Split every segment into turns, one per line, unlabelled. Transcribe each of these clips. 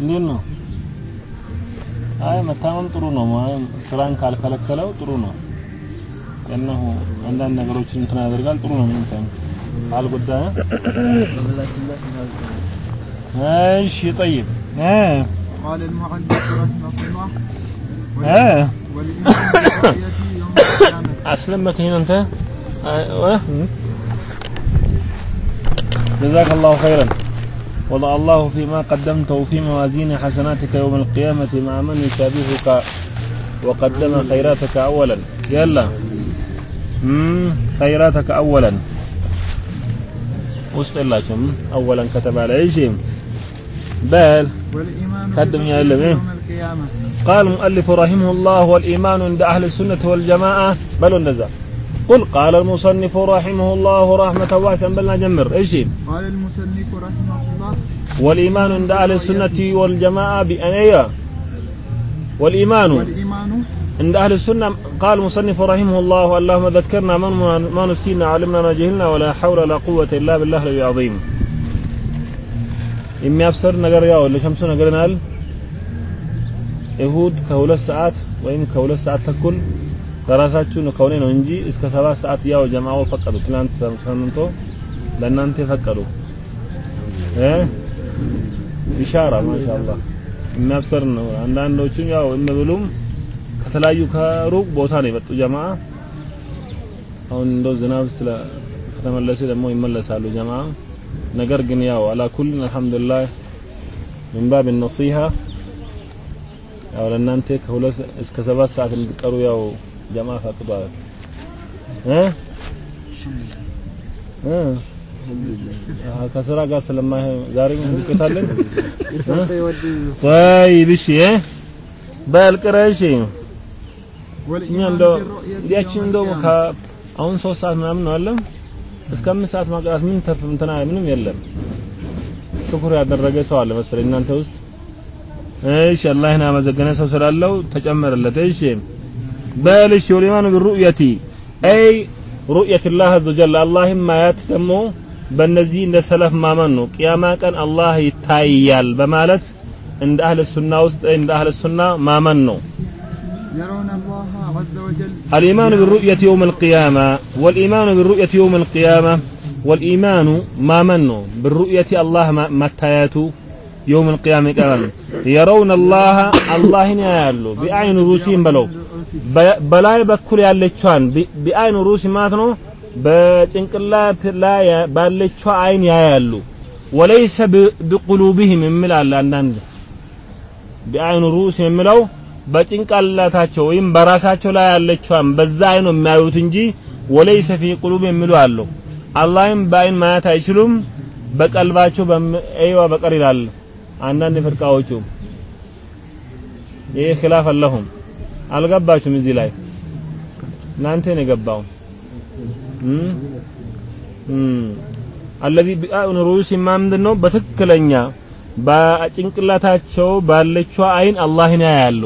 እንዴት ነው? አይ መታመም ጥሩ ነው። ማለት ስራን ካልከለከለው ጥሩ ነው። ያነሁ አንዳንድ ነገሮችን እንትን ያደርጋል። ጥሩ ነው። ምን ሳይሆን ካልጎዳ እሺ طيب እ
قال المؤلف رحمه الله
እ
والإيمان برؤيته يوم القيامة
أسلمك هنا أنت أيوة جزاك الله خيرا وضع الله فيما قدمته في موازين حسناتك يوم القيامة مع من يشابهك وقدم خيراتك أولا. يلا. مم. خيراتك أولا. وسط اللاشم أولا كتب على أي شيء. بل. قدم يا
القيامة.
قال المؤلف رحمه الله والإيمان عند أهل السنة والجماعة. بل النزع قل قال المصنف رحمه الله رحمة واسعة. بل نجمر. إيش
قال المصنف رحمه الله.
والإيمان عند أهل السنة والجماعة بأن أيوه والإيمان
والإيمان.
عند أهل السنة. قال المصنف رحمه الله اللهم ذكرنا من ما نسينا علمنا ما جهلنا ولا حول ولا قوة إلا بالله العظيم. إمي أبصر نقر يا ولا شمسنا قرنال يهود كهولة ساعات وإن كهولة ساعات تكل ለራሳችሁ ከሆነ ነው እንጂ እስከ ሰባት ሰዓት ያው ጀማው ፈቀዱ። ትናንት ሳምንቶ ለእናንተ ፈቀዱ። እ? ኢሻራ ማሻአላህ። የሚያብሰር ነው። አንዳንዶቹም ያው እምብሉም ከተለያዩ ከሩቅ ቦታ ነው የመጡ ጀማ አሁን እንደው ዝናብ ስለ ከተመለሰ ደግሞ ይመለሳሉ ጀማ ነገር ግን ያው አላ ኩል አልহামዱሊላህ ምን ባብ ነሲሃ። ያው ለእናንተ ከሁለት እስከ ሰባት ሰዓት እንድትቀሩ ያው ጀማ ፈቅዷል እ እ አዎ፣ ከስራ ጋር ስለማይ ዛሬ ምን እንቀታለን طيب እሺ እ በልቅረሽ እኛ
والإيمان
እንደው
بالرؤية
እንዲያችን
يوم
እንደው
القيامة
ከ- አሁን ሶስት ሰዓት ምናምን ነው አለም እስከ አምስት ሰዓት ማቅራት ምን ተርፍ እንትና ምንም የለም። ሽኩር ያደረገ ሰው አለ መሰለኝ እናንተ ውስጥ። እሺ አላህን ያመሰገነ ሰው ስላለው ተጨመረለት። እሺ በል እሺ ወሊማኑ ቢሩእየቲ አይ ሩእየት ላህ አዘ ወጀል አላህን ማየት ደግሞ በእነዚህ እንደ ሰለፍ ማመን ነው። ቅያማ ቀን አላህ ይታያል በማለት እንደ አህለ ሱና ውስጥ እንደ አህለ ሱና ማመን ነው።
يرون الله عز وجل
الإيمان بالرؤية يوم القيامة والإيمان بالرؤية يوم القيامة والإيمان ما منه بالرؤية الله ما متاياته يوم القيامة كمان يرون الله الله يالو بأعين رؤوسهم بلو በ- በላይ በኩል ያለችዋን بـ- بعين رؤوس ማለት ነው። በጭንቅላት ላይ ባለችዋ አይን ያያሉ። وليس بقلوبهم የሚል አለ አንዳንድ። بعين رؤوس የሚለው በጭንቅላታቸው ወይም በራሳቸው ላይ ያለችዋን በዛ ነው የሚያዩት እንጂ وليس في قلوب የሚሉ አሉ። አላህም በአይን ማየት አይችሉም። በቀልባቸው በእይዋ በቀር ይላል አንዳንድ ፍርቃዎቹ ይህ ኺላፍ አለሁም አልገባችሁም እዚህ ላይ? እናንተ ነው የገባው። አለዚ ቢአኡን ሩሲማ ምንድን ነው በትክክለኛ በጭንቅላታቸው ባለችው አይን አላህን ያያሉ።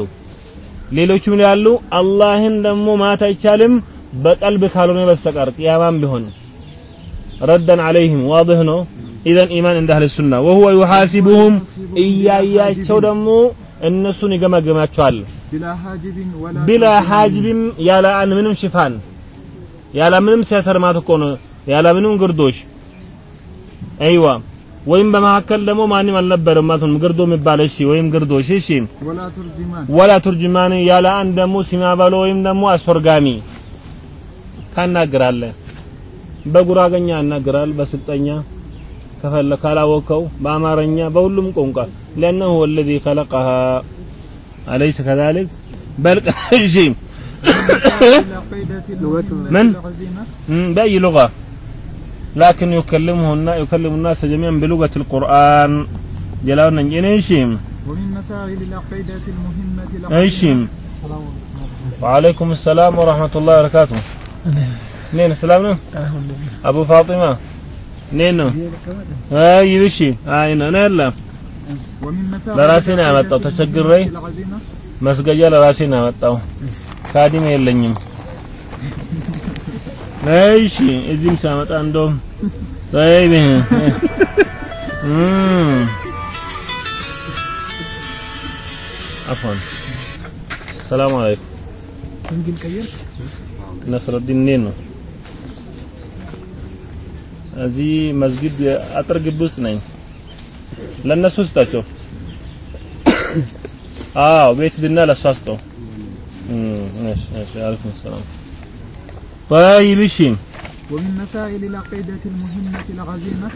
ሌሎቹ ምን ያሉ? አላህን ደግሞ ማየት አይቻልም። በቀልብ ካልሆነ በስተቀር ቂያማም ቢሆን። ردا عليهم واضح ነው። إذن ኢማን እንደ أهل السنة وهو يحاسبهم እያያቸው ደግሞ እነሱን ይገመግማቸዋል።
بلا حاجب
ያለ ምንም ሽፋን ያለ ምንም ساتر ማለት ያለ ምንም ግርዶሽ أيوه ወይም በመካከል ደግሞ ማንም አልነበረም ማለት ነው። ግርዶ የሚባል እሺ፣ ወይም ግርዶሽ እሺ። ወላ ቱርጅማን ያለ አንድ ደግሞ ሲማበሎ ወይም ደግሞ አስተርጋሚ ታናግራለህ። በጉራገኛ ያናግራል፣ በስልጠኛ ከፈለ ካላወቀው በአማርኛ በሁሉም ቋንቋ ለእነሁ ወለዚ ኸለቀሃ أليس كذلك؟ بل
المهمة
من؟ بأي لغة؟ لكن يكلمه يكلم الناس جميعا بلغة القرآن. جلاونا جنيشيم
ومن مسائل العقيدة المهمة
ايشيم وعليكم السلام ورحمة الله وبركاته. نين السلام نو أبو فاطمة. نين نو أي بشي أي أنا يلا
ومن مسائل
ለራሴ ነው
العقيدة
ያመጣው ተቸግሬ
المهمة العظيمة
መስገጃ ለራሴ ነው ያመጣው ካዲም የለኝም እሺ እዚህም ሳመጣ እንደውም طيب እም አፍዋን ሰላም አለይኩም
እንግል ቀየር
ነስረዲን እኔን ነው እዚህ መስጊድ አጥር ግቢ ውስጥ ነኝ ለነሱ ስጣቸው አዎ ቤት ድና ለሷ ስጠው እሺ እሺ አለይኩም ሰላም طيب እሺ
ومن مسائل العقيدة المهمة العظيمة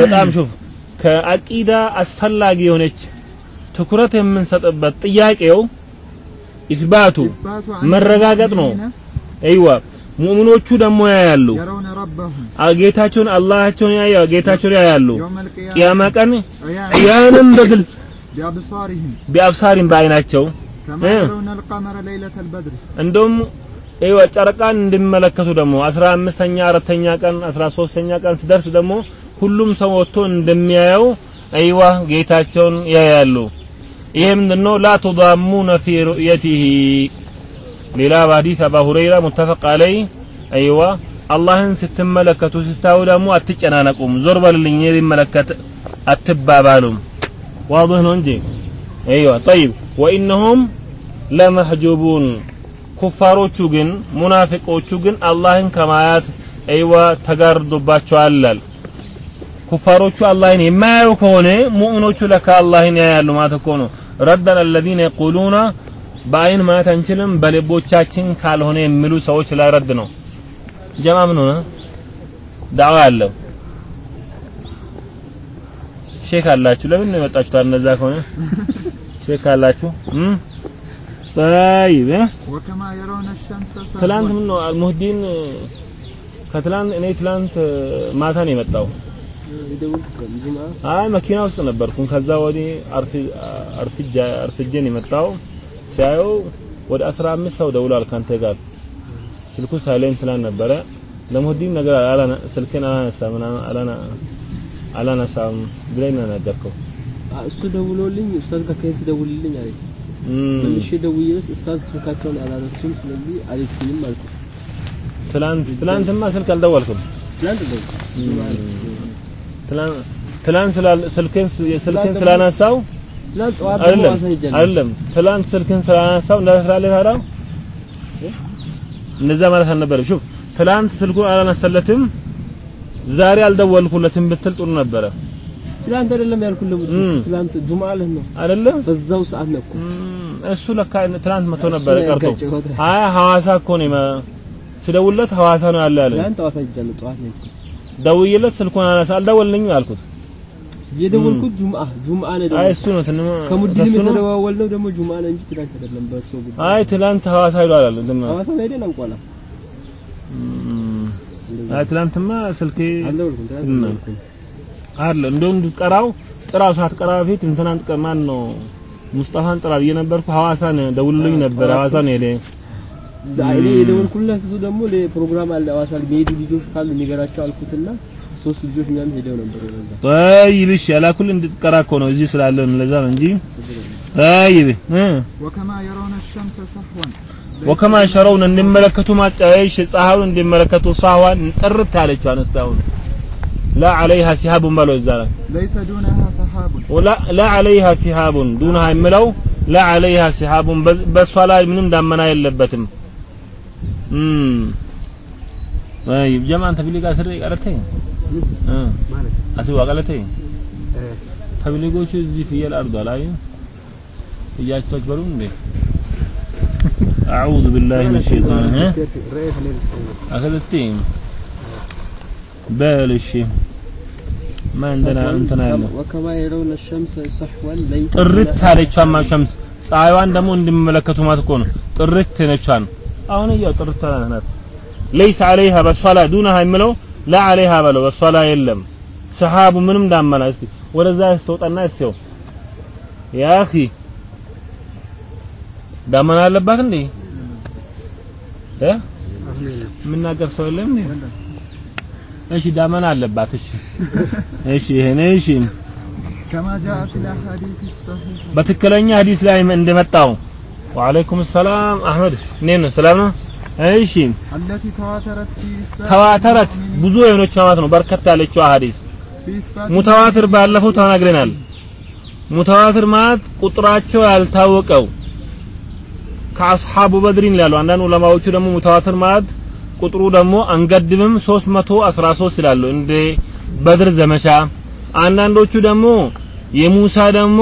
በጣም ሹፍ ከአቂዳ አስፈላጊ የሆነች ትኩረት የምንሰጥበት ጥያቄው ኢትባቱ
إثبات
መረጋገጥ ነው።
المؤمنين
አይዋ ሙእሚኖቹ ደግሞ ያያሉ። ጌታቸውን አላህቸውን ያያሉ ጌታቸውን ያያሉ። ቂያማ ቀን ያንን በግልጽ ቢአብሳሪም በአይናቸው። እንደውም ይኸው ጨረቃን እንደሚመለከቱ ደግሞ 15ኛ አራተኛ ቀን 13ኛ ቀን ሲደርስ ደግሞ ሁሉም ሰው ወጥቶ እንደሚያየው አይዋ ጌታቸውን ያያሉ። ይሄ ምንድነው? ላ ተዳሙነ ፊ ሩእየቲሂ ليلاب حديث أبا هريرة متفق عليه. أيوة. الله ستم ملكة ستاو لا مو أتك أنا نقوم زربا للنير ملكة أتبا بالهم واضح نونجي أيوة. طيب. وإنهم لمحجوبون. كفار وشوغن منافق وشوغن الله كمايات أيوة تقار دباتشو ألل كفار وشو الله ما يكون مؤمن لك الله يعلم ما تكون. ردا الذين يقولون በአይን ማየት አንችልም በልቦቻችን ካልሆነ የሚሉ ሰዎች ላይ ረድ ነው። ጀማ ምን ሆነ? ዳዋ አለው شك አላችሁ። ለምን ነው የመጣችሁት? እነዛ ከሆነ شك አላችሁ طيب ትላንት ምን ነው አልሙህዲን ከትላንት እኔ ትላንት ማታ ነው የመጣው። አይ መኪና ውስጥ ነበርኩ። ከዛ ወዲህ አርፍጄ አርፍጄ ነው የመጣው። ሲያየው ወደ 15 ሰው ደውሏል ካንተ ጋር ስልኩ silent ላይ ነበረ ለሙህዲን ነገር አላና ስልክን አላነሳ ምናምን አላና አላነሳም ብለኝ ነው ነገርከው
እሱ ደውሎልኝ ኡስታዝ ጋር ከየት ደውልልኝ አለኝ። መልሼ ደውዬለት ኡስታዝ ስልካቸውን አላነሱም፣ ስለዚህ አልሄድኩኝም አልኩት።
ትላንት ትላንትማ ስልክ አልደወልኩም
ትናንት ደውል
ትላንት ትላንት ስልክን ስላነሳው አይደለም ትላንት ስልክን ስላነሳው እንዳስራለህ ታዲያ እንደዛ ማለት አልነበረ ሹፍ ትላንት ስልኩን አላነሳለትም ዛሬ አልደወልኩለትም ብትል ጥሩ ነበረ።
ትናንት አይደለም
እም።
ትናንት ጁምዓ ዕለት ነው።
አይደለም?
በዛው ሰዓት ነው እኮ።
እሱ ለካ ትላንት መቶ ነበረ ቀርቶ። አይ ሐዋሳ እኮ ነው ስደውልለት ሐዋሳ ነው ያለ ያለ
ትናንት ሐዋሳ ሄጃለሁ። ጠዋት ነው
ደውዬለት ስልኩን አነሳ አልደወልልኝም አልኩት
የደወልኩት ጁምዓ ጁምዓ ነው
አይ እሱ ነው ከእሱ ነው?
የተደዋወልነው ደግሞ ጁምዓ ነው እንጂ ትናንት አይደለም። በእሱ ጉዳይ።
አይ ትላንት ሐዋሳ ሄዷል አለ እንደማ
ሐዋሳ ላይ ሄደን አንቋላ።
አይ ትላንትማ ስልኬ አለ እንደው እንድትቀራው ጥራው ሳትቀራ በፊት እንትናን ማን ነው ሙስጣፋን ጥራ ብዬ ነበርኩ። ሐዋሳን ደውልልኝ ነበር። ሐዋሳ ነው ሄደ
እኔ የደወልኩለት እሱ ደግሞ ለፕሮግራም አለ። ሐዋሳ ልጆች ካሉ ንገራቸው አልኩትና ሶስት ልጆች ምናምን ሄደው ነበር ወደዛ።
طيب እሺ ያላኩል እንድትቀራ እኮ ነው እዚህ ስላለን ለዛ ነው እንጂ طيب እ
وكما يرون الشمس سهوا
ወከማ ሸረውን እንዲመለከቱ ማጫየሽ ፀሐዩን እንዲመለከቱ ሳዋን ጥርት ያለችው አነስታውን ላ عليها سحاب በለው እዛ ላይ
ليس دونها سحاب
ولا لا عليها سحاب دونها የምለው لا عليها سحاب በዝ- በሷ ላይ ምንም ዳመና የለበትም እም طيب جماعة تبليغ አስር ቀረተኝ እ አስቡ አቀለተኝ ተብሊጎቹ እዚህ ፍየል አርዷል አይ እያቸቶች በሉ እንዴ أعوذ بالله من الشيطان ها أخذتي بالشي ما عندنا انتنا ያለ
ወከማ የረውነ ሸምሰ ሰሕወን ለይሰ
ጥርት ያለቿማ ሸምስ ፀሐይዋን ደግሞ እንዲመለከቱ ማለት እኮ ነው ጥርት ነቿን አሁን ያው ጥርት ያለ ናት ليس عليها በሷ ላይ ዱነሃ የምለው ላ አለይሃ በለው በእሷ ላይ የለም። ሰሓቡ ምንም ዳመና እስቲ ወደዛ ስተውጣና እስቲው። ያ ዳመና አለባት እንዴ? እ? የምናገር ሰው የለም እንዴ? እሺ ዳመና አለባት። እሺ እሺ ይሄኔ እሺ። በትክክለኛ ሀዲስ ላይ እንደመጣው። ወአለይኩም ሰላም አህመድ እኔ ነው ሰላም ነው እሺ ተዋተረት ብዙ የሆነችው ማለት ነው። በርከት ያለችው ሐዲስ ሙተዋትር ባለፈው ተናግረናል። ሙተዋትር ማለት ቁጥራቸው ያልታወቀው ከአስሓቡ በድሪን ይላሉ። አንዳንድ ዑለማዎቹ ደግሞ ሙተዋትር ማለት ቁጥሩ ደግሞ አንገድብም 313 ይላሉ። እንደ በድር ዘመቻ አንዳንዶቹ ደግሞ የሙሳ ደግሞ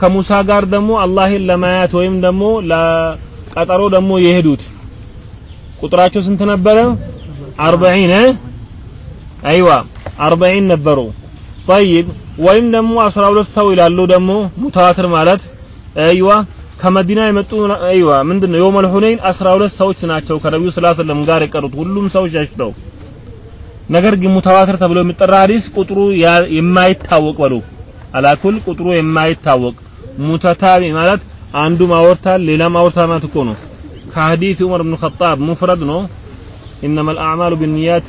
ከሙሳ ጋር ደግሞ አላህን ለማያት ወይም ደግሞ ለቀጠሮ ደግሞ የሄዱት ቁጥራቸው ስንት ነበረ? አርበዒነ አይዋ አርበዒን ነበሩ። ጠይብ ወይም ደግሞ አስራ ሁለት ሰው ይላሉ ደግሞ ሙታዋትር ማለት አይዋ ከመዲና የመጡ አይዋ ምንድነው የውመል ሁነይን አስራ ሁለት ሰዎች ናቸው ከነቢዩ ሰለላሁ ዐለይሂ ጋር የቀሩት ሁሉም ሰው ሸሽተው። ነገር ግን ሙታዋትር ተብሎ የሚጠራ ሐዲስ ቁጥሩ የማይታወቅ በሉ አላኩል ቁጥሩ የማይታወቅ ሙተታቢ ማለት አንዱ ማወርታል ሌላ ማወርታል ማለት እኮ ነው። ከሐዲስ ዑመር ኢብኑ ኸጣብ ሙፍረድ ነው። ኢነመል አዕማሉ ቢንኒያት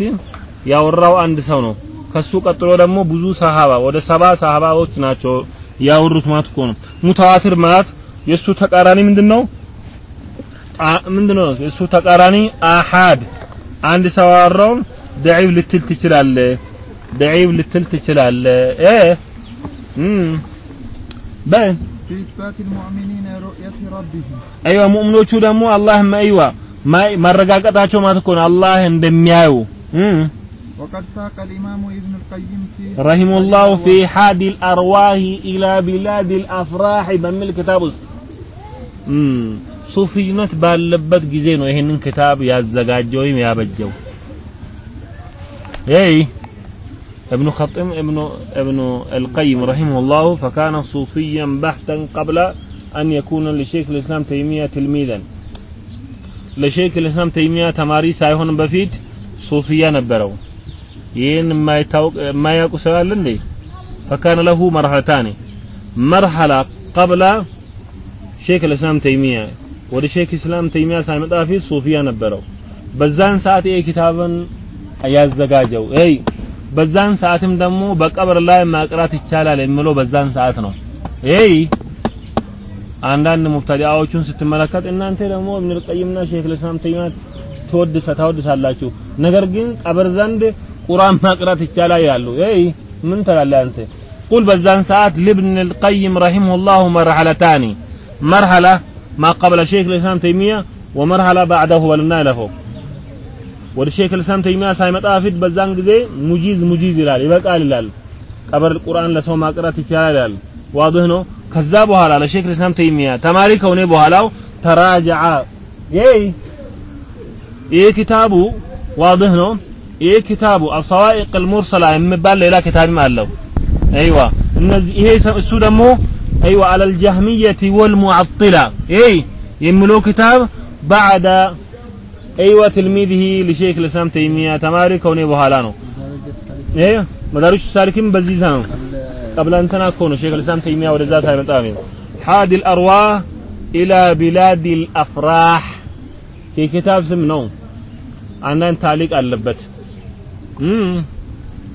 ያወራው አንድ ሰው ነው። ከሱ ቀጥሎ ደግሞ ብዙ ሰሃባ ወደ ሰባ ሰሃባዎች ናቸው ያወሩት ማለት እኮ ነው። ሙተዋትር ማለት የሱ ተቃራኒ ምንድነው? ምንድነው? የሱ ተቃራኒ አሃድ አንድ ሰው አወራውን ደዒብ ልትል ትችላለህ ደዒብ ልትል ትችላለህ። እ በል
في إثبات المؤمنين رؤية ربهم
አይዋ ሙእሚኖቹ ደግሞ አላህ አይዋ ማረጋገጣቸው ማለት እኮ ነው አላህ እንደሚያዩ
وقد ساق الإمام ابن القيم في
رحمه الله في حاد الأرواح إلى بلاد الأفراح በሚል ክታብ ውስጥ ሱፊነት ባለበት ጊዜ ነው ይሄንን ክታብ ያዘጋጀው ወይም ያበጀው ይይ ابن خطيم ابن ابن القيم رحمه الله فكان صوفيا بحتا قبل أن يكون لشيخ الإسلام تيمية تلميذا لشيخ الإسلام تيمية تماري ሳይሆን በፊት ሱፊያ ነበረው ይህን የማያውቁ ሰው አለ እንዴ ፈካነ ለሁ መርሐለታኒ መርሐላ ቀብላ ሼክ ልእስላም ተይሚያ ወደ ሼክ እስላም ተይሚያ ሳይመጣ ፊት ሱፊያ ነበረው በዛን ሰዓት ይሄ ኪታብን ያዘጋጀው ይ በዛን ሰዓትም ደግሞ በቀብር ላይ ማቅራት ይቻላል የሚለው በዛን ሰዓት ነው። ይሄ አንዳንድ ሙብተዲያዎቹን ስትመለከት እናንተ ደግሞ ኢብኑ ልቀይምና ሼክ ልስላም ተይማ ትወድሳ ታወድሳላችሁ፣ ነገር ግን ቀብር ዘንድ ቁርአን ማቅራት ይቻላል ያሉ ይሄ ምን ትላለህ አንተ? ቁል በዛን ሰዓት ልብን ልቀይም ረሂመሁላሁ መርሐለታኒ መርሐላ ማ ቀብለ ሼክ ልስላም ተይሚያ ወመርሐላ ባዕደሁ በልና ይለፈው ወደ ሼክ ልሳም ተይሚያ ሳይመጣ ፊት በዛን ጊዜ ሙጂዝ ሙጂዝ ይላል ይበቃል ይላል። ቀበር ቁርአን ለሰው ማቅራት ይቻላል ይላል። ዋድህ ነው። ከዛ በኋላ ለሼክ ልሳም ተይሚያ ተማሪ ከሆነ በኋላው ተራጃዓ ይይ ይህ ኪታቡ ዋድህ ነው። ይህ ኪታቡ አሰዋኢቅ አልሙርሰላ የሚባል ሌላ ኪታብም አለው። አይዋ እነዚህ ይሄ እሱ ደግሞ አይዋ አለል ጀህሚየቲ ወልሙዐጥላ ይሄ የሚለው ኪታብ ባዕደ አይዋ ትልሚዚሂ ለሼክ ልእስላም ተይሚያ ተማሪ ከሆነ በኋላ ነው ይሄ መዳሪሽ ሳሊኪም በዚህ ነው ቀብለ እንትና እኮ ነው ሼክ ልእስላም ተይሚያ ወደዛ ሳይመጣ ነው حاد الأرواح إلى بلاد الأفراح የኪታብ ስም ነው አንዳንድ ታሊቅ አለበት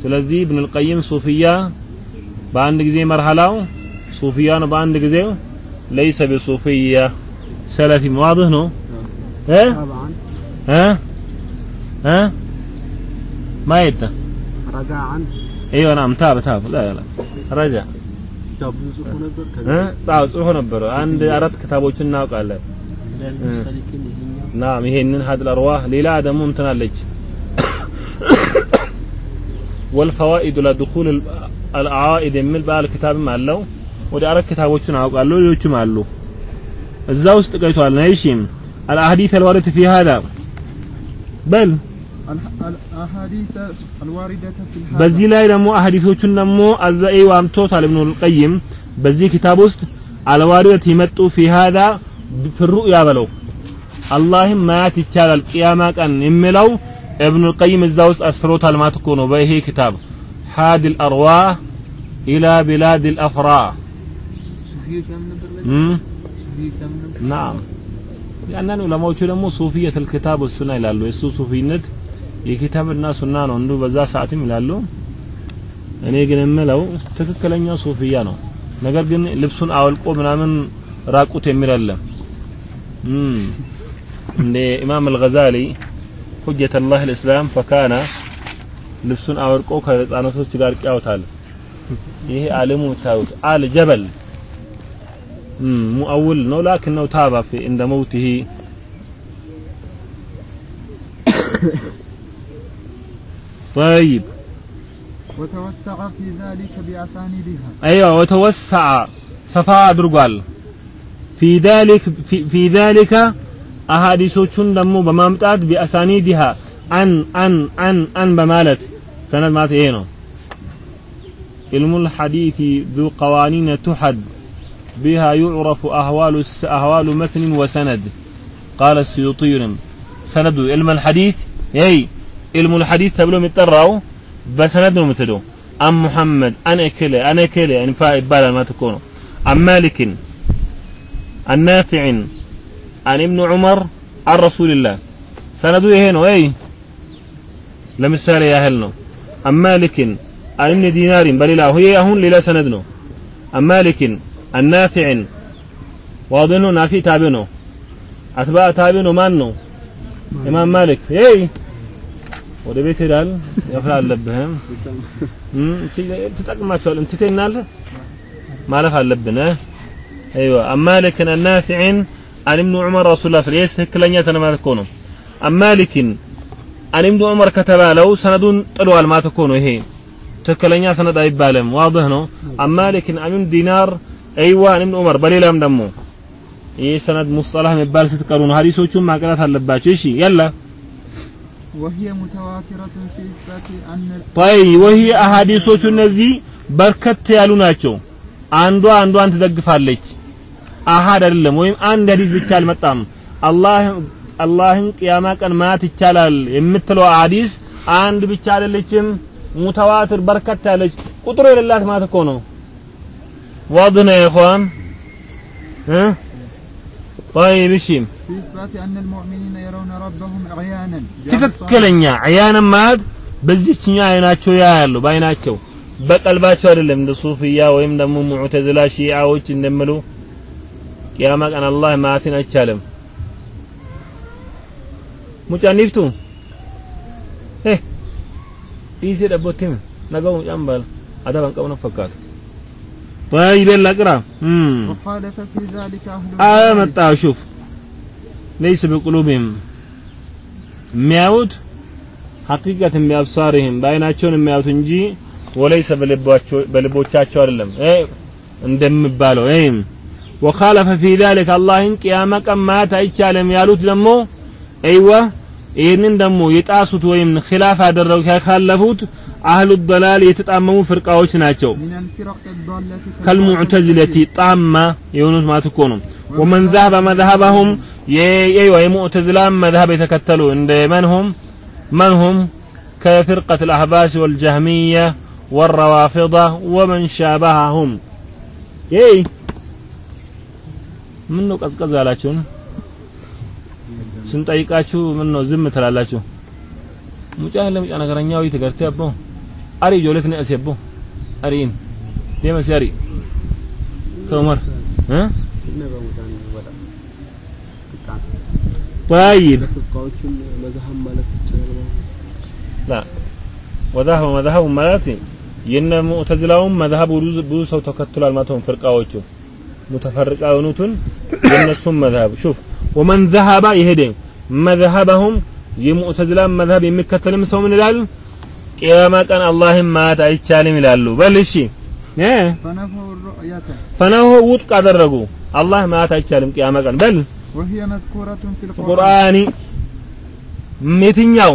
ስለዚህ ኢብኑ القيم ሱፊያ በአንድ ጊዜ መርሐላው ሱፊያ ነው በአንድ ጊዜ ليس بصوفية سلفي واضح ነው እ እ እ ما يت
ረጋዓን
ايوه نعم تاب تاب لا لا رجع
ዳብዙ ጽፎ ነበር
እ ጻው ጽፎ ነበር አንድ አራት ክታቦችን እናውቃለን
ከሰሊክን ይሄኛው
ናም ይሄንን ሀድ الارواح ሌላ ደግሞ እንትን አለች والفوائد لدخول العوائد የሚል ባል ክታብም አለው ወደ አራት ክታቦችን አውቃለሁ ሌሎችም አሉ እዛ ውስጥ ቀይቷል ነይሽም الاحاديث الوارده في هذا بل
الأحاديث الواردة في الحادث
በዚህ ላይ ደግሞ አህዲሶቹን ደግሞ አዛኢ ዋምቶታል ኢብኑ القيم በዚህ ኪታብ ውስጥ አልዋሪደት ይመጡ في هذا في الرؤيا በለው አላህም ማየት ይቻላል ቅያማ ቀን የሚለው ابن القيم እዛ ውስጥ አስፍሮታል ማለት እኮ ነው በይሄ ኪታብ حاد الأرواح إلى بلاد الأفراح
ሱፊዮች
ያንን ዑለማዎቹ ደግሞ ሱፊየት الكتاب والسنة ይላሉ የሱ ሱፊነት የኪታብና ሱና ነው እንዱ በዛ ሰዓትም ይላሉ እኔ ግን የምለው ትክክለኛ ሱፊያ ነው ነገር ግን ልብሱን አወልቆ ምናምን ራቁት የሚል አለ እም እንደ ኢማም አልገዛሊ ሁጀተ አላህ الاسلام فكان ልብሱን አወልቆ ከህፃናቶች ጋር ቂያውታል ይሄ አለሙ ታውት አል ጀበል مؤول نو لكنه تاب في عند موته. طيب.
وتوسع في ذلك بأسانيدها.
أيوة وتوسع. صفاء درغال في ذلك في, في ذلك أحاديثوچون دمو بمامطات بأسانيدها. أن أن أن أن بمالت. سند مات إينو علم الحديث ذو قوانين تحد. بها يعرف أهوال, أهوال متن وسند. قال السيوطي سند علم الحديث؟ أي علم الحديث تبلو مترأو؟ بسند متدو. أم محمد أنا كله أنا كله يعني فا إبالا ما تكونوا أم مالك النافع عن ابن عمر عن رسول الله. سندو يهينو؟ أي لم يسال يا أهلنا أم مالك عن ابن دينار بل لا هي هون للا سندنو. أم مالك አናፊዕን። ዋድኑ ናፊ ታቢ ነው። አትባ ታቢ ነው ማን ነው? ኢማም ማሊክ። ይይ ወደ ቤት ሄዳል ያፍላ አለብህም። ትጠቅማቸዋል እንትቴናለ ማለፍ አለብን። ايوه አማሊክን አናፊዕን عن ابن عمر رسول الله صلى الله عليه وسلم እኮ ነው። አማሊክን عن ابن عمر ከተባለው ሰነዱን ጥሏል ማለት እኮ ነው ይሄ። ትክክለኛ ሰነድ አይባልም። ዋضح ነው። አማሊክን عن ዲናር ኤይዋን ኢብኑ ዑመር በሌላም ደግሞ ይህ ሰነድ ሙስጠላህ የሚባል ስትቀሩ ነው። ሀዲሶቹን ማቅረት አለባቸው እሺ ያላ
وهي متواترة في إثبات أن
طيب وهي أحاديثوቹ እነዚህ በርከት ያሉ ናቸው። አንዷ አንዷን ትደግፋለች። አሃድ አይደለም ወይም አንድ ሀዲስ ብቻ አልመጣም። አላህን ቅያማ ቀን ማት ይቻላል የምትለው ሀዲስ አንድ ብቻ አይደለችም። ሙተዋትር በርከት ያለች ቁጥሩ የሌላት ማለት እኮ ነው። واضح يا اخوان ها طيب እሺ
في إثبات أن المؤمنين يرون ربهم عيانا
ትክክለኛ عيانا ማለት በዚህኛ አይናቸው ያያሉ በአይናቸው በቀልባቸው አይደለም እንደ ሱፍያ ወይም ደግሞ ሙዕተዝላ ሺዓዎች እንደሚሉ ቅያማ ቀን አላህ ማትን አይቻልም ሙጫኒፍቱ እ ኢዚ ደቦቲም ነገው ሙጫን ባል አዳባን ቀብነ ፈካት طيب يلا اقرا امم
وخالف في ذلك أهل
آه
البدع.
متى شوف ليس بقلوبهم የሚያዩት ሐቂቀትን ቢአብሳሪህም በአይናቸውን የሚያዩት እንጂ ወለይሰ በልቦቻቸው አይደለም እንደሚባለው ወኻለፈ ፊ ዛሊከ አላህን ቅያማ ቀን ማየት አይቻልም ያሉት ደግሞ አይዋ ይህንን ደግሞ የጣሱት ወይም ኺላፍ ያደረጉ ያካለፉት አህሉ ደላል የተጣመሙ ፍርቃዎች ናቸው። ከልሙዕተዚለቲ ጣማ የሆኑት ማለት እኮ ነው። ወመን ዛህበ መዝሀበሁም የአይዋ መዝሀብ የተከተሉ እንደ መንሁም መንሁም ከፍርቀት አልአህባሽ ወልጀህሚያ ወረዋፊዳ ወመን ሻባሃሁም ይህ ምን ነው ቀዝቀዝ አላችሁን? ስንጠይቃችሁ ምን ነው ዝም ትላላችሁ? ሙጫ ለሙጫ ነገረኛው ይተገርተያበው ይተገርተ ያቦ አሪ ጆለት ነው ያሰቦ አሪን ደመስ ያሪ ከዑመር እ طيب
ፍቃዎቹን መዝሀብ ማለት ይቻላል
لا وذهب مذهب ማለት የነ ሙዕተዝላውን መዝሀብ ብዙ ሰው ተከትሏል ማለት ነው ፍርቃዎቹ ሙተፈርቃ የሆኑትን የነሱን መዝሀብ ሹፍ ወመን ذهب ይሄደ መዝሀበሁም የሙዕተዝላን መዝሀብ የሚከተልም ሰው ምን ይላል ቂያማ ቀን አላህን ማየት አይቻልም ይላሉ። በል እሺ ፈነሆ ውድቅ አደረጉ። አላህ ማየት አይቻልም ቂያማ ቀን በል ቁርአኒ የትኛው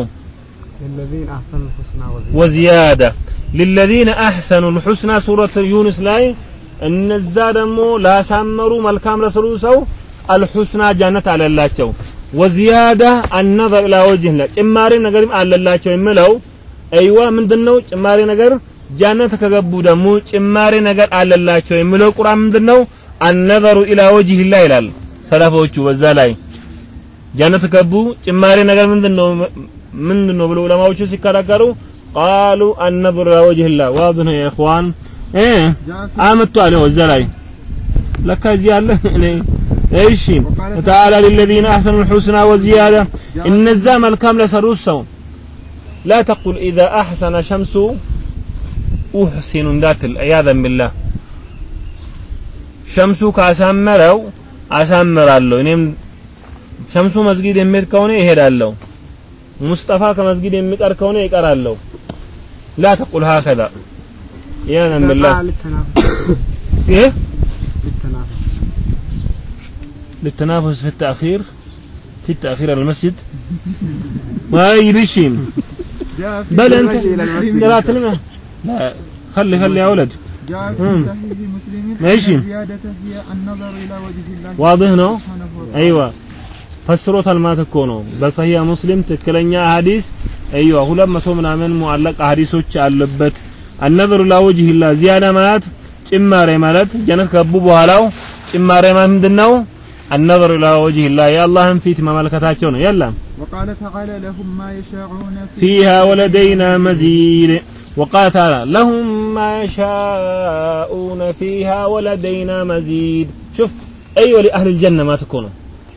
ወዚያዳ ሊለዚነ አሕሰኑ ልሑስና ሱረት ዩኑስ ላይ እነዛ ደግሞ ላሳመሩ መልካም ለሰሩ ሰው አልሑስና ጃነት አለላቸው። ወዚያዳ አነዘ ወጅህ ጭማሪ ነገርም አለላቸው የምለው እይዋ ምንድነው? ጭማሬ ነገር ጀነት ከገቡ ደግሞ ጭማሪ ነገር አለላቸው የሚለው ቁርአን ምንድነው? አነዘሩ ኢላ ወጅህ ላ ይላል ሰለፎቹ በዛ ላይ። ጀነት ከገቡ ጭማሪ ነገር ምንድነው? ምንድነው ብለው ዑለማዎቹ ሲከራከሩ ቃሉ አነዘሩ ኢላ ወጅህ ላ ዋዝ ነው እ አመጣለ እዛ ላይ። ለካ እዚህ አለ። እኔ እሺ። ተዓላ ለለዚነ አሕሰኑ ልሑስና ወዚያዳ። እነዛ መልካም ለሰሩት ሰው لا تقل اذا احسن شمس ኡሕሲኑ እንዳትል ዒያዘን ቢላህ ሸምሱ ካሳመረው አሳምራለሁ እኔም ሸምሱ መስጊድ የሚሄድ ከሆነ ይሄዳለሁ ሙስጠፋ ከመስጊድ የሚቀር ከሆነ ይቀራለሁ ላ ተቁል ሀከዛ ዒያዘን ቢላህ
للتنافس
ይህ
للتنافس
للتنافس في التأخير في التأخير على المسجد طيب ايش
جاء في
بل
صحيح
انت
مسلم
قراءة الماء لا خلي خلي يا ولد
جاء
مم.
في صحيح مسلم
ماشي.
أن الزيادة هي النظر إلى وجه الله
واضح ነው
سبحانه وتعالى
ايوه ፈስሮታል ማለት እኮ ነው በሰሂህ ሙስሊም ትክክለኛ ሐዲስ አይዋ ሁለት መቶ ምናምን ሙአለቅ ሐዲሶች አለበት አነዘሩ ላ ወጅሂላ ዚያዳ ማለት ጭማሬ ማለት ጀነት ከገቡ በኋላው ጭማሬ ማለት ምንድነው አነዘሩ ላ ወጅሂላ የአላህን ፊት መመልከታቸው ነው የለም
وقال تعالى لهم ما يشاءون في
فيها ولدينا مزيد وقال تعالى لهم ما يشاءون فيها ولدينا مزيد شوف أيوة لأهل الجنة ما تكونوا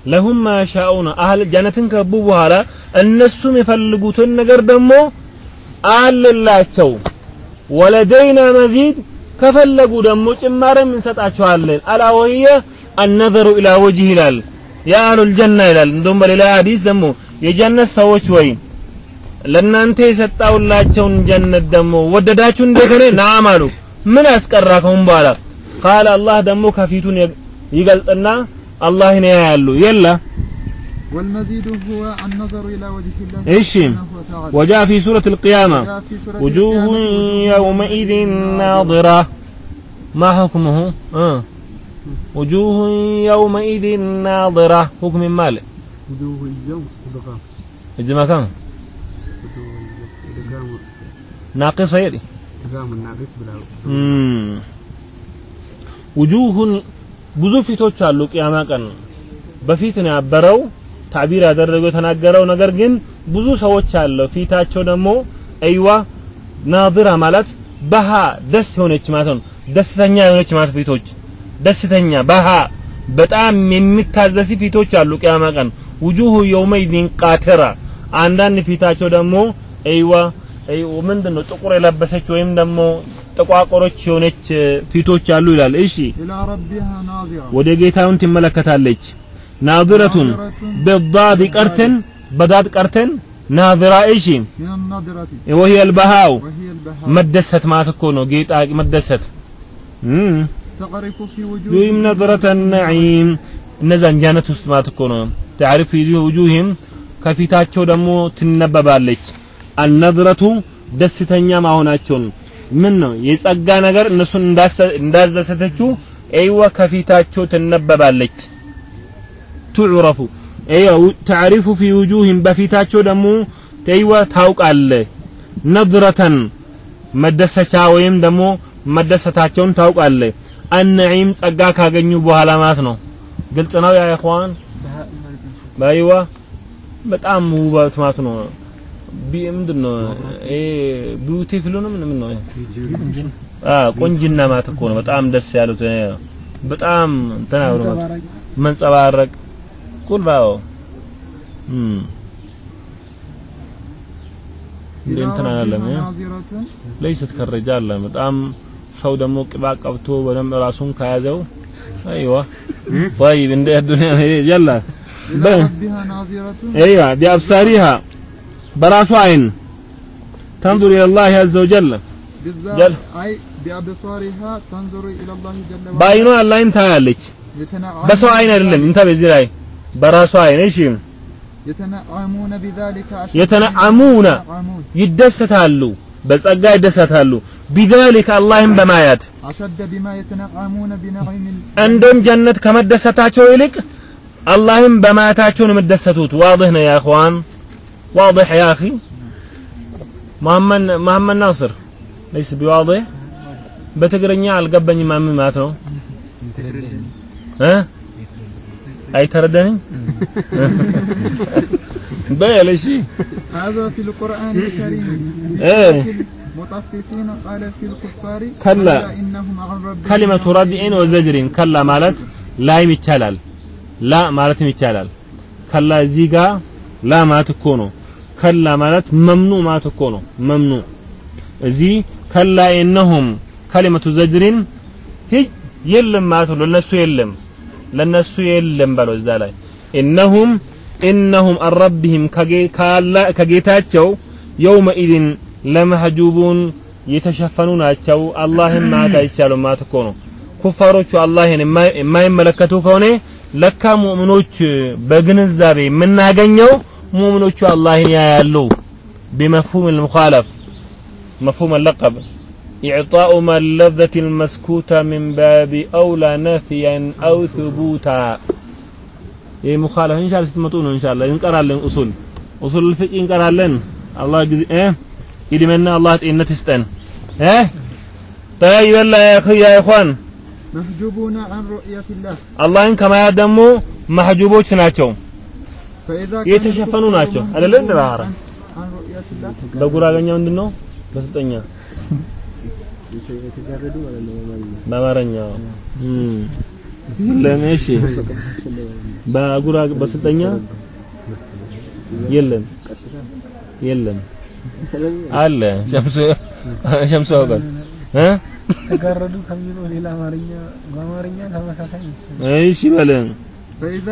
لهم ما يشاءون أهل الجنة كبوا على النسم يفلقوتن نجر دمو آل الله ولدينا مزيد كفلقوا دمو ጭማሪ እንሰጣቸዋለን አላ ወህየ النظر إلى وجه ይላል የአህሉ الجنة ይላል እንደውም በሌላ ሐዲስ ደግሞ የጀነት ሰዎች ወይ ለእናንተ የሰጣውላቸውን ጀነት ደግሞ ወደዳችሁ እንደገና ናም አሉ ምን አስቀራ ከሁን በኋላ ቃል አላህ ደግሞ ከፊቱን ይገልጥና አላህን ያያሉ የላ
والمزيد هو النظر إلى وجه الله
إيش؟
سبحانه وتعالى
وجاء في سورة القيامة
جاء في سورة
وجوه
القيامة
يومئذ ناظرة ما حكمه آه. وجوه يومئذ ناظرة حكم مال
وجوه اليوم إدغام
إذا ما كان
وجوه اليوم إدغام
ناقصة يدي
إدغام الناقص بلا
እም ውጁሁን ብዙ ፊቶች አሉ ቅያማ ቀን በፊት ነው ያበረው ታቢር ያደረገው የተናገረው ነገር ግን ብዙ ሰዎች አለው ፊታቸው ደግሞ አይዋ ናዝራ ማለት በሃ ደስ የሆነች ማለት ነው ደስተኛ የሆነች ማለት ፊቶች ደስተኛ በሃ በጣም የሚታዘሲ ፊቶች አሉ ቅያማ ቀን ውጁሁ የውመይዲን ቃትራ አንዳንድ ፊታቸው ደግሞ እይዋ ምንድን ነው ጥቁር የለበሰች ወይም ደግሞ ጥቋቁሮች የሆነች ፊቶች አሉ ይላል። እሺ። ወደ ጌታውን ትመለከታለች። ናዝረቱን በዳድ ቀርተን በዳድ ቀርተን ናዝራ እሺ።
وهي البهاء
መደሰት ማለት እኮ ነው። ጌጣ መደሰት።
تعرف في وجوههم
نظرة النعيم እነዛን ጀነት ውስጥ ማለት እኮ ነው። ታሪፍ ፊ ውጁህም ከፊታቸው ደግሞ ትነበባለች። አልነዝረቱ ደስተኛ መሆናቸውን። ምን ነው የጸጋ ነገር እነሱን እንዳስደሰተችው አይዋ ከፊታቸው ትነበባለች። ትዑረፉ አይዋ ታሪፉ ፊ ውጁህም በፊታቸው ደግሞ አይዋ ታውቃለ ነዝረተን መደሰቻ ወይም ደግሞ መደሰታቸውን ታውቃለ አነዒም ጸጋ ካገኙ በኋላ ማለት ነው። ግልጽ ነው ያ ኢኽዋን በይዋ በጣም ውበት ማለት ነው ቢ ምንድን ነው ይሄ ቢዩቲፉል ነው ምን ምን ነው አ ቆንጅና ማለት እኮ ነው በጣም ደስ ያሉት በጣም እንትና ነው መንጸባረቅ ቁል ባው እም
إلى
እንትና አለም
ربها ناظرة
ለይሰት ከረጃለ በጣም ሰው ደግሞ ቅባ ቀብቶ በደንብ ራሱን ከያዘው አይዋ طيب እንደ ዱንያ ይላ
إلى
በ-
ربها ناظرة
ايوه بأبصارها براسو عين تنظر إلى الله عز وجل
بالذات
جل.
أي بأبصارها تنظر إلى الله جل وعلا
በአይኗ አላህን ታያለች
يتنعمون
በሰው አይን አይደለም እንታ በዚህ ላይ በራሷ አይን እሺ
يتنعمون بذلك أشد
يتنعمون.
يتنعمون
ይደሰታሉ በጸጋ ይደሰታሉ ቢዛሊከ አላህን በማያት
أشد بما يتنعمون بنعيم ال-
እንደም ጀነት ከመደሰታቸው ይልቅ اللهم بما تاتون من دستوت واضحنا يا اخوان واضح يا أخي محمد محمد ناصر ليس بواضح በትግርኛ ما ماتوا ها اي تردني؟ አይተረዳኝ በል شيء
هذا في القرآن الكريم مطففين قال في الكفار
كلا
إنهم عن ربهم
كلمة ردين وزجر كلا مالت لا ይቻላል ላ ማለትም ይቻላል። ከላ እዚህ ጋር ላ ማለት እኮ ነው። ከላ ማለት መምኑ ማለት እኮ ነው። መምኑ። እዚህ ከላ ኢነሁም ከሊመቱ ዘጅሪን ሂጅ የለም ማለት ነው። ለነሱ የለም። ለነሱ የለም በለው እዛ ላይ። ኢነሁም ኢነሁም አረብህም ከጌታቸው የውመኢድን ለመህጁቡን የተሸፈኑ ናቸው። አላህን ማየት አይቻሉም ማለት እኮ ነው። ኩፋሮቹ አላህን የማይመለከቱ ከሆነ ለካ ሙእምኖች በግንዛቤ የምናገኘው ሙእምኖቹ አላህን ያያሉ بمفهوم المخالف مفهوم اللقب إعطاء ما اللذة المسكوتة من باب أولى نفيا أو ثبوتا ይህ ሙኻለፍ ኢንሻአላ ስትመጡ ነው ኢንሻአላ እንቀራለን ኡሱል ኡሱል الفقه እንቀራለን አላህ ጊዜ እ ይድመና አላህ ጤንነት ይስጠን እ طيب يلا يا اخي يا اخوان
محجوبون عن رؤية الله
አላህን ከማያት ደግሞ ማህጁቦች ናቸው
فإذا كان
የተሸፈኑ
الكفار
ናቸው
محجوبون
አይደለ እንደ ባህራ
عن عن رؤية الله
በጉራገኛ ምንድን ነው በስልጠኛ
የተጋረዱ ማለት ነው በአማርኛ
በአማርኛ እም የለም እሺ በጉራ በስልጠኛ የለም የለም አለ ሸምሱ ሸምሱ ያውቃል እ
ተጋረዱ ከሚለው ሌላ አማርኛ በአማርኛ ተመሳሳይ መሰለኝ።
እሺ
በለ
ፈኢዛ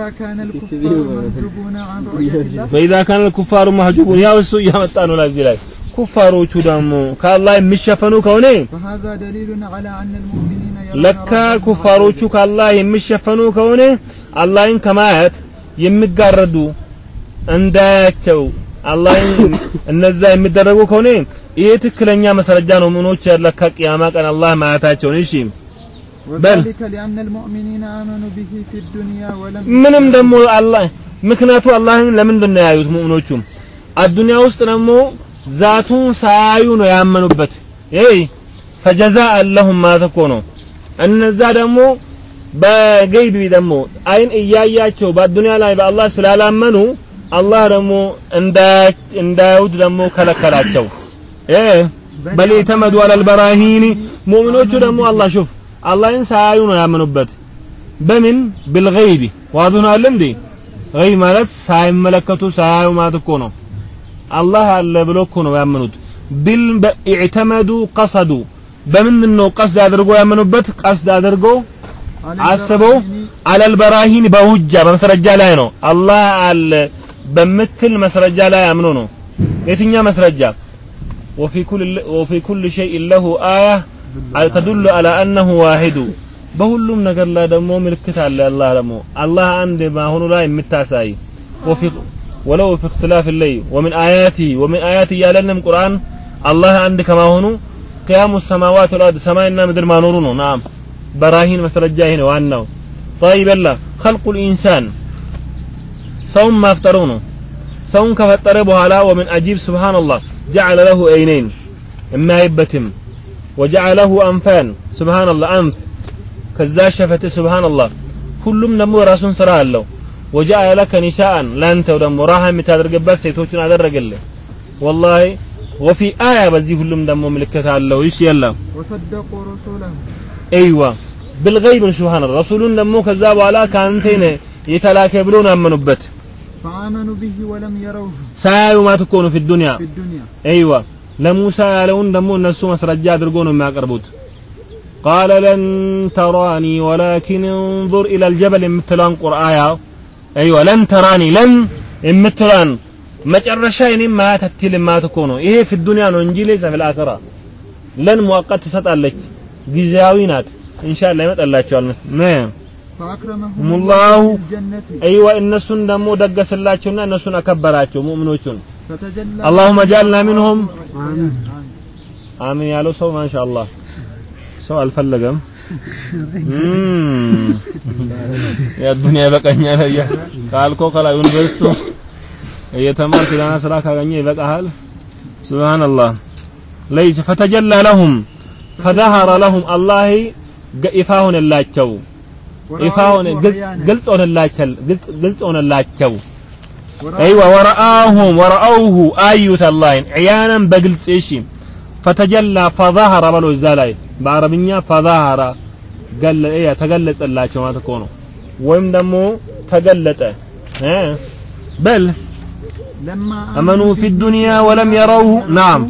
ካነ ልኩፋሩ ማህጁቡን ያው እሱ እያመጣ ነው ለዚህ ላይ። ኩፋሮቹ ደግሞ ከአላህ የሚሸፈኑ ከሆነ ለካ ኩፋሮቹ ከአላህ የሚሸፈኑ ከሆነ አላህን ከማየት የሚጋረዱ እንዳያቸው አላህን እነዛ የሚደረጉ ከሆነ ይሄ ትክክለኛ ማስረጃ ነው። ሙእሚኖች ያለካ ቂያማ ቀን አላህ ማያታቸውን እሺ ምንም ደግሞ አላህ ምክንያቱ አላህን ለምንድን ነው ያዩት? ሙእሚኖቹም አዱንያ ውስጥ ደግሞ ዛቱን ሳያዩ ነው ያመኑበት። ይሄ ፈጀዛ አለሁም ማለት እኮ ነው። እነዛ ደግሞ በገይቢ ደግሞ አይን እያያቸው በአዱንያ ላይ በአላህ ስላላመኑ አላህ ደግሞ እንዳያዩት ደግሞ ከለከላቸው። በል ተመዱ አለል በራሂን ሙእሚኖቹ ደግሞ አላህ ሹፍ አላህን ሳያዩ ነው ያመኑበት። በምን? بالغيب واضح ነው እንዴ? غيب ማለት ሳይመለከቱ ሳያዩ ማለት እኮ ነው። አላህ አለ ብሎ እኮ ነው ያመኑት። ቢል በኢዕተመዱ ቀሰዱ። በምንድን ነው ቀስድ አድርጎ ያመኑበት? ቀስድ አድርገው አስበው አለል በራሂን በሁጃ በመስረጃ ላይ ነው። አላህ አለ በምትል መስረጃ ላይ አምኖ ነው። የትኛ መስረጃ? وفي كل وفي كل شيء له آية تدل على أنه واحد በሁሉም ነገር ላይ ደግሞ ምልክት አለ አላህ ደግሞ አላህ አንድ ማሆኑ ላይ የምታሳይ وفي ولو في اختلاف الليل ومن آياته ومن آياته ያለንም ቁርአን አላህ አንድ ከማሆኑ قيام السماوات والأرض ሰማይና ምድር ማኖሩ ነው ናም በራሂን መስረጃ ይሄ ነው ዋናው طيب يلا خلق الإنسان ሰውን ማፍጠሩ ነው ሰውን ከፈጠረ በኋላ ومن أجيب سبحان الله جعل له عينين إما يبتم وجعل له أنفان سبحان الله أنف كذا شفته سبحان الله كلهم نمو راسون سرا له وجعل لك نساء لانت ودم راها متادرقبات سيتوتين أدرقله والله وفي آية بزي كل من دمو ملكتها الله إيش
يلا؟ وصدق رسوله.
أيوة. بالغيب سبحان الله. رسولون دمو كذا وعلا كانتين يتلاكبلون أمنبته ብሎ ነው ያመኑበት
فآمنوا به ولم يروه
ሳያዩ ማለት እኮ ነው في الدنيا
في الدنيا
ايوه ለሙሳ ያለውን ደግሞ እነሱ መስረጃ አድርጎ ነው የሚያቀርቡት قال لن تراني ولكن انظر الى الجبل የምትለውን ቁርአያ ايوه لن تراني لن የምትለውን መጨረሻ እኔም ማየት አትልም ማለት እኮ ነው ይሄ في الدنيا ነው እንጂ ليس في الاخره ለን ሙአቀት ትሰጣለች ጊዜያዊ ናት ኢንሻአላህ ይመጣላቸዋል ነ
ሙላሁ
አይዋ እነሱን ደግሞ ደገስላቸውና እነሱን አከበራቸው ሙእምኖቹን። አላሁመ ጃልና
ሚንሁም።
አሚን ያለው ሰው ማሻአላህ ሰው አልፈለገም። የዱንያ ይበቃኛል። ካልኮ ከላይ ዩኒቨርሲቲ እየተማርክ ደህና ስራ ካገኘ ይበቃሃል። ሱብሃንአላህ። ለይስ ፈተጀላ ለሁም ፈዘሀረ ለሁም። አላህ ገኢፋ ሆነላቸው ይፋ ሆነ ግልጽ ሆነላቸው ግልጽ ሆነላቸው አይዋ ወረአሁም ወረአውሁ አዩት አላህን ዕያናን በግልጽ እሺ ፈተጀላ ፈዛሀራ በሎ እዛ ላይ በአረብኛ ፈዛሀራ ተገለጸላቸው ማለት እኮ ነው ወይም ደግሞ ተገለጠ በል አመኑ ፊ ዱንያ ወለም የረውሁ ናም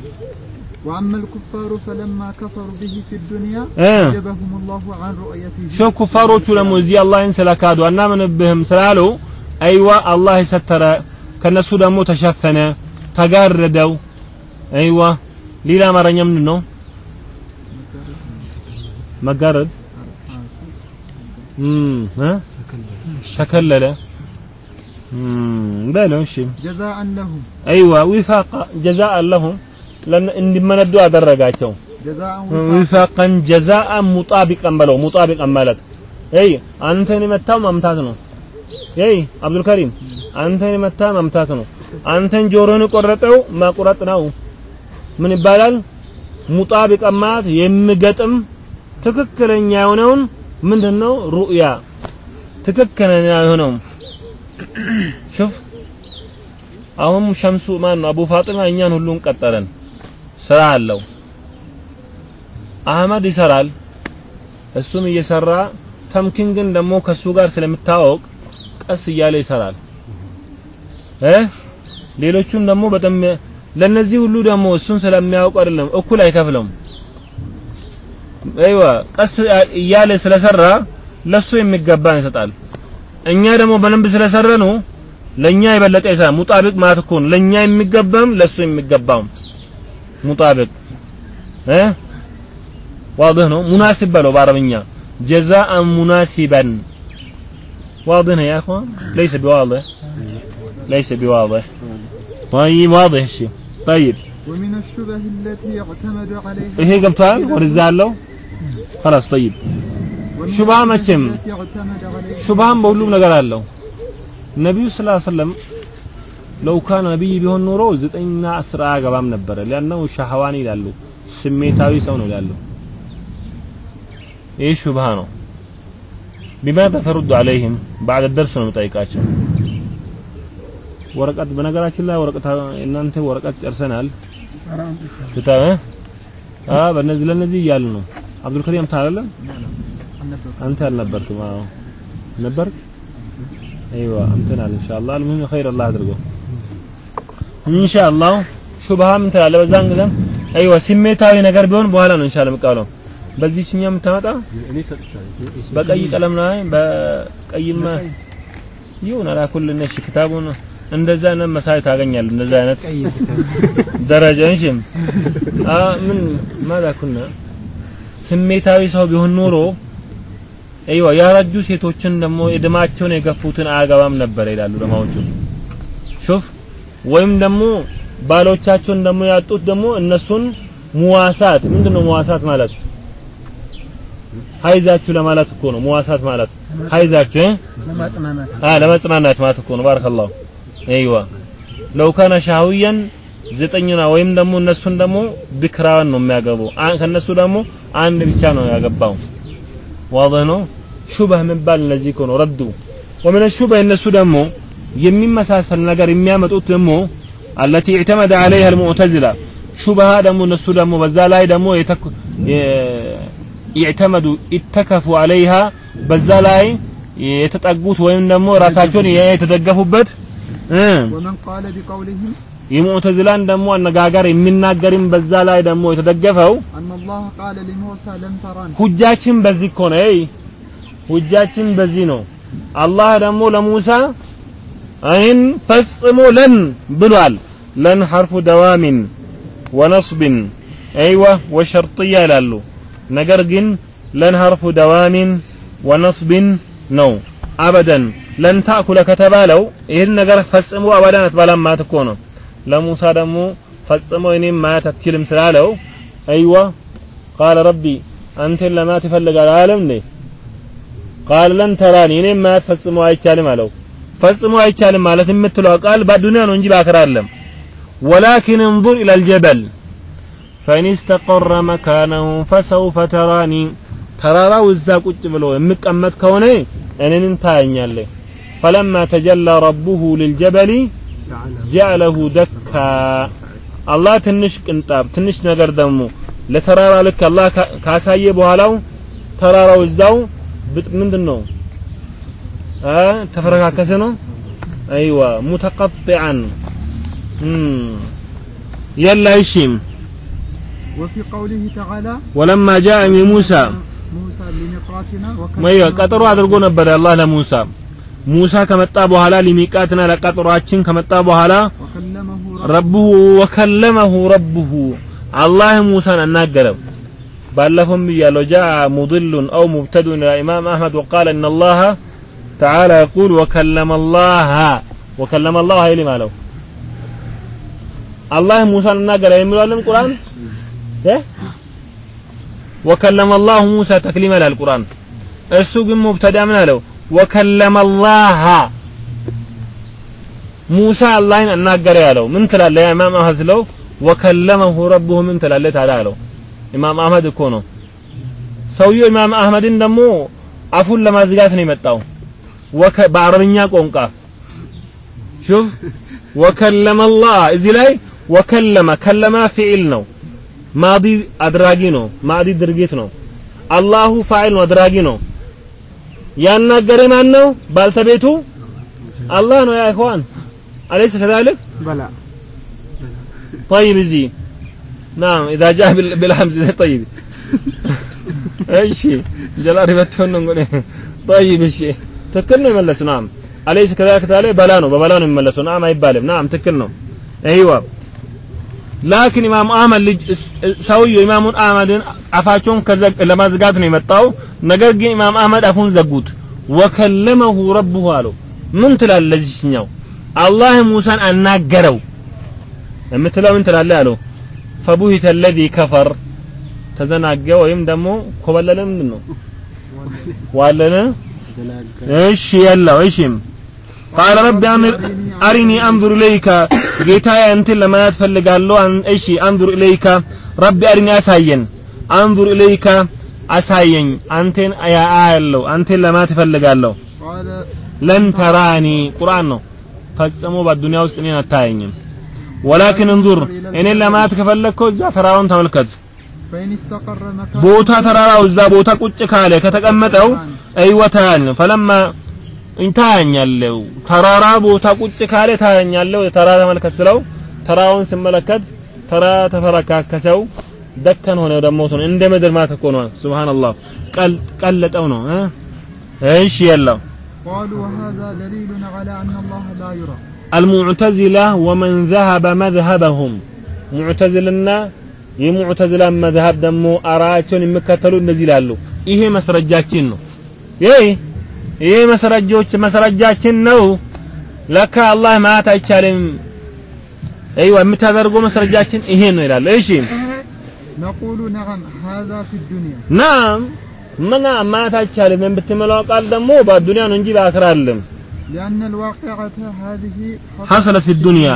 وأما الكفار فلما كفروا به في الدنيا
آه.
أجبهم الله عن رؤيته.
شو كفارو تلموزي الله إن سلكادو أنا من بهم سلالو. أيوة الله ستر. كالنسو دمو تشفنا تقردوا أيوة. ليلا مرة منه مقرد امم ها؟ تكلل. امم بالو شي.
جزاء لهم.
أيوه وفاق. جزاء لهم. እንዲመነዱ አደረጋቸው
جزاء وفاقا
ዊፋቀን ጀዛአን ሙጣቢቀን በለው ሙጣቢቀን ማለት ይ አንተን የመታው መምታት ነው ይ አብዱልከሪም አንተን የመታ መምታት ነው አንተን ጆሮን ቆረጠው መቁረጥ ነው ምን ይባላል ሙጣቢቀን ማለት የሚገጥም ትክክለኛ የሆነውን ምንድነው ሩእያ ትክክለኛ የሆነው ሽፍ አሁን ሸምሱ ማን ነው አቡ ፋጢማ እኛን ሁሉን ቀጠረን ስራ አለው። አህመድ ይሰራል። እሱም እየሰራ ተምኪን ግን ደግሞ ከሱ ጋር ስለምታወቅ ቀስ እያለ ይሰራል። እ? ሌሎቹም ደግሞ በጣም ለነዚህ ሁሉ ደግሞ እሱን ስለሚያውቁ አይደለም። እኩል አይከፍለውም አይዋ ቀስ እያለ ስለሰራ ለሱ የሚገባን ይሰጣል። እኛ ደግሞ በደንብ ስለሰረኑ ለኛ የበለጠ ይሰራ ሙጣቢቅ ማለት እኮ ነው። ለኛ የሚገባም ለሱ የሚገባም ሙጣቢቅ እ واضح ነው ሙናሲብ በለው በአረብኛ جزاء مناسبا واضح يا اخوان ليس بواضح ليس بواضح طيب واضح الشيء طيب
ومن الشبه التي اعتمد عليها
ይሄ ገብቷል ወደዛ ያለው خلاص طيب
ومن
شبهة
الشبه
መቼም
التي اعتمد عليها
ሹብሃም በሁሉም ነገር አለው ነቢዩ ስላ ሰለም ለው ካነ ነቢይ ቢሆን ኖሮ ዘጠኝና አስር አያገባም ነበረ ሊያነው ሻህዋን ይላሉ ስሜታዊ ሰው ነው ይላሉ ይህ ሹብሃ ነው ቢማዛ ተሩዱ አለይህም ባዕድ ደርስ ነው የምጠይቃቸው ወረቀት በነገራችን ላይ ወረቀት እናንተ ወረቀት ጨርሰናል ክታ አ በእነዚህ ለነዚህ እያሉ ነው አብዱልከሪም ታላለ አንተ አልነበርክም አዎ ነበርክ ايوه امتنال ان شاء الله المهم خير الله አድርገው ኢንሻአላህ ሹብሃም እንትላለ በዛን ጊዜም አይዋ ስሜታዊ ነገር ቢሆን በኋላ ነው ኢንሻአላህ መቃለው በዚህኛ የምታመጣ? በቀይ ቀለም ላይ በቀይማ ይሁን። አላኩል ነሽ ክታቡን እንደዛ አይነት መሳይ ታገኛል። እንደዛ አይነት ደረጃ እንሽም ምን ማላኩና ስሜታዊ ሰው ቢሆን ኖሮ አይዋ ያረጁ ሴቶችን ደግሞ የደማቸውን የገፉትን አያገባም ነበር ይላሉ ለማወጁ ሹፍ ወይም ደግሞ ባሎቻቸውን ደግሞ ያጡት ደግሞ እነሱን ሙዋሳት። ምንድነው ሙዋሳት ማለት? ሀይዛችሁ ለማለት እኮ ነው ሙዋሳት ማለት። ሀይዛችሁ አ ለማጽናናት ማለት እኮ ነው። ባረከላሁ። አይዋ። ለው ካነ ሻህውያን ዘጠኝና ወይም ደግሞ እነሱን ደግሞ ብክራን ነው የሚያገቡ ከነሱ ደግሞ አንድ ብቻ ነው ያገባው። ዋضح ነው። ሹብህ የሚባል እነዚህ እኮ ነው። ረዱ። ወምን ሹብህ እነሱ ደግሞ የሚመሳሰል ነገር የሚያመጡት ደግሞ አለቲ ኢዕተመደ አለይሃ አልሙዕተዚላ ሹብሃ ደግሞ እነሱ ደግሞ በዛ ላይ ደግሞ ኢዕተመዱ ኢተከፉ አለይሃ በዛ ላይ የተጠጉት ወይም ደግሞ ራሳቸውን የተደገፉበት የሙዕተዝላን ደግሞ አነጋገር የሚናገርም በዛ ላይ ደግሞ የተደገፈው ሁጃችን በዚህ እኮ ነው። ሁጃችን በዚህ ነው። አላህ ደግሞ ለሙሳ አይን ፈጽሞ ለን ብሏል። ለን ሐርፉ ደዋሚን ወነስብን አይወ ወሸርጥያ ይላሉ። ነገር ግን ለን ሐርፉ ደዋሚን ወነስብን ነው። አበደን ለን ታእኩለ ከተባለው ይህን ነገር ፈጽሞ አበዳን አትበላም ማለት እኮ ነው። ለሙሳ ደግሞ ፈጽሞ እኔም ማየት አትችልም ስላለው አይዋ ቃለ ረቢ አንተን ለማየት ይፈልጋል አለም እንዴ? ቃል ለን ተራኒ እኔም ማየት ፈጽሞ አይቻልም አለው ፈጽሞ አይቻልም ማለት የምትለው ቃል በዱንያ ነው እንጂ በአኺራ አይደለም። ወላኪን እንዙር ኢለል ጀበል ፈኢን እስተቀረ መካነሁ ፈሰውፈ ተራኒ ተራራው እዛ ቁጭ ብሎ የምቀመጥ ከሆነ እኔን ታያኛለህ። ፈለማ ተጀላ ረቡሁ ሊልጀበሊ ጀዐለሁ ደካ አላህ ትንሽ ቅንጣብ ትንሽ ነገር ደግሞ ለተራራ ልክ አላህ ካሳየ በኋላው ተራራው እዛው ምንድን ነው ተፈረካከሰ ነው አይዋ ሙተቀጥዐን እም የላ እሺም
وفي قوله تعالى
ወለማ ጃአ ሙሳ
موسى لميقاتنا
መየ
وكلمه
ቀጠሮ አድርጎ ነበር አላህ ለሙሳ ሙሳ ከመጣ በኋላ ሊሚቃትና ለቀጠሯችን ከመጣ በኋላ
وكلمه
ረብሁ ወከለመሁ ረብሁ አላህ ሙሳን አናገረው ባለፈውም ብያለሁ ጃአ ሙድሉን አው ሙብተዱን ኢላ ኢማም አህመድ ወቃለ እነ አላህ ተዓላ የቁል ወከለመ አላህ ወከለመ አላህ ሀይልም አለው አላህ ሙሳን አናገረ የሚለዋለን ቁርአን እ ወከለመ አላሁ ሙሳ ተክሊማ ይላል ቁርአን እሱ ግን ሙብተዳ ምን አለው ወከለመ አላህ ሙሳ አላህን አናገረ ያለው ምን ትላለህ ያ ኢማም አህመድ ስለው ወከለመሁ ረቡሁ ምን ትላለህ ታዲያ አለው ኢማም አህመድ እኮ ነው ሰውየው ኢማም አህመድን ደግሞ አፉን ለማዝጋት ነው የመጣው ወከ በአረብኛ ቋንቋ ሹፍ ወከለመ አላህ እዚህ ላይ ወከለመ ከለማ ፊዕል ነው ማዲ አድራጊ ነው ማዲ ድርጊት ነው አላሁ ፋይል ነው አድራጊ ነው ያናገረ ማን ነው ባልተቤቱ አላህ ነው ያ ኢኽዋን أليس كذلك؟
بلى
طيب زي نعم إذا جاء بال- بالهمز طيب ايش جلال ربتون نقول طيب ايش تكلنا يملس نعم أليس كذلك تعالى بلانو ببلانو يملسوا نعم አይባልም نعم ትክክል ነው ايوه ላኪን ኢማም አህመድ ልጅ ሰውየው ኢማሙን አህመድን አፋቸውን ከዘግ ለማዝጋት ነው የመጣው ነገር ግን ኢማም አህመድ አፉን ዘጉት ወከለመሁ ረብሁ አለው ምን ትላለህ ለዚህኛው አላህ ሙሳን አናገረው የምትለው ምን ትላለህ አለው ፈቡሂተ አለዚ ከፈር ተዘናገ ወይም ደግሞ ኮበለለ ምንድን ነው ዋለለ እሺ ያለው እሺም ቃለ ረቢ አሪኒ አንዙር ኢለይከ ጌታዬ አንተን ለማየት ፈልጋለሁ። እሺ አንዙር ኢለይከ ረቢ አሪኒ አሳየን። አንዙር ኢለይከ አሳየኝ፣ አንተን አያለሁ፣ አንተን ለማየት
ፈልጋለሁ።
ለን ተራኒ ቁርአን ነው። ፈጽሞ በዱንያ ውስጥ እኔን አታየኝም። ወላኪን እንዙር እኔን ለማየት ከፈለግከው እዛ ተራውን ተመልከት ቦታ ተራራው እዛ ቦታ ቁጭ ካለ ከተቀመጠው አይወታን ፈለማ እንታያኛለው ተራራ ቦታ ቁጭ ካለ ታያኛለው ተራራ ተመልከት ስለው ተራራውን ስመለከት ተራ ተፈረካከሰው ደከን ሆነ ደግሞ ሆነ እንደ ምድር ማለት እኮ ነው ሱብሃንአላህ ቀል- ቀለጠው ነው እ? እሺ የለው
قالوا وهذا دليل على أن الله لا يرى
المعتزلة ومن ذهب مذهبهم معتزلنا የሙዕተዝላ መዝሀብ ደግሞ አራቸውን የሚከተሉ እንደዚህ ይላሉ። ይሄ መስረጃችን ነው። ይሄ ይሄ መስረጃዎች መስረጃችን ነው። ለካ አላህ ማየት አይቻልም። አይዋ የምታደርገው መስረጃችን ይሄ ነው ይላሉ። እሺ
نقول نعم هذا في الدنيا
ናም ምና ማየት አይቻልም የምትመላው ቃል ደግሞ በዱንያ ነው እንጂ በአኺራ አይደለም።
لأن الواقعة هذه
ሐሰለት ፊ ዱንያ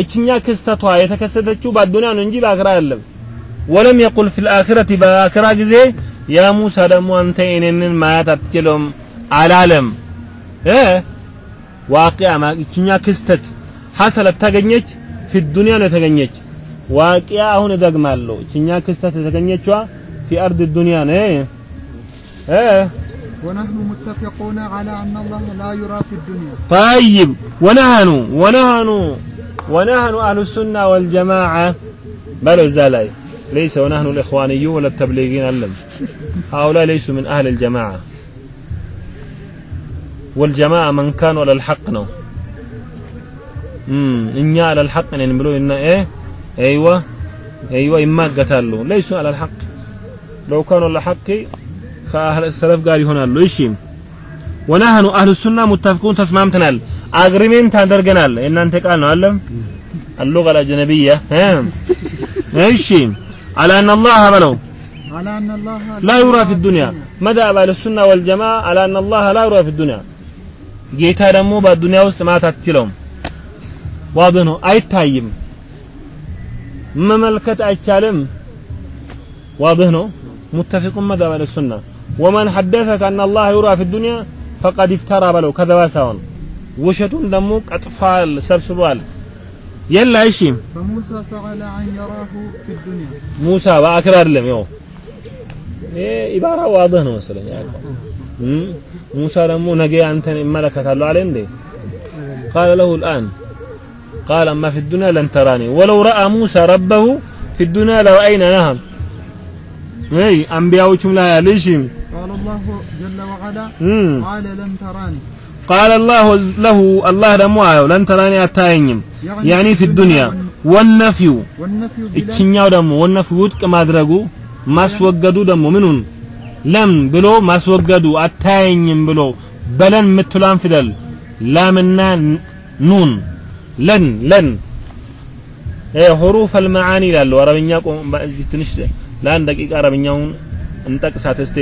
እችኛ ክስተቷ የተከሰተችው በዱንያ ነው እንጂ በአኺራ አይደለም። ولم يقل في الآخرة بآخرة جزء يا موسى لم أنت إن ما تتلم على العالم إيه؟ واقع ما كنيا كستت. حصل تغنيت في الدنيا نتغنيت واقع هون دقمالو كنيا كستت تغنيت في أرض الدنيا إيه؟ إيه؟
ونحن متفقون على أن الله لا يرى في الدنيا.
طيب ونحن ونحن ونحن أهل السنة والجماعة. بلو زالي ليس ونحن الإخوانيون ولا التبليغين علم هؤلاء ليسوا من أهل الجماعة. والجماعة من كان على الحق نو. امم إن على الحق يعني نملو إن إيه؟ أيوة. أيوة. إما قتلوا ليسوا على الحق. لو كانوا على الحق كأهل السلف قالوا هنا إيشيم ونحن أهل السنة متفقون تسمامتنا أغريمين تندرقنا إن أنت قالنا علم اللغة الأجنبية. ها؟ ماشي على أن الله منهم
على أن الله
لا يرى في الدنيا مذهب أهل السنة والجماعة على أن الله لا يرى في الدنيا ጌታ ደግሞ በዱንያ ውስጥ ማየት አትችለውም። ዋድህ ነው፣ አይታይም፣ መመልከት አይቻልም። ዋድህ ነው። ሙተፊቁን መዛብ አለ ሱና ወመን ሐደሰከ አነ አላህ ዩራ ፊ ዱንያ ፈቀድ ኢፍተራ በለው ከዘባ ሳይሆን ውሸቱን ደግሞ ቀጥፏል፣ ሰብስቧል። يلا إيش
فموسى سأل عن يراه في الدنيا.
موسى واكرر لم يو إيه عبارة واضحة مثلا يعني. موسى لما نجي أنت ملكة قال له عندي قال له الآن قال أما في الدنيا لن تراني. ولو رأى موسى ربه في الدنيا لرأينا نهم أي أنبياء لا ليش
قال الله جل وعلا قال لن تراني.
ቃለ ላሁ ለሁ አላህ ደግሞ አየው ለንተላኔ አታየኝም ያኒ ፊ
ዱንያ ወነፊው
እችኛው ደግሞ ወነፊው ውድቅ ማድረጉ ማስወገዱ ደግሞ ምኑን ለም ብሎ ማስወገዱ አታየኝም ብሎ በለን የምትሏን ፊደል ላምና ኑን ለን ለን ሁሩፍ አልመዓኒ ይላሉ አረብኛ እዚህ ትንሽ ለአንድ ደቂቃ አረብኛውን እንጠቅሳት እስቲ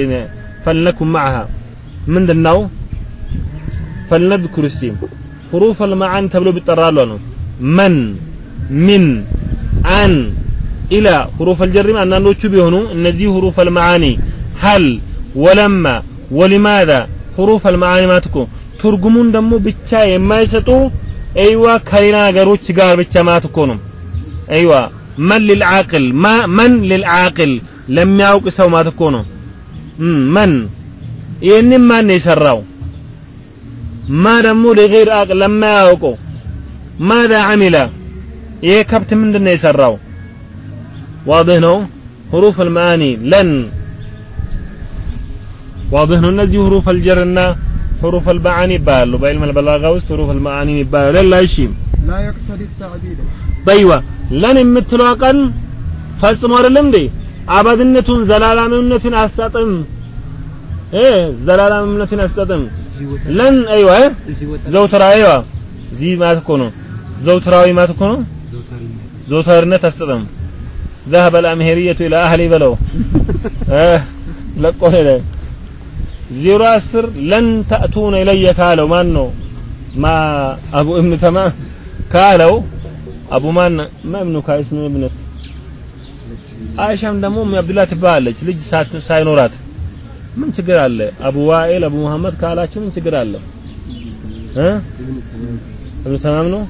ፈለኩም ማዓሃ ምንድን ነው ፈልነذኩር እስቲ ሁሩፍ አልመዓኒ ተብሎ ቢጠራሉ ነው መን ሚን አን ኢላ ሁሩፍ አልጀሪም አንዳንዶቹ ቢሆኑ እነዚህ አልመዓኒ ሀል ወለማ ወሊማዛ ሁሩፍ አልመዓኒ ማለት እኮ ትርጉሙን ደግሞ ብቻ የማይሰጡ አይዋ ከሌላ ነገሮች ጋር ብቻ ማለት እኮ ነው። አይዋ መን ሊልዓቅል ማ መን ሊልዓቅል ለሚያውቅ ሰው ማለት እኮ ነው። መን ይህንን ማን የሰራው ما دمو لغير أق لما أوكو ماذا عمل؟ إيه يكبت من دنا يسراو واضح نو؟ حروف المعاني لن. واضح نو؟ نزي حروف الجرنة حروف المعاني بالو بعلم البلاغة حروف المعاني بالو لا شيء
لا يقتضي
التعديل. أيوه لن متلوقا ፈጽሞ አይደለም እንዴ ممنة ዘላለምነትን አስጠጥም እ ممنة أستطم. إيه، ለን አይዋ ዘውትራ አይዋ እዚህ ማለት እኮ ነው ዘውትራዊ ማለት እኮ ነው ዘውታሪነት አስጠጠም ذهب الأمهرية إلى أهلي بلو آه لقوا إليه زيرو أسر لن تأتون إلي كالو ما أنه ما أبو ابن تمام كالو أبو مان ما ابنك اسم ابنك አይሻም ደግሞ አብዱላህ ትባላለች ልጅ ሳይኖራት ምን ችግር አለ? አቡ ዋኤል አቡ መሐመድ ካላችሁ ምን ችግር አለ እ? ተማም ነው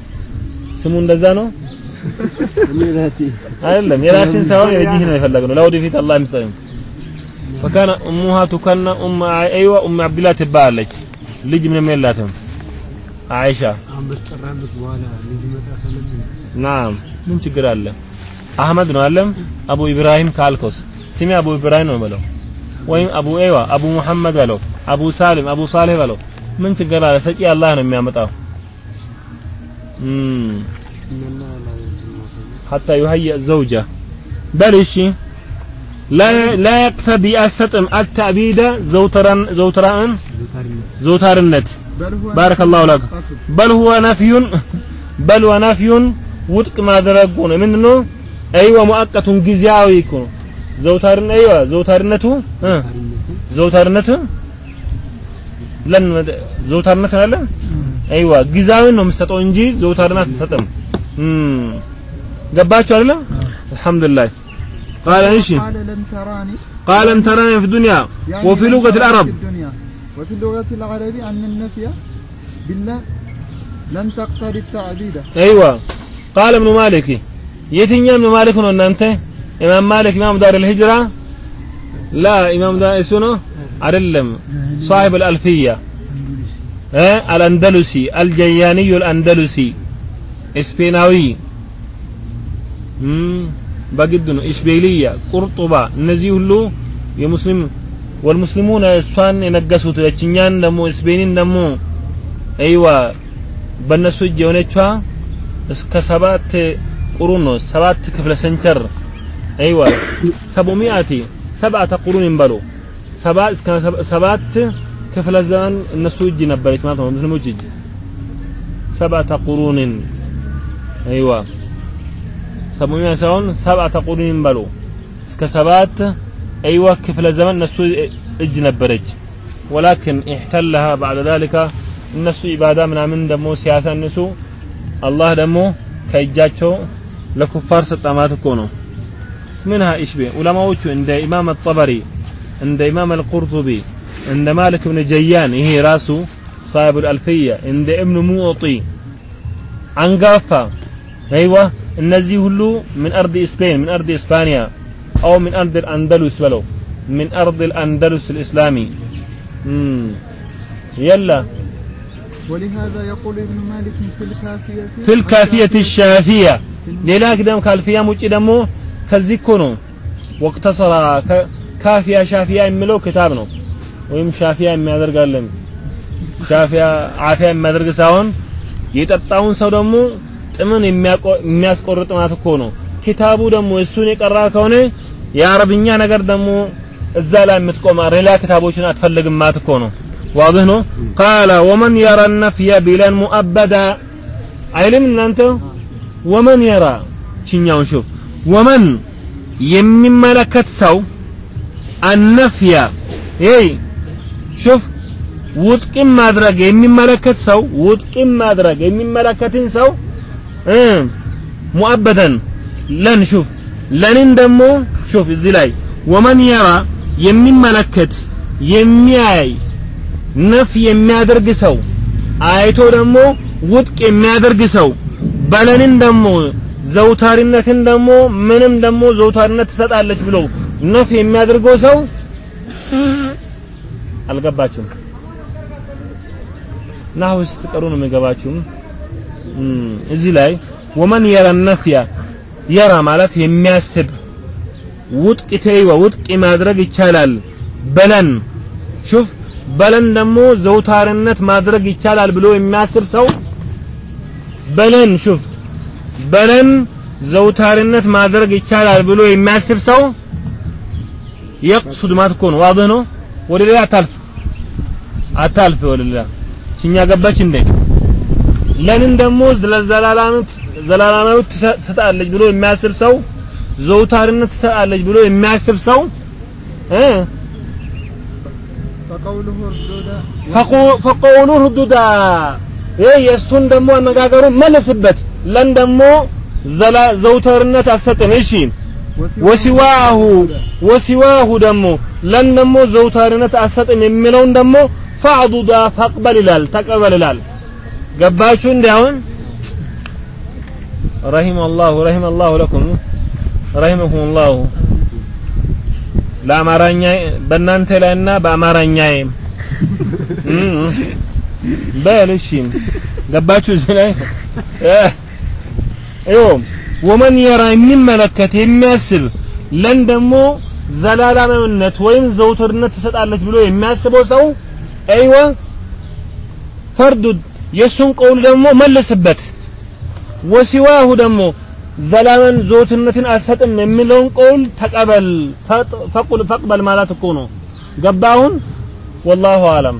ስሙ እንደዛ ነው? አይደለም የራስን ሳይሆን የልጅህ ነው የፈለግነው። ለወደፊት አላህ ይመስጠን ፈካነ ኡሙሃ ቱከና ኡም አይዋ ኡም አብዱላህ ትባላለች። ልጅ ምንም የላትም። አይሻ። ናም ምን ችግር አለ? አህመድ ነው አለም አቡ ኢብራሂም ካልኮስ። ስሜ አቡ ኢብራሂም ነው በለው ወይም አቡ ኤዋ አቡ ሙሐመድ በለው አቡ ሳሊም አቡ ሳሌህ በለው ምን ችግር አለ ሰጪ አላህ ነው የሚያመጣው ሐታ ዩሀይእ ዘውጃ በል እሺ
ላ
የቅተዲ
አሰጥም አታዕቢደ
ዘውትራን ዘውታርነት ባረከ
ላሁ
ላክ በል ሁወ ነፍዩን በል ወነፍዩን ውድቅ ማድረጉ ነው ምንድነው አይወ ሙአቀቱን ጊዜያዊ እኮ ነው زوتارن ዘውታርነ زوتارنته ዘውታርነቱ? ዘውታርነቱ? ለን أيوه አለ? አይዋ ጊዜያዊን ነው የምትሰጠው እንጂ ዘውታርና አትሰጥም። ገባችሁ አይደለ? አልহামዱሊላህ قال إيش
قال لن تراني
في الدنيا وفي لغة العرب
وفي اللغة العربية أن النفي بالله لن تقتضي التعبيد
أيوة قال ابن مالك يتنيا ابن مالك أنت إمام مالك إمام دار الهجرة؟ لا إمام دار اسمه علم صاحب الألفية. إيه؟ الأندلسي الجياني الأندلسي. إسبيناوي. بجدن إشبيلية قرطبة نزيه له يمسلم والمسلمون إسبان ينقصوا تجنيان دمو إسبينين دمو. أيوة. بنسو جيونيتشوا إسكا قرونو سبات كفل سنتر. ነው ሰባት ክፍለ ሰንቸር አይዋ ሰቡሚአቲ ሰብዓተ ቁሩን ይንበሉ ሰባ እስከ ሰባት ክፍለ ዘመን እነሱ እጅ ነበረች ማለት ነው ሙስሊሞች እጅ ሰብዓተ ቁሩንን አይዋ ሰሙሚያ ሳይሆን ሰብዓተ ቁሩን ይንበሉ እስከ ሰባት አይዋ ክፍለ ዘመን እነሱ እጅ ነበረች ወላኪን ኢሕተለሃ ባዕደ ዛሊካ እነሱ ኢባዳ ምናምን ደግሞ ሲያሳንሱ አላህ ደግሞ ከእጃቸው ለኩፋር ሰጣ ማለት እኮ ነው منها إشبه علماء عند إمام الطبري عند إمام القرطبي عند مالك بن جيان هي راسه صاحب الألفية عند ابن موطي عن قافة أيوة النزي هلو من أرض إسبين من أرض إسبانيا أو من أرض الأندلس بلو من أرض الأندلس الإسلامي. مم. يلا.
ولهذا يقول ابن مالك في الكافية
في الكافية الشافية. ليلا قدام كالفية مجي مو ከዚህ እኮ ነው ወቅተሰራ ካፊያ ሻፊያ የሚለው ክታብ ነው። ወይም ሻፊያ የሚያደርጋለን። ሻፊያ አፊያ የሚያደርግ ሳይሆን የጠጣውን ሰው ደግሞ ጥምን የሚያስቆርጥ ማለት እኮ ነው። ኪታቡ ደግሞ እሱን የቀራ ከሆነ የአረብኛ ነገር ደግሞ እዛ ላይ የምትቆማ ሌላ ክታቦችን አትፈልግም ማለት እኮ ነው። ዋብህ ነው። ቃለ ወመን የራ ነፍየ ቢለን ሙአበዳ አይልም እናንተ? ወመን የራ ችኛውን ሹፍ ወመን የሚመለከት ሰው አነፍያ ይይ ሹፍ ውጥቅም ማድረግ የሚመለከት ሰው ውጥቅም ማድረግ የሚመለከትን ሰው ሙአበደን ለን ሹፍ ለንን ደግሞ ሹፍ እዚህ ላይ ወመን የራ የሚመለከት የሚያይ ነፍ የሚያደርግ ሰው አይቶ ደግሞ ውጥቅ የሚያደርግ ሰው በለንን ደግሞ ዘውታሪነትን ደግሞ ምንም ደግሞ ዘውታሪነት ትሰጣለች ብሎ ነፍ የሚያደርገው ሰው አልገባችሁም? ናሁ ስትቀሩ ነው የሚገባችሁም? እዚህ ላይ ወመን የራ ነፍያ የራ ማለት የሚያስብ ውጥቅ ተይወ ውጥቅ ማድረግ ይቻላል በለን። ሹፍ በለን ደግሞ ዘውታርነት ማድረግ ይቻላል ብሎ የሚያስብ ሰው በለን። ሹፍ በለን ዘውታሪነት ማድረግ ይቻላል ብሎ የሚያስብ ሰው የቅሱድ ማለት ነው። ዋድህ ነው። ወደ ሌላ አታልፍ አታልፍ። ወደ ሌላ እኛ ገባች እንዴ? ለምን ደግሞ ለዘላላነት ዘላላማዊ ትሰጣለች ብሎ የሚያስብ ሰው ዘውታሪነት ትሰጣለች ብሎ የሚያስብ ሰው እ ፈቀውሉ ርዱዳ ይህ የእሱን ደግሞ አነጋገሩን መልስበት ለን ደግሞ ዘውተርነት አሰጥም እሺ ወሲዋሁ ወሲዋሁ ደግሞ ለን ደግሞ ዘውታርነት አሰጥም የሚለውን ደግሞ ፈዕዱዳ ፈቅበል ይላል ተቀበል ይላል ገባችሁ እንዲ አሁን ረሂመ አላሁ ረሂመ አላሁ ለኩም ረሂመኩም አላሁ ለአማራኛ በእናንተ ላይና በአማራኛዬ በል እሺ ገባችሁ እዚህ ላይ ይኸው ወመን የራ የሚመለከት የሚያስብ ለን ደግሞ ዘላለማዊነት ወይም ዘውትርነት ትሰጣለች ብሎ የሚያስበው ሰው አይዋ ፈርዱ የሱን ቀውል ደግሞ መልስበት። ወሲዋሁ ደግሞ ዘላመን ዘውትርነትን አልሰጥም የሚለውን ቀውል ተቀበል ፈቁል ፈቅበል ማለት እኮ ነው። ገባሁን? ወላሁ አለም።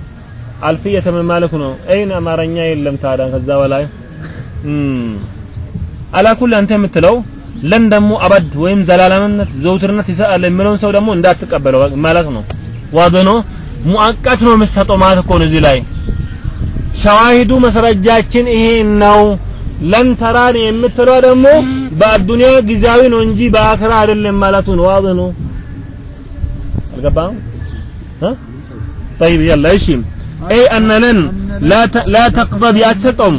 አልፍየተ ማለት ነው። አይን አማርኛ የለም ታዲያ ከዛ በላይ አላኩል አንተ የምትለው ለን ደግሞ አበድ ወይም ዘላለምነት ዘውትርነት ይሰጣል የሚለውን ሰው ደግሞ እንዳትቀበለው ማለት ነው ዋዶ ነው ሙአቀት ነው የምትሰጠው ማለት እኮ ነው እዚህ ላይ ሸዋሂዱ መስረጃችን ይሄ ነው ለን ተራን የምትለው ደግሞ በአዱንያ ጊዜያዊ ነው እንጂ በአኺራ አይደለም ማለቱ ነው ዋዶ ነው አልገባም ها طيب يلا ايش اي ان لن لا ت... لا تقتضي اتسطم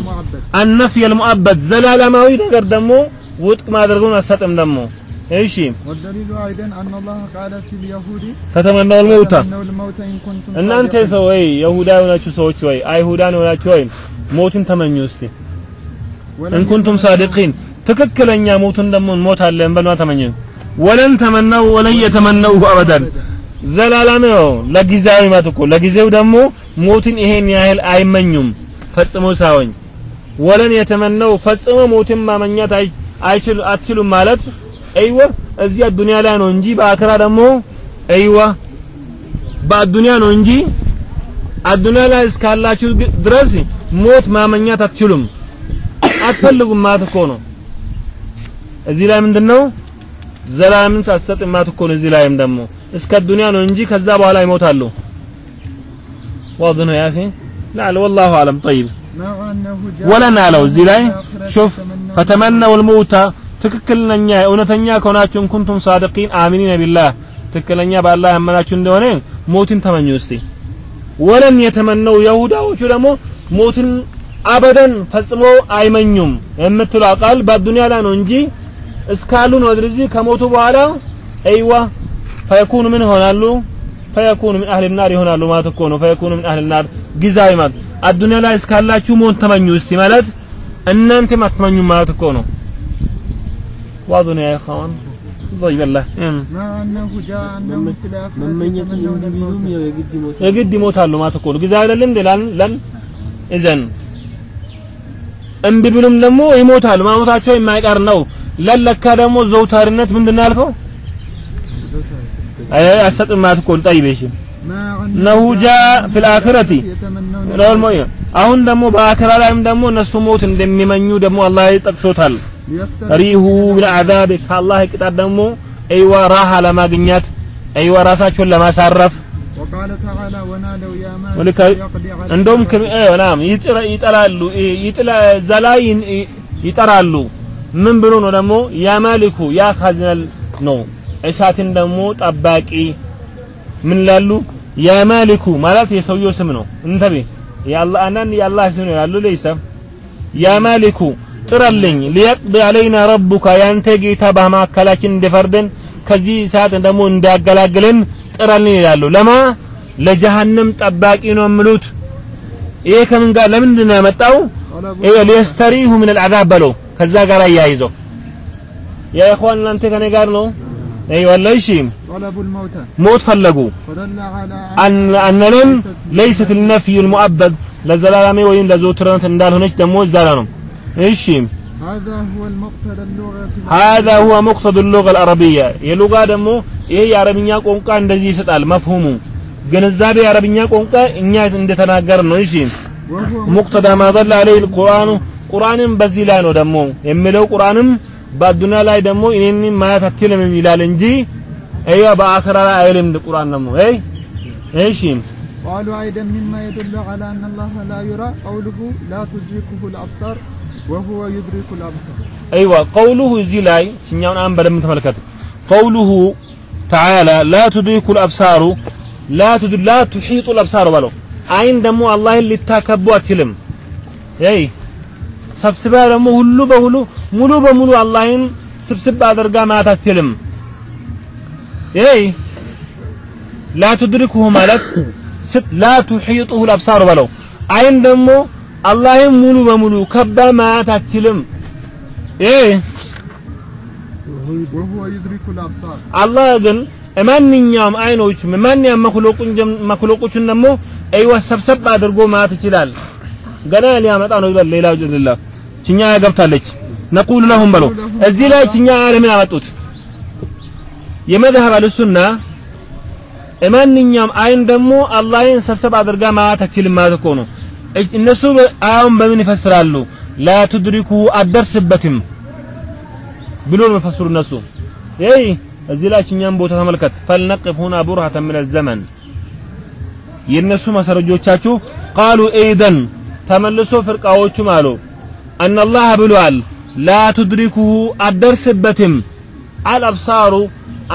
አነፍይ አልሙአበድ ዘላለማዊ ነገር ደግሞ ውድቅ ማድረጉን አሰጥም ደግሞ። እሺ።
ወደሊሉ አይደን
አን ቃለ
ፊል የሁዲ ፈተመናው ልመውታ።
እናንተ ሰው ወይ የሁዳ የሆናችሁ ሰዎች ወይ አይሁዳን የሆናችሁ ወይ ሞትን ተመኙ እስቲ። እንኩንቱም ሳድቂን ትክክለኛ ሞትን ደግሞ ሞታለን በሏ ተመኙ። ወለን ተመናው ወለን የተመናው አበደን ዘላለም ነው። ለጊዜያዊ ማለት እኮ ለጊዜው ደግሞ ሞትን ይሄን ያህል አይመኙም። ፈጽሞ ሳይሆን። ወለን የተመነው ፈጽሞ ሞትን ማመኛት አይ- አይችሉ አትችሉም ማለት አይወ እዚህ አዱንያ ላይ ነው እንጂ በአክራ ደግሞ አይወ በአዱንያ ነው እንጂ አዱንያ ላይ እስካላችሁ ግ- ድረስ ሞት ማመኛት አትችሉም አትፈልጉም ማለት እኮ ነው እዚህ ላይ ምንድነው ዘላለምን አትሰጥም ማለት እኮ ነው እዚህ ላይም ደግሞ እስከ ዱንያ ነው እንጂ ከዛ በኋላ ይሞታሉ واضح ነው يا اخي لا والله اعلم طيب
مع أنه جاء
ወለን አለው እዚህ ላይ ሹፍ ፈተመነው ልሙታ ትክክለኛ እውነተኛ ከሆናችሁ እንኩንቱም ሳድቂን አሚኒነ ቢላህ ትክክለኛ በአላህ ያመናችሁ እንደሆነ ሞትን ተመኙ እስቲ። ወለን የተመነው የሁዳዎቹ ደግሞ ሞትን አበደን ፈጽሞ አይመኙም የምትለው ቃል በዱንያ ላይ ነው እንጂ እስካሉን ወደዚህ ከሞቱ በኋላ አይዋ ፈየኩኑ ምን ይሆናሉ? ፈየኩኑ ምን አህል ይሆናሉ ማለት እኮ ነው። ፈየኩኑ ምን አህል ናር? ማለት አዱንያ ላይ እስካላችሁ ሞት ተመኙ እስቲ ማለት እናንተም አትመኙ ማለት እኮ ነው። ዋዱ ያ
ኸዋን
ይበላል የግድ
ይሞታሉ ማለት እኮ ነው። ጊዜ አይደለም ላል ላል እዘን እምቢ ብሉም ደግሞ ይሞታሉ። ማሞታቸው የማይቀር ነው። ለለካ ደግሞ ዘውታሪነት ምንድን ነው ያልከው? አይ አሰጥም ማለት እኮ ነው።
ጠይቤሽም
ነው ጃ ፊል አኺረቲ ለወልሞ አሁን ደግሞ በአከራ ላይም ደግሞ እነሱ ሞት እንደሚመኙ ደግሞ አላህ ጠቅሶታል። ሪሁ ቢልዓዛብ ከአላህ ቅጣት ደግሞ አይዋ ራሃ ለማግኘት አይዋ ራሳቸውን ለማሳረፍ። እንደውም ናም ይጠላሉ እዛ ይጠራሉ። ምን ብሎ ነው ደግሞ? ያ ማሊኩ ያ ካዝናል ነው። እሳትን ደግሞ ጠባቂ ምን ላሉ? ያ ማሊኩ ማለት የሰውየው ስም ነው። እንተቤ የአላህ አናን የአላህ ስም ነው ያሉ ለይሰ ያ ማሊኩ ጥራልኝ ሊየቅድ አለይና ረቡካ ያንተ ጌታ በማካከላችን እንደፈርደን ከዚህ ሰዓት ደግሞ እንዳገላግለን ጥራልኝ ይላሉ። ለማ? ለጀሃነም ጠባቂ ነው የምሉት ይሄ ከምን ጋር? ለምንድን ነው ይሄ ሊስተሪሁ ምን አልዓዛብ በለው ከዛ ጋር አያይዘው። ያ ኢኽዋን እናንተ ከኔ ጋር ነው? አይ ወላሂ እሺ
طلبوا الموت
ሞት ፈለጉ
فدل على
አን አነለም ለይሰት النفي المؤبد ለዘላላሜ ወይም ለዘውትርነት እንዳልሆነች ደግሞ እዛ ላይ ነው እሺ
هذا هو المقتضى اللغة
هذا هو مقتضى اللغة العربية የሉጋ ደግሞ ይሄ የአረብኛ ቋንቋ እንደዚህ ይሰጣል መፍሁሙ ግንዛቤ የአረብኛ ቋንቋ እኛ እንደተናገር ነው እሺ
وهو
ሙቅተዳ ማ ደለ አለይህ ቁርአኑ ቁርአንም በዚህ ላይ ነው ደግሞ የሚለው ቁርአንም በአዱና ላይ ደግሞ እኔን ማየት አትችልም ይላል እንጂ አይዋ በአኺራ ላይ አይልም ቁርአን ደግሞ አይ እሺ
قالوا أيضا مما يدل على أن الله لا يرى قوله لا تدركه الأبصار وهو يدرك الأبصار
አይዋ ቀውሉሁ እዚህ ላይ እኛውን አን በደንብ ተመልከት ቀውሉሁ ተዓላ ላ ቱድሪኩ ልአብሳሩ ላ ቱድ ላ ቱሒጡ ልአብሳሩ በለው አይን ደግሞ አላህን ሊታከቡ አትችልም ይ ሰብስባ ደግሞ ሁሉ በሁሉ ሙሉ በሙሉ አላህን ስብስብ አድርጋ ማለት አትችልም። ይሄ ላ ማለት ላ ቱሒጡሁ በለው። አይን ደግሞ አላህን ሙሉ በሙሉ ከባ ማለት አትችልም።
ይሄ
አላህ ግን ማንኛውም አይኖች ማንኛውም መክሎቁን ደግሞ አይወ ሰብሰብ አድርጎ ማለት ይችላል። ገና ሊያመጣ ነው ይላል። ሌላው ጀልላ ችኛ ገብታለች። ነቁሉ ለሁም በለው። እዚህ ላይ ችኛ ለምን አመጡት። የመዝሀብ አልሱና ማንኛውም አይን ደግሞ አላህን ሰብሰብ አድርጋ ማየት አትችልም ማለት እኮ ነው። እነሱ አሁን በምን ይፈስራሉ? ላ ቱድሪኩ አደርስበትም ብሎ ነው የሚፈስሩ እነሱ። ይህ እዚህ ላይ እኛም ቦታ ተመልከት። ፈልነቅፍ ሁና ቡርሃተ ምን ዘመን። የእነሱ መሰረጆቻችሁ ቃሉ ኤይደን ተመልሶ ፍርቃዎቹም አሉ። አናላህ ብሏል። ላ ቱድሪኩሁ አደርስበትም አልአብሳሩ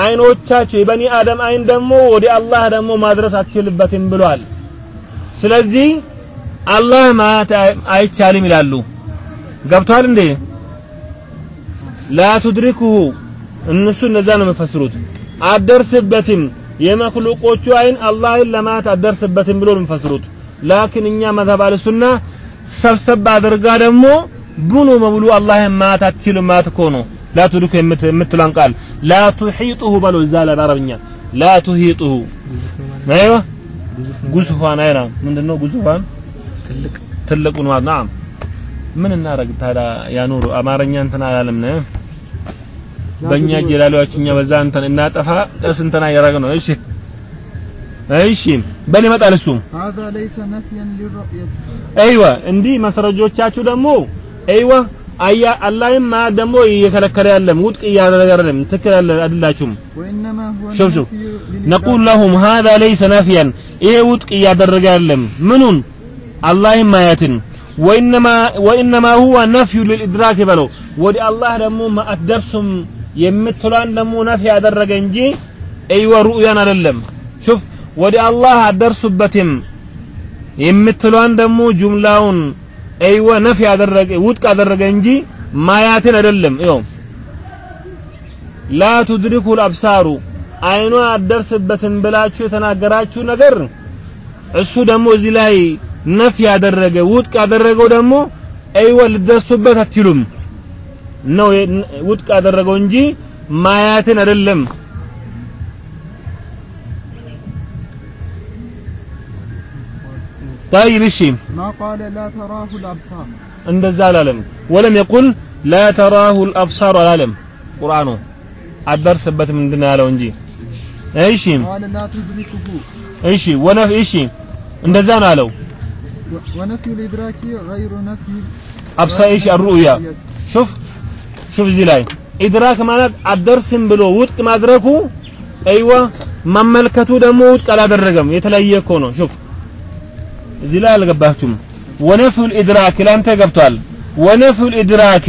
አይኖቻቸው የበኒ አደም አይን ደግሞ ወደ አላህ ደግሞ ማድረስ አትችልበትም ብሏል። ስለዚህ አላህ አይ- አይቻልም ይላሉ። ገብቷል እንዴ? ላ ቱድሪኩሁ እነሱ እነዛ ነው የሚፈስሩት። አደርስበትም የመክሉቆቹ አይን አላህን ለማየት አደርስበትም ብሎ ነው የሚፈስሩት ላኪን እኛ መዝሀብ አልሱና ሰብሰብ አድርጋ ደግሞ ቡኑ በሙሉ አላህን ማየት አትችልም ማለት እኮ ነው። ላ ቱድሪኩ የምት- የምትለውን ቃል ላ ቱሒጡሁ በለው እዛ ላይ በአረብኛ ላ ቱሂጡሁ አይዋ ጉዙፋን አይና ምንድነው ጉዙፋን?
ትልቅ
ትልቁን ማለት ናም ምን እናረግ ታዲያ? ያኑሩ አማርኛ እንትን አላለም ነው በእኛ እኛ በዛ እንትን እናጠፋ ቀስ እንትና እያደረግ ነው። እሺ እሺ በል ይመጣል እሱ
هذا ليس نفيا للرؤية
አይዋ እንዲህ መስረጆቻችሁ ደግሞ አይዋ አያ አላህም ማ ደግሞ እየከለከለ ያለም ውድቅ እያደረገ አይደለም ትክክል ያለ አይደላችሁም
وإنما هو
شوف شوف.
النفي للإثبات.
ነቁል ለሁም هذا ليس نافيا ይሄ ውድቅ እያደረገ ያለም ምኑን አላህን ማየትን ወኢነማ ወኢነማ ሁወ ነፍዩ ልልኢድራክ በለው ወደ አላህ ደግሞ አትደርሱም የምትሏን ደግሞ ነፊ ያደረገ እንጂ አይወ ሩእያን አይደለም ሹፍ ወደ አላህ አትደርሱበትም የምትሏን ደግሞ ጁምላውን አይወ ነፊ ያደረገ ውድቅ ያደረገ እንጂ ማያትን አይደለም። ይኸው ላ ቱድሪኩ ልአብሳሩ አይኗ አደርስበትም ብላችሁ የተናገራችሁ ነገር እሱ ደግሞ እዚህ ላይ ነፍ ያደረገ ውድቅ ያደረገው ደግሞ አይወ ልደርሱበት አትሉም ነው ውድቅ ያደረገው እንጂ ማያትን አይደለም طيب እሺ
ما قال لا تراه الأبصار
እንደዛ አላለም ወለም የቁል ላ ተራሁ ልአብሳሩ አላለም ቁርአኑ አደርስበት ምንድን ነው ያለው እንጂ እሺ
قال لا تدركه
እሺ ወነፍ እሺ እንደዛ ነው አለው
و- ونفي الإدراك غير نفي
አብሳ እሺ አሩያ ሹፍ ሹፍ እዚህ ላይ ኢድራክ ማለት አደርስም ብሎ ውድቅ ማድረጉ አይዋ መመልከቱ ደግሞ ውድቅ አላደረገም የተለየ እኮ ነው ሹፍ እዚህ ላይ አልገባችሁም? ونفي الإدراك ላንተ ገብቷል። ونفي الإدراك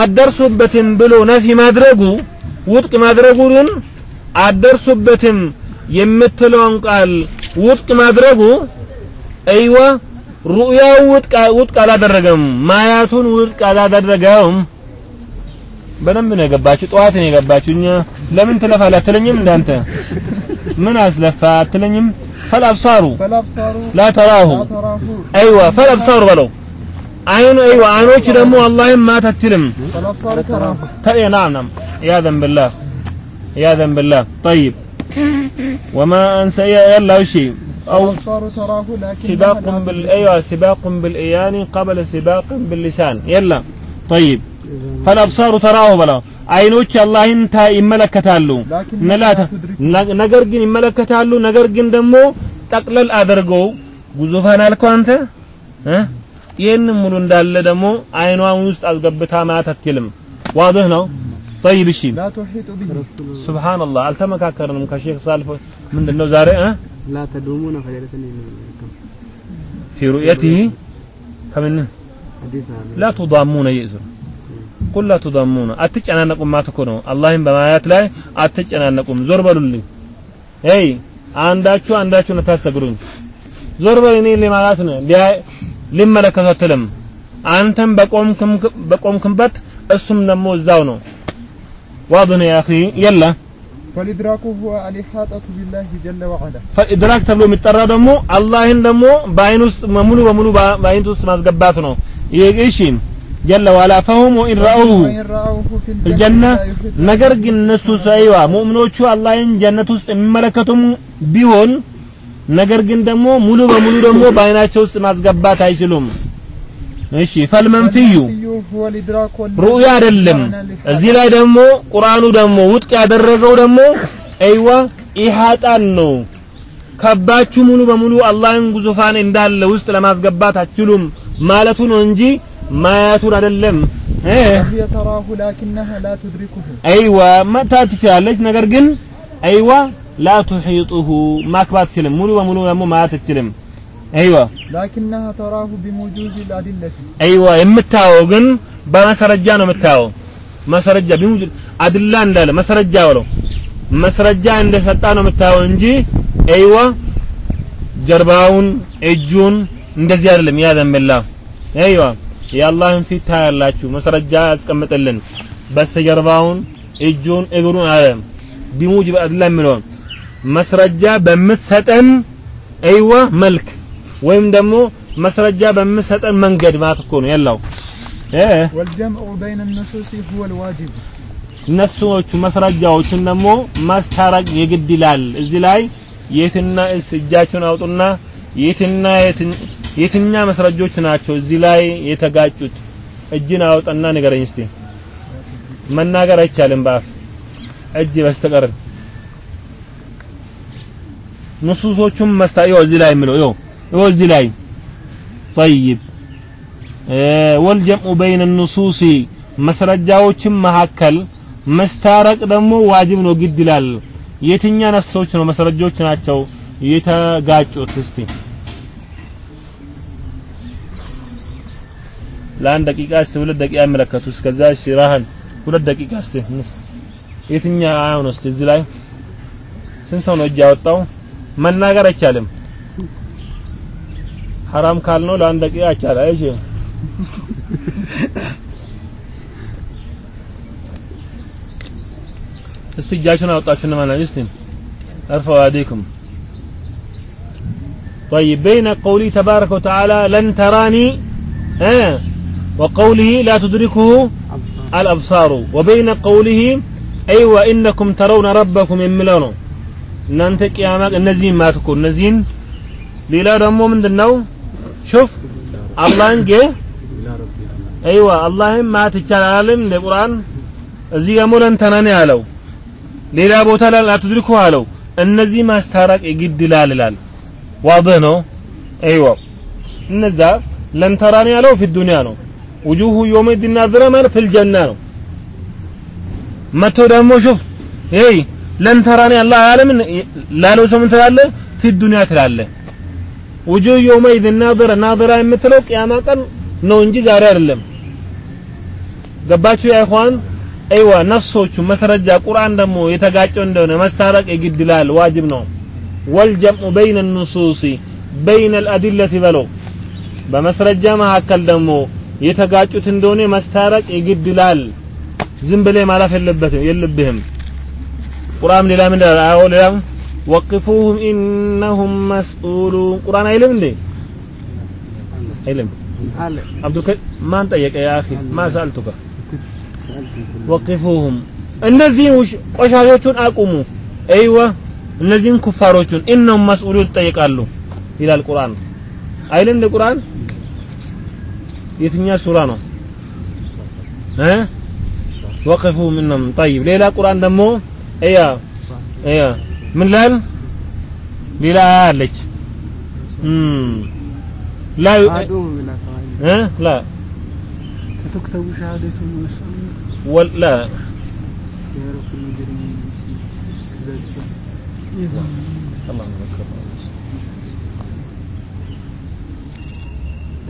አደርሱበትም ብሎ نفي ማድረጉ ውድቅ ማድረጉን አደርሱበትም የምትለውን ቃል ውድቅ ማድረጉ አይዋ ሩእያው ውድቅ ውድቅ አላደረገም። ማያቱን ውድቅ አላደረገውም በደንብ ነው የገባችሁ። ጠዋት ነው የገባችሁ። እኛ ለምን ትለፋለህ አትለኝም? እንዳንተ ምን አስለፋ አትለኝም
فالأبصار لا تراه
أيوة فالأبصار بلو. عين أيوة عينوك دمو الله ما
تتلم. تراهم.
طيب، نعم نعم. عياذا بالله ذنب بالله طيب. وما أنسى يلا وشي أو سباق بال أيوة سباق بالإيان قبل سباق باللسان. يلا. طيب. فالأبصار تراه بلا አይኖች አላህን ታ ይመለከታሉ ነላተ ነገር ግን ይመለከታሉ ነገር ግን ደግሞ ጠቅለል አድርገው ጉዙፋን አልከው አንተ እ ይህን ሙሉ እንዳለ ደግሞ አይኗን ውስጥ አስገብታ ማት አትልም ዋድህ ነው طيب እሺ
لا تحيط به
ሱብሃንአላህ አልተመካከርንም ከሼክ ሳልፎ ምንድነው ዛሬ እ
لا تدومون فجلسني
في رؤيته ከምን
حديث
لا تضامون يئذر قل لا تضامون አትጨናነቁም ማለት እኮ ነው አላህን በማያት ላይ አትጨናነቁም ዞር በሉልኝ ኤይ አንዳችሁ አንዳችሁን አታሰግሩኝ ዞር በል እኔ ለማለት ነው ሊመለከቱ አትልም አንተም በቆምክም በቆምክበት እሱም ደግሞ እዛው ነው واضح يا اخي يلا
فالإدراك هو الإحاطة بالله جل وعلا
ፈኢድራክ ተብሎ የሚጠራው ደግሞ አላህን ደግሞ በአይን ውስጥ ሙሉ በሙሉ በአይን ውስጥ ማስገባት ነው ይህ እሺ ጀለ ዋላ ፈሁም ወኢን ረአውሁ
አልጀነ
ነገር ግን እነሱ ሳይዋ ሙእሚኖቹ አላህን ጀነት ውስጥ የሚመለከቱም ቢሆን ነገር ግን ደግሞ ሙሉ በሙሉ ደግሞ በአይናቸው ውስጥ ማስገባት አይችሉም። እሺ
ፈልመንፊዩ
ሩእያ አይደለም። እዚህ ላይ ደግሞ ቁርአኑ ደግሞ ውድቅ ያደረገው ደግሞ አይዋ ኢሃጣን ነው። ከባችሁ ሙሉ በሙሉ አላህን ጉዙፋን እንዳለ ውስጥ ለማስገባት አትችሉም ማለቱ ነው እንጂ ማያቱን አይደለም አይዋ መታት ትችላለች። ነገር ግን አይዋ ላ ትሒጡሁ ማክባት አትችልም። ሙሉ በሙሉ ደግሞ ማየት አትችልም። አይዋ
ላኪነሃ ተራሁ ቢሙጁብ አድለቲ
አይዋ የምታየው ግን በማስረጃ ነው የምታየው። ማስረጃ ቢሙጁብ አድላ እንዳለ ማስረጃ ብለው ማስረጃ እንደሰጣ ነው የምታየው እንጂ አይዋ ጀርባውን እጁን እንደዚህ አይደለም። ያ ዘምላ አይዋ የአላህን ፊት ታያላችሁ። መስረጃ ያስቀምጥልን። በስተጀርባውን እጁን እግሩን አለ። ቢሙጅብ አድላ የሚለውን መስረጃ በምትሰጠን አይዋ መልክ ወይም ደግሞ መስረጃ በምትሰጠን መንገድ ማለት እኮ ነው። ያለው
ወልጀምዑ በይነ ነሱሲ ሁወል ዋጅብ።
ነሱዎቹ መስረጃዎቹን ደግሞ ማስታረቅ የግድ ይላል። እዚህ ላይ የትና እስ እጃችሁን አውጡና የትና የት የትኛ መስረጆች ናቸው እዚህ ላይ የተጋጩት እጅን አውጣና ንገረኝ እስቲ መናገር አይቻልም በአፍ እጅ በስተቀር ንሱሶቹም መስታየው እዚህ ላይ የሚለው ይኸው ይኸው እዚህ ላይ طيب ወልጀምዑ በይነ ኑሱሲ መስረጃዎችም መካከል መስታረቅ ደግሞ ዋጅብ ነው ግድ ይላል የትኛ ነሶች ነው መስረጆች ናቸው የተጋጩት እስቲ ለአንድ ደቂቃ እስቲ ሁለት ደቂቃ ይመለከቱ እስከዛ እሺ ራህን ሁለት ደቂቃ እስቲ እንስ- የትኛ አሁን እስቲ እዚህ ላይ ስንት ሰው ነው እጅ ያወጣው መናገር አይቻልም ሐራም ካልነው ለአንድ ደቂቃ ይቻላል እሺ እስቲ እጃችሁን አወጣችሁ ለማለት እስቲ ارفعوا ايديكم طيب بين قوله تبارك وتعالى لن تراني آه وقوله لا تدركه الأبصار وبين قوله أي وإنكم ترون ربكم يملونه እናንተ ቅያማ እነዚህን ማትኮ እነዚህን ሌላ ደግሞ ምንድን ነው ሹፍ አላህን ገ አይዋ አላህን ማት ይቻላል ለቁርአን እዚህ ደግሞ ለእንተና ነው ያለው። ሌላ ቦታ ላይ አትድርኩ አለው። እነዚህ ማስታረቅ ይግድ ይላል ይላል። ዋድህ ነው። አይዋ እነዛ ለእንተራ ነው ያለው ፊ ዱንያ ነው። ውጁሁ የውመይድ ናዝራ ማለት ፊል ጀና ነው። መቶ ደግሞ ሹፍ ይሄ ለንተራን ያለ ዓለምን ላለው ሰው ምን ትላለህ? ፊ ዱንያ ትላለህ. ውጁሁ የውመይድ ናዝራ ናዝራ የምትለው ቅያማ ቀን ነው እንጂ ዛሬ አይደለም። ገባችሁ ያ ኢኽዋን? አይዋ ነፍሶቹ መስረጃ ቁርአን ደግሞ የተጋጨው እንደሆነ መስታረቅ የግድ ይላል ዋጅብ ነው። ወልጀምዑ በይነ ኑሱሲ በይነ አልአዲለቲ በለው። በመስረጃ መካከል ደግሞ የተጋጩት እንደሆነ መስታረቅ የግድ ይላል። ዝም ብለህ ማለፍ የለበትም የለብህም። ቁርአን ሌላ ምን ይላል? አዎ ሌላ ወቅፉሁም ኢነሁም መስኡሉን። ቁርአን አይልም እንዴ? አይልም።
አለ
አብዱልከ ማን ጠየቀ? ያ አኺ ማ ወቅፉሁም። እነዚህን ውሽ- ቆሻሾቹን አቁሙ። አይዋ እነዚህን ኩፋሮቹን ኢነሁም መስኡሉን ይጠየቃሉ ይላል ቁርአን። አይልም እንደ ቁርአን የትኛ ሱራ ነው እ ወቅፉሁም ኢነሁም ጠይብ ሌላ ቁርአን ደግሞ እያ እያ ምን ላል ሌላ አያ አለች እም ላ ዩ-
አዶ ምን አሳዋይ
እ ላ
ستكتب شهادتهم ويسألون
ولا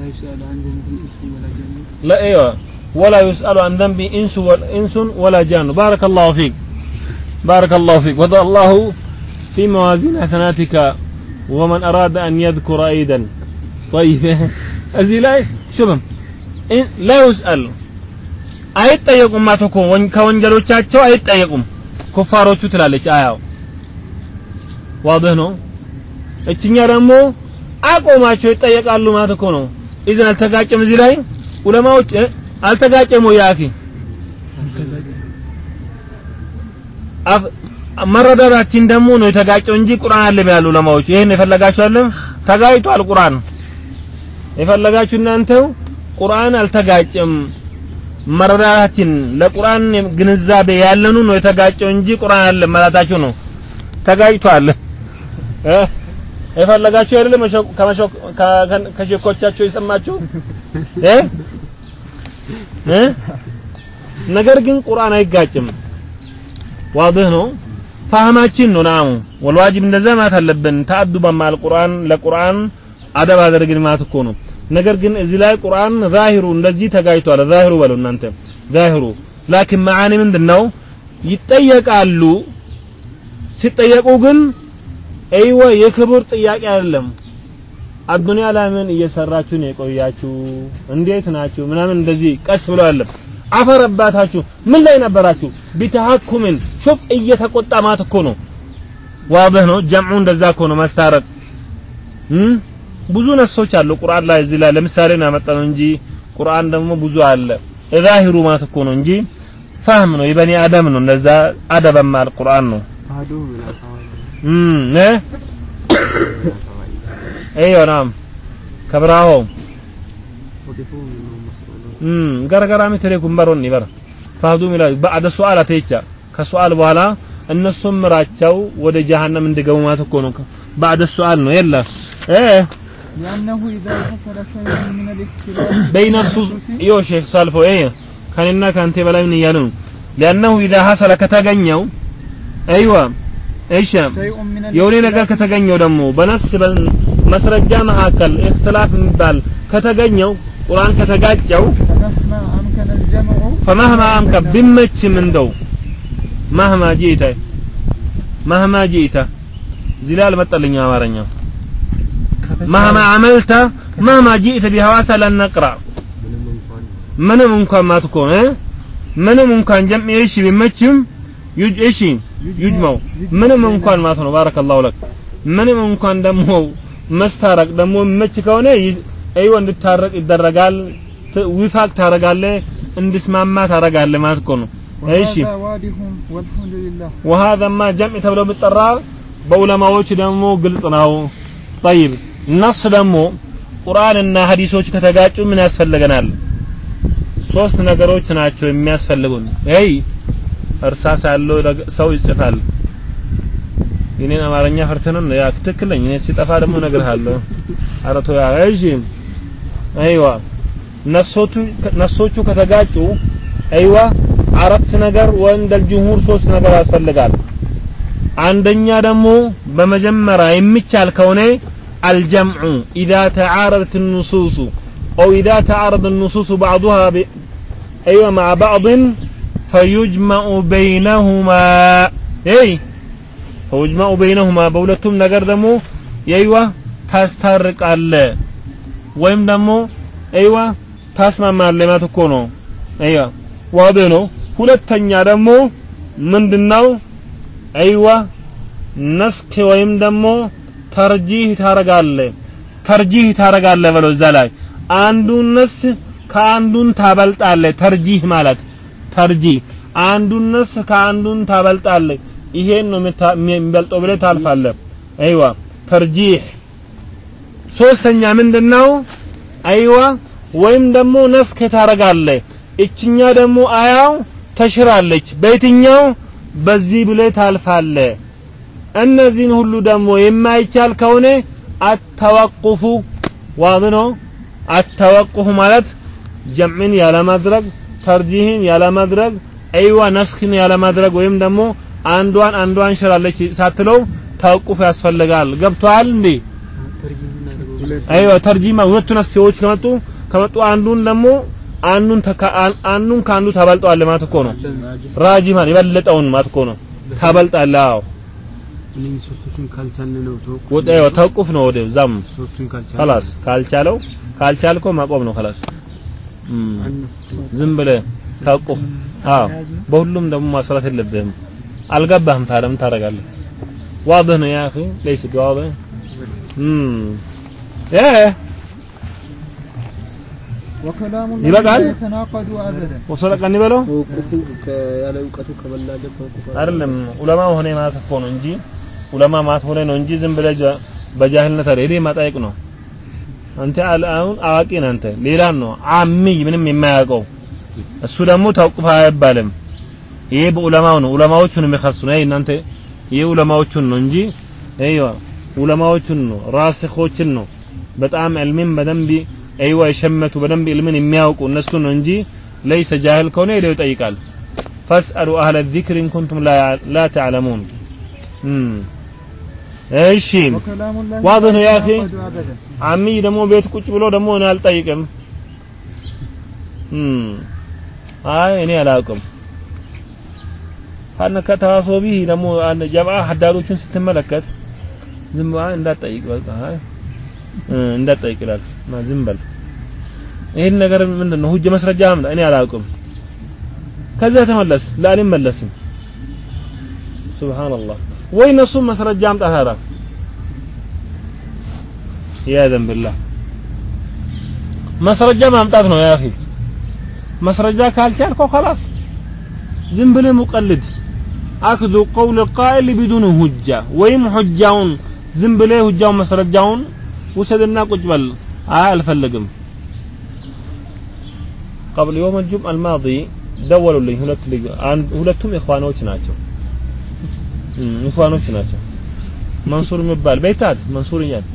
لا يسأل
لا أيوة. ولا يسأل عن ذنب إنس ولا, إنس ولا جان. بارك الله فيك. بارك الله فيك. وضع الله في موازين حسناتك ومن أراد أن يذكر أيضا. طيب. أزي لا شبم لا يسأل. አይጠየቁም አቶ እኮ ከወንጀሎቻቸው አይጠየቁም ኩፋሮቹ ትላለች አያው ዋድህ ነው እችኛ ደግሞ አቆማቸው ይጠየቃሉ ማለት እኮ ነው ኢዝን አልተጋጨም እዚህ ላይ? ዑለማዎች አልተጋጨም ወይ አፍ- መረዳዳችን ደግሞ ነው የተጋጨው እንጂ ቁርአን አለም ያሉ ዑለማዎች። ይሄን የፈለጋችሁ አለም ተጋጭቷል ቁርአን። የፈለጋችሁ እናንተው ቁርአን አልተጋጨም። መረዳዳችን ለቁርአን ግንዛቤ ያለኑ ነው የተጋጨው እንጂ ቁርአን አለ ማለታችሁ ነው። ተጋጭቷል የፈለጋችሁ አይደለም መሸ- ከመሸ- ከ- ከ- ከሼኮቻቸው የሰማችሁ? እ? እ? ነገር ግን ቁርአን አይጋጭም። ዋضح ነው። ፋህማችን ነው ናሙ። ወልዋጅብ እንደዛ ማለት አለብን። ተአዱበን ማል ቁርአን ለቁርአን አደብ አድርግን ማለት እኮ ነው። ነገር ግን እዚህ ላይ ቁርአን ዛሂሩ እንደዚህ ተጋጭቷል። ዛሂሩ በሉ እናንተ። ዛሂሩ። ላኪን መዓኒ ምንድነው? ይጠየቃሉ። ሲጠየቁ ግን አይወ የክብር ጥያቄ አይደለም። አዱንያ ላይ ምን እየሰራችሁ ነው የቆያችሁ? እንዴት ናችሁ? ምናምን እንደዚህ ቀስ ብለው አይደለም። አፈር አባታችሁ ምን ላይ ነበራችሁ? ቢተሐኩምን ሹፍ እየተቆጣ ማለት እኮ ነው። ዋضح ነው ጀምዑ እንደዛ እኮ ነው ማስታረቅ። ብዙ ነሶች አሉ ቁርአን ላይ እዚህ ላይ። ለምሳሌ ነው ያመጣነው እንጂ ቁርአን ደግሞ ብዙ አለ። ዛሂሩ ማለት እኮ ነው እንጂ ፋህም ነው የበኒ አደም ነው እንደዛ አደበማል ቁርአን ነው
አዶ ምን አሳዋይ
امم ايه ايوه نعم كبراهو
وقفوهم انهم مسؤولون
امم غرغرا متريكم بروني بر فهدو ሚላ بعد سؤال ተይቻ ከሱአል በኋላ እነሱም ምራቸው ወደ ጀሃነም እንዲገቡ ማለት እኮ ነው بعد السؤال ነው የለ ايه
لأنه إذا حصل شيء من الاختلاف
بين الصوص يو شيخ ሳልፎ ايه ከኔና ካንተ በላይ ምን እያሉ ነው لأنه إذا حصل ከተገኘው ايوه
እሺ
የሆነ ነገር ከተገኘው ደግሞ በነስ መስረጃ መካከል እክትላፍ የሚባል ከተገኘው ቁርአን ከተጋጨው
فمهما
أمك بمتش من دو مهما جئت مهما جئت زلال متلني أمارنيا مهما عملت مهما جئت بهواس لن نقرأ منم ممكن ما تكون منم ممكن جمع إيش بمتشم እሺ ዩጅመው ምንም እንኳን ማለት ነው ባረከላሁ ለክ ምንም እንኳን ደግሞ መስታረቅ ደግሞ መች ከሆነ ይ- አይወ እንድታረቅ ይደረጋል ት- ዊፋቅ ታረጋለ እንድስማማ ታረጋለ ማለት እኮ ነው እሺ
وهذا واضح والحمد لله
وهذا ما جمع ተብሎ ቢጠራ በዑለማዎች ደግሞ ግልጽ ነው طيب ነስ ደግሞ ቁርአንና ሐዲሶች ከተጋጩ ምን ያስፈልገናል ሶስት ነገሮች ናቸው የሚያስፈልጉን ይሄ እርሳስ ያለው ረግ- ሰው ይጽፋል የኔን አማርኛ ፈርተን ያ ትክክል ነኝ እኔ ሲጠፋ ደግሞ እነግርሃለሁ አረቶ ያ እሺ አይዋ ነሶቹ ነሶቹ ከተጋጩ አይዋ አራት ነገር ወንደ ጅምሁር ሶስት ነገር ያስፈልጋል አንደኛ ደግሞ በመጀመሪያ የሚቻል ከሆነ አልጀምዑ ኢዛ ተዓረደት النصوص أو إذا تعارض النصوص بعضها ب... أيوة مع بعض ፈዩጅመኡ በይነሁማ ይ ፈዩጅመኡ በይነሁማ በሁለቱም ነገር ደግሞ የይዋ ታስታርቃለ ወይም ደግሞ ይዋ ታስማማለ ማለት እኮ ነው ያ ዋቤ ነው ሁለተኛ ደግሞ ምንድነው? አይዋ ነስክ ወይም ደግሞ ተርጂህ ታረጋለ ተርጂህ ታረጋለ በለው እዛ ላይ። አንዱን ነስ ከአንዱን ታበልጣለ ተርጂህ ማለት ተርጂህ አንዱን ነስ ከአንዱን ታበልጣለህ። ይሄን ነው የሚበልጠው ብለህ ታልፋለህ። አይዋ ተርጂህ። ሶስተኛ ምንድነው? አይዋ ወይም ደግሞ ነስክ ታረጋለህ እችኛ ደግሞ አያው ተሽራለች። በየትኛው? በዚህ ብለህ ታልፋለህ። እነዚህን ሁሉ ደግሞ የማይቻል ከሆነ አተወቁፉ። ዋድ ነው። አተወቁፉ ማለት ጀምዕን ያለማድረግ ተርጂህን ያለማድረግ አይዋ ነስክን ያለማድረግ ወይም ደግሞ አንዷን አንዷን ሽራለች ሳትለው ተወቁፍ ያስፈልጋል ገብቷል እንዴ
ተርጂም እናደርገው
አይዋ ተርጂማ ሁለቱ ነፍሴዎች ከመጡ ከመጡ አንዱን ደግሞ አንዱን ተካ- አን- አንዱን ከአንዱ ታበልጠዋለህ ማለት እኮ ነው ራጂማን የበለጠውን ማለት እኮ ነው ታበልጣለህ አዎ
እነዚህ ሶስቶቹን ካልቻልን ነው ተወኩ
ወደ አይዋ ተውቁፍ ነው ወደ ዛም
ሶስቱን ካልቻልን
خلاص ካልቻለው ካልቻልኮ ማቆም ነው خلاص እም፣ ዝም ብለህ ተውቁፍ አዎ በሁሉም ደግሞ ማስራት የለብህም አልገባህም ታዲያ ምን ታደርጋለህ واضح ነው يا اخي ليس واضح امم ايه
وكلام الله
يبقى
لا يتناقض أبدا
ወሰለቀ እንበለው
ተወቁፉ ያለ እውቀቱ ከመናገር ተወቁፉ
አይደለም ዑለማ ሆነ ማለት እኮ ነው እንጂ ዑለማ ማለት ሆነ ነው እንጂ ዝም ብለህ ጃ- በጃህልነት አይደል ይሄ ማጠየቅ ነው አንተ አሁን አዋቂ ነህ አንተ። ሌላን ነው። አሚይ ምንም የማያውቀው። እሱ ደግሞ ተውቁፍ አይባልም። ይሄ በዑለማው ነው። ዑለማዎቹ ነው የሚከሱ ነው። እናንተ ይሄ ዑለማዎቹን ነው እንጂ አይዋ ዑለማዎቹን ነው። ራስኾችን ነው። በጣም ዕልምን በደንብ አይዋ የሸመቱ በደንብ ዕልምን የሚያውቁ እነሱ ነው እንጂ ለይሰ ጃህል ከሆነ ሄደው ይጠይቃል። فاسألوا أهل الذكر إن كنتم لا تعلمون እሺ። ዋዝ
ነው ያኺ?
عامي ደግሞ ቤት ቁጭ ብሎ ደግሞ እኔ አልጠይቅም። አይ እኔ አላውቅም። አነ ከተዋሶ ቢህ ደግሞ ጀምዓ ሀዳዶቹን ስትመለከት ዝም እንዳትጠይቅ በቃ እንዳትጠይቅ ይላል። ዝም በል። ይህን ነገር ምንድን ነው ሁጅ መስረጃ አምጣ። እኔ አላውቅም። ከዛ ተመለስ ለአኔም መለስም ሱብሃንአላህ። ወይ እነሱም መስረጃ አምጣ ታዲያ ኢያዘን ቢላህ መስረጃ ማምጣት ነው ያ አኺ መስረጃ ካልቻልከው خلاص ዝም ብለህ ሙቀልድ አክዱ ቀውል القائل بدون ሁጃ ወይም ሁጃውን ዝም ብለህ ሁጃውን መስረጃውን ውሰድና ቁጭ በል አይ አልፈልግም قبل يوم الجمعة الماضي ደወሉልኝ ሁለት ልጅ አንድ ሁለቱም ኢኽዋኖች ናቸው እም ኢኽዋኖች ናቸው መንሱር የሚባል ቤታት መንሱር እያል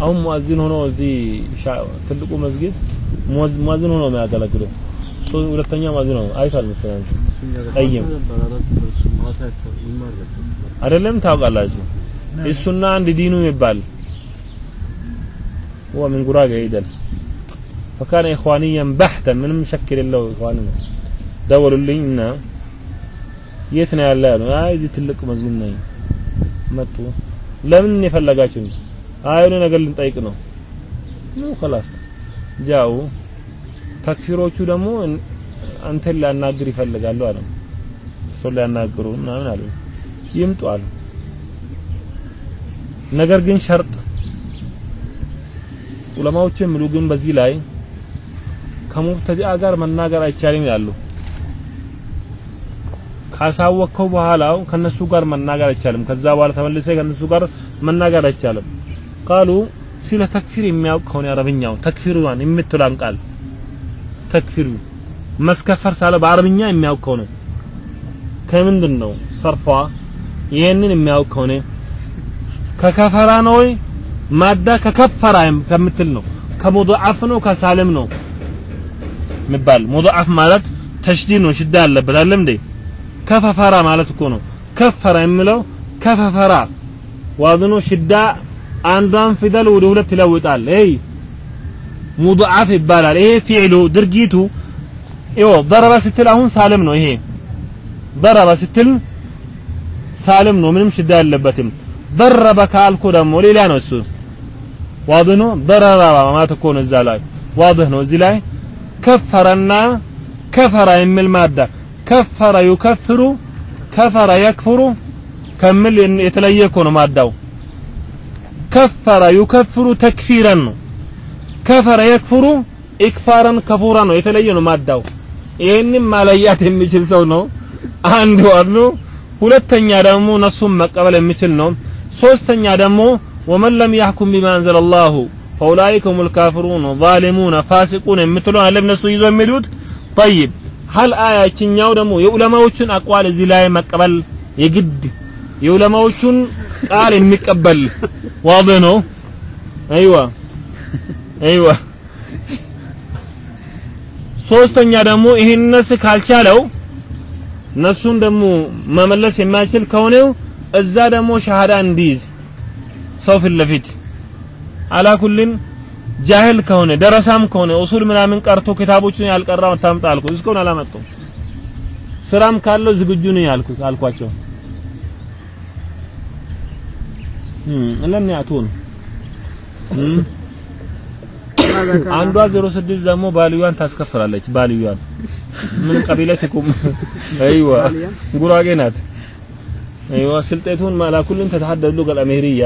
አሁን ሙአዚን ሆኖ እዚህ ሻ- ትልቁ መስጊድ ሙአዝ- ሙአዚን ሆኖ የሚያገለግለው ሶ ሁለተኛ ሙአዚን ነው አይቷል መሰለኝ ጠይም አይደለም ታውቃላችሁ እሱና አንድ ዲኑ የሚባል هو من ጉራጌ ይደል فكان إخوانيا بحتا ምንም ሸክል የለው ኢኽዋን ነው ደወሉልኝ እና የት ነው ያለ ያሉ አይ እዚህ ትልቅ መስጊድ ነኝ መጡ ለምን የፈለጋችሁ አይ የሆነ ነገር ልንጠይቅ ነው ነው خلاص ጃው ተክፊሮቹ ደግሞ እን- አንተን ሊያናግር ይፈልጋሉ አለ እሱን ሊያናግሩ ምናምን አሉ ይምጡ አሉ ነገር ግን ሸርጥ ዑለማዎቹ የሚሉ ግን በዚህ ላይ ከሙብተዲአ ጋር መናገር አይቻልም ይላሉ ካሳወቅከው በኋላው ከነሱ ጋር መናገር አይቻልም። ከዛ በኋላ ተመልሰ ከነሱ ጋር መናገር አይቻልም። ቃሉ ስለ ተክፊር የሚያውቅ ከሆነ አረብኛው ተክፊሩን የምትሏን ቃል ተክፊሩ መስከፈር ሳለ በአረብኛ የሚያውቅ ከሆነ ከምንድን ነው ሰርፏ? ይህንን የሚያውቅ ከሆነ ከከፈራ ነው ወይ? ማዳ ከከፈራ ከምትል ነው። ከሙضዓፍ ነው? ከሳልም ነው የሚባል። ሙضዓፍ ማለት ተሽዲድ ነው ሽዳ ያለበት አይደለም እንዴ ከፈፈራ ማለት እኮ ነው። ከፈረ የሚለው ከፈፈራ ዋዝኖ ሽዳ አንዷን ፊደል ወደ ሁለት ይለውጣል። ይሄ ሙضዓፍ ይባላል። ይሄ ፊዕሉ ድርጊቱ ይኸው ضرب ስትል አሁን ሳልም ነው። ይሄ ضرب ስትል ሳልም ነው። ምንም ሽዳ ያለበትም ضرب ካልኩ ደግሞ ሌላ ነው እሱ ዋድህ ነው። ضرب ማለት እኮ ነው እዛ ላይ ዋድህ ነው። እዚህ ላይ ከፈረና ከፈራ የሚል ማዳ ከፈረ ይከፍሩ ከፈረ የክፍሩ ከሚል የተለየ እኮ ነው ማዳው። ከፈረ ይከፍሩ ተክፊረን ነው። ከፈረ የክፍሩ ኢክፋረን ከፉራ ነው የተለየ ነው ማዳው። ይህንም ማለያት የሚችል ሰው ነው። አንድ ዋሉ ሁለተኛ ደግሞ ነሱን መቀበል የሚችል ነው። ሶስተኛ ደግሞ ወመን ለም ያህኩም ቢማ አንዘለ አላሁ ፈኡላኢከ ሁሙል ካፊሩን ዛሊሙን ፋሲቁን የምትለው አለ እነሱ ይዞ የሚሉት ጠይብ ሀል አያችኛው ደግሞ የዑለማዎቹን አቋል እዚህ ላይ መቀበል የግድ። የዑለማዎቹን ቃል የሚቀበል ዋضح ነው። አይዋ አይዋ። ሶስተኛ ደግሞ ይህን ነስ ካልቻለው ነሱን ደግሞ መመለስ የማይችል ከሆነው እዛ ደግሞ ሸሃዳ እንዲይዝ ሰው ፊት ለፊት። አላኩልን ጃህል ከሆነ ደረሳም ከሆነ ኡሱል ምናምን ቀርቶ ክታቦችን ያልቀራው ታምጣ አልኩት። እስካሁን አላመጡም። ስራም ካለው ዝግጁ ነኝ አልኩት አልኳቸው። ለም ያቱን አንዷ 06 ደግሞ ባልዩዋን ታስከፍራለች። ባልዩዋን ምን ቀቢለትኩም አይዋ ጉራጌ ናት። አይዋ ስልጤቱን ማላኩልን ተተሐደሉ ገለሜሪያ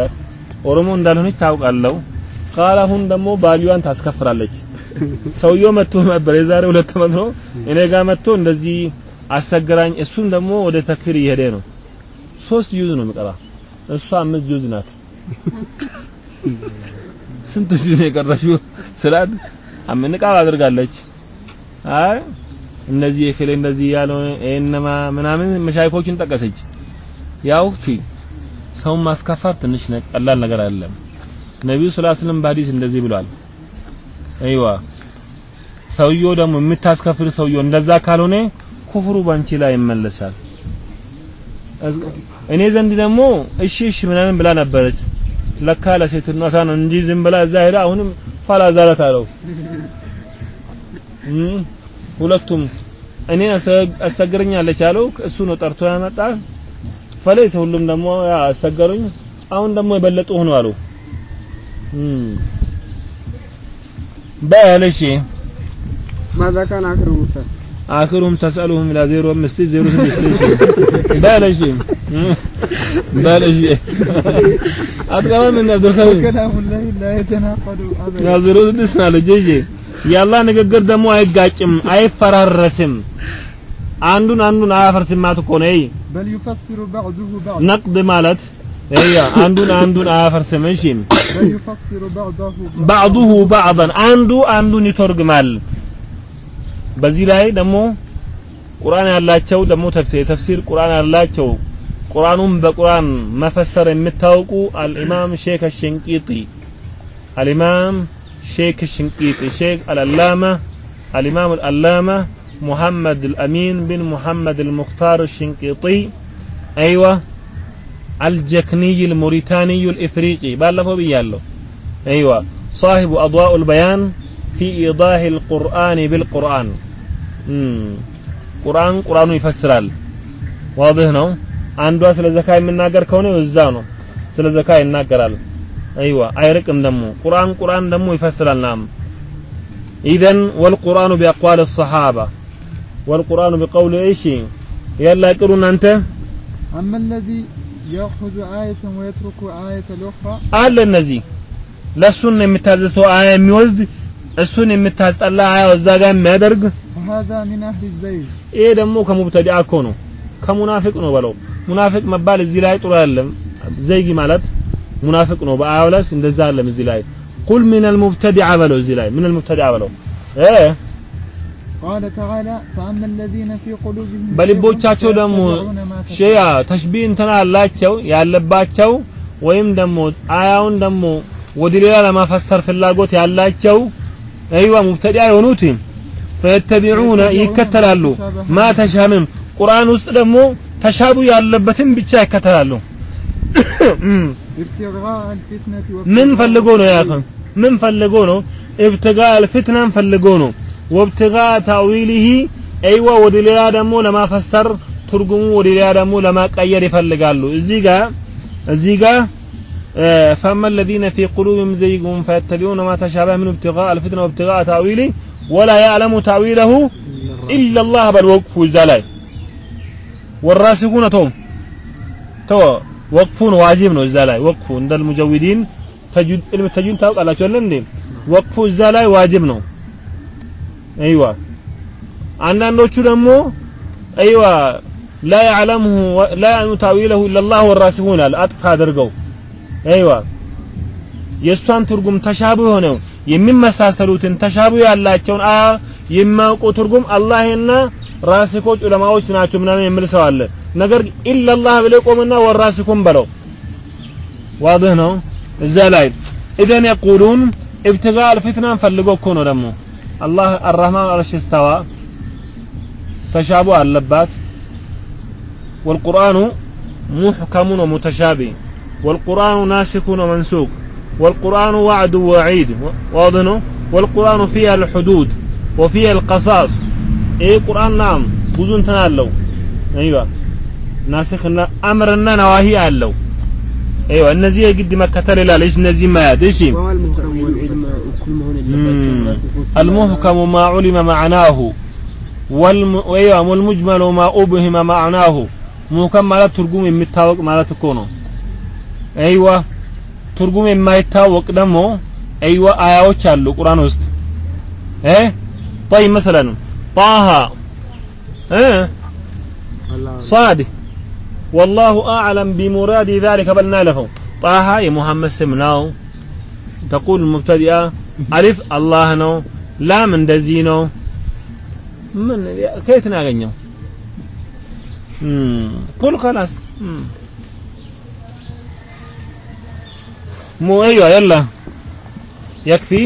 ኦሮሞ እንዳልሆነች ታውቃለሁ። ቃል አሁን ደግሞ ባልዩዋን ታስከፍራለች። ሰውየው መጥቶ ነበር የዛሬ ሁለት ዓመት ነው እኔ ጋር መጥቶ እንደዚህ አሰገራኝ። እሱም ደግሞ ወደ تكفير እየሄደ ነው። ሶስት جزء ነው የሚቀራ እሷ አምስት جزء ናት። ስንት جزء ነው የቀረሽው ስላት ንቃብ አድርጋለች። አይ እነዚህ የከሌ እንደዚህ ያለው እነማ ምናምን መሻይኮችን ጠቀሰች። ያው ሰውን ማስከፋት ትንሽ ቀላል ነገር አይደለም። ነቢዩ ዐለይሂ ወሰለም በሐዲስ እንደዚህ ብሏል። አይዋ ሰውየው ደግሞ የምታስከፍር ሰውየው እንደዛ ካልሆነ ኩፍሩ ባንቺ ላይ ይመለሳል። እኔ ዘንድ ደግሞ እሺ እሺ ምናምን ብላ ነበረች። ለካ ለሴትነቷ ነው እንጂ ዝም ብላ እዛ ሄዳ አሁንም ፋላ ዛለት አለው። ሁለቱም እኔ አስቸግረኛለች ያለው እሱ ነው ጠርቶ ያመጣ ፈለይሰ ሁሉም ደግሞ አስቸገሩኝ። አሁን ደግሞ የበለጡ ሆኖ አሉ።
በል
እሺ። ማዛ አክሩም ተስ አክሩም ተስአሉሁም ኢላ 05 06 በል እሺ። በል እሺ።
አትቀበል ምን ነበር ከላሙ ላይ
ላይ ተናቀዱ አበል ያ 06 ንግግር ደግሞ አይጋጭም፣ አይፈራረስም። አንዱን አንዱን አያፈርስም ማለት እኮ ነው።
በል ይፈስሩ ባዕዱሁ ባዕድ
ነቅድ ማለት አንዱን አንዱን አያፈርስም። እሺ።
بل يفسر بعضه بعض
ባዕዱሁ ባዕዳን አንዱ አንዱን ይተርግማል በዚህ ላይ ደግሞ ቁርአን ያላቸው ደግሞ ተፍሲር ተፍሲር ቁርአን ያላቸው ቁርአኑን በቁርአን መፈሰር የምታውቁ አልኢማም ሼክ አሽንቂጢ አልኢማም ሼክ አሽንቂጢ ሼክ አልአላማ አልኢማም አልአላማ ሙሐመድ አልአሚን ቢን ሙሐመድ አልሙክታር አሽንቂጢ አይዋ الجكني الموريتاني الإفريقي. بالله بيالو أيوة. صاحب أضواء البيان في إيضاح القرآن بالقرآن. مم. قرآن قرآن يفسرال. واضح نو عنده سلا زكاة من ناقر كونه وزانو سلا زكاة ناقرال أيوة. أيركم دمو قرآن قرآن دمو يفسرال نعم إذن والقرآن بأقوال الصحابة والقرآن بقول إيش يلا يقولون أنت
أما الذي የኹዙ አየተን ወየትሩኩ አየተል ኡኽራ
አለ። እነዚህ ለእሱን የምታዘዝተው አያ የሚወስድ እሱን የምታስጠላ አያ እዛ ጋር የሚያደርግ
ሀዛ
ይሄ ደግሞ ከሙብተዲአ እኮ ነው ከሙናፍቅ ነው በለው። ሙናፍቅ መባል እዚህ ላይ ጥሩ አይደለም። ዘይጊ ማለት ሙናፊቅ ነው። በአያው ላይ እንደዛ አይደለም። እዚህ ላይ ቁል ሚነል ሙብተዲዓ በለው። እዚህ ላይ ሚነል ሙብተዲዓ በለው እ
قال تعالى فأما الذين في قلوبهم
በልቦቻቸው ደግሞ
فيتبعون ما تشابه
ሸያ ተሽቢህ እንትና አላቸው ያለባቸው ወይም ደግሞ አያውን ደግሞ ወደ ሌላ ለማፈስተር ፍላጎት ያላቸው አይዋ ሙብተዲያ የሆኑት ፈየተቢዑነ ይከተላሉ ማ ተሻምም ቁርአን ውስጥ ደግሞ ተሻቡ ያለበትን ብቻ ይከተላሉ
ابتغاء الفتنة
ምን ፈልጎ ነው ያኸ ምን ፈልጎ ነው ኢብትጋ አልፊትናን ፈልጎ ነው ወብትጋ ታዊሊሂ አይዋ ወደ ሌላ ደግሞ ለማፈሰር ትርጉሙ ወደ ሌላ ደግሞ ለማቀየር ይፈልጋሉ እዚህ ጋር እዚህ ጋር فأما الذين في قلوبهم زيغ فيتبعون ما تشابه منه ابتغاء الفتنة وابتغاء تأويله ولا يعلم تأويله إلا الله بل وقفوا الزلاي والراسخون توم تو وقفون واجب ነው እዛ ላይ ወቅፉ እንደ المجودين ተጅዊድ ዕልም ተጅዊድ ታውቃላችሁ አይደል እንዴ ወቅፉ እዛ ላይ ዋጅብ ነው አይዋ አንዳንዶቹ ደግሞ አይዋ لا يعلمه لا يعلم تأويله إلا الله والراسخون አለ አጥፍ አድርገው አይዋ የእሷን ትርጉም ተሻቡ የሆነው የሚመሳሰሉትን ተሻቡ ያላቸውን አ የሚያውቁ ትርጉም አላህና ራሲኮች ዑለማዎች ናቸው ምናምን የሚል ሰው አለ ነገር ኢላላህ ብለ ቆምና ወራሲኩም በለው ዋድህ ነው እዛ ላይ ኢዘን የቁሉን ኢብትጋ አልፊትናን ፈልጎ እኮ ነው ደግሞ الله الرحمن عرش استوى. تشابه اللبات. والقرآن محكم ومتشابه. والقرآن ناسك ومنسوك. والقرآن وعد وعيد. واضنه والقرآن فيها الحدود. وفيها القصاص. إيه قرآن نعم. بزون تنالو. أيوه. ناسخنا امرنا نواهي الله أيوه. النزيه قد ما كتر لا ليش نزيه ما
دشي المحكم
ما علم معناه والم... أيوة، والمجمل ما أبهم معناه. محكم ما لا ترجم متاوق ما لا تكونه أيوة ترجم ما يتاوق دمو. أيوة آيات شالو قرآن وست. إيه؟ طيب مثلا طه. إيه؟ صاد. والله أعلم بمراد ذلك بل ناله. طه يا محمد سمناو تقول المبتدئة አሊፍ አላህ ነው ላም እንደዚህ ነው ምን ከየት ነው ያገኘው قل خلاص مم. مو ايوه يلا يكفي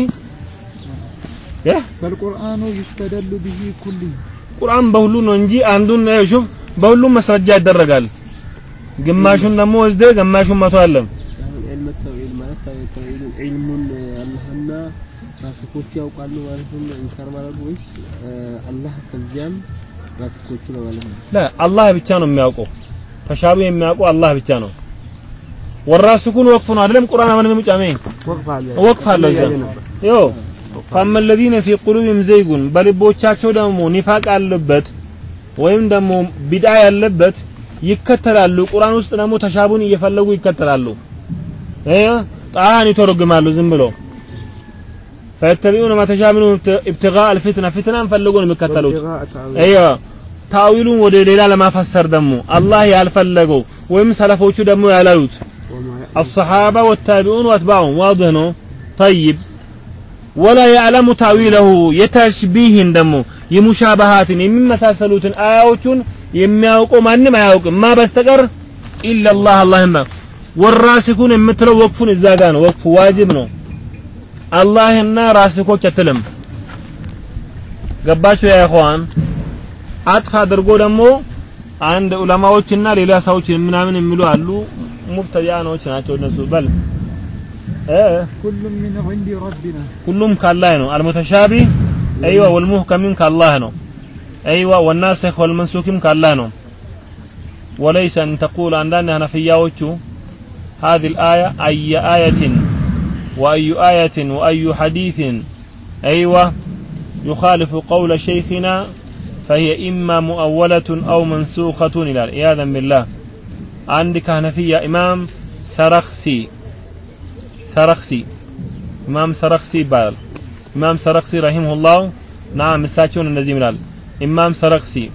يه
فالقرآن يستدل به كله
ቁርአን በሁሉ ነው እንጂ አንዱን ሹፍ በሁሉም መስረጃ ይደረጋል ግማሹን ደግሞ ወስደ ግማሹን መቶ አለም
አሁን ዒልም ተውሂድ ማለት ተውሂድ ዒልሙን አላህና ራስኮቹ ያውቃሉ ማለት ነው ኢንካር ማለት ወይስ አላህ ከዚያም ራስኮቹ ነው ማለት ነው
ላ አላህ ብቻ ነው የሚያውቀው ተሻቢ የሚያውቀው አላህ ብቻ ነው ወራስኩን ወቅፍ ነው አይደለም ቁርአን አመን የሚጫሜ
ወቅፍ አለ
ወቅፍ አለ እዛ ዮ فأما الذين في قلوبهم زيغ በልቦቻቸው ደግሞ ኒፋቅ ያለበት ወይም ደግሞ ቢድዓ ያለበት ይከተላሉ ቁርአን ውስጥ ደግሞ ተሻቡን እየፈለጉ ይከተላሉ እ ጣሃን ይተረጉማሉ ዝም ብሎ ፈየተቢዑነ ማተሻ ምኑ ኢብትጋ አልፍትና ፊትናን ፈልጎ ነው የሚከተሉት። እዮ ታዊሉን ወደ ሌላ ለማፈሰር ደግሞ አላህ ያልፈለገው ወይም ሰለፎቹ ደግሞ
ያላዩት።
አሰሓባ ወታቢዑን ወአትባዑን ዋድህ ነው። ጠይብ። ወላ ያዕለሙ ታዊለሁ የተሽቢህን ደግሞ የሙሻባሃትን የሚመሳሰሉትን አያዎቹን የሚያውቁ ማንም አያውቅም። ማ በስተቀር ኢለላህ አላህማ ወራሲኩን የምትለው ወቅፉን እዛ ጋ ነው። ወቅፉ ዋጅብ ነው። አላህና ራስኮች አትልም ገባችሁ ያ ይኸዋን አጥፍ አድርጎ ደግሞ አንድ ዑለማዎችና ሌላ ሰዎች ምናምን የሚሉ አሉ ሙብተዲያኖች ናቸው እነሱ በል
كل من عند ربنا.
كلهم كالله نو. المتشابه. أيوة والمهكم كالله نو. أيوة والناسخ والمنسوخ كالله نو. وليس أن تقول أن لنا هذه الآية أي آية؟ وأي آية وأي حديث. أيوة يخالف قول شيخنا فهي إما مؤولة أو منسوخة إلى عياذا بالله. عندك هنا في إمام سرخسي. سرخسي. إمام سرخسي بال. إمام سرخسي رحمه الله. نعم مساكون النزيم لال. إمام سرخسي.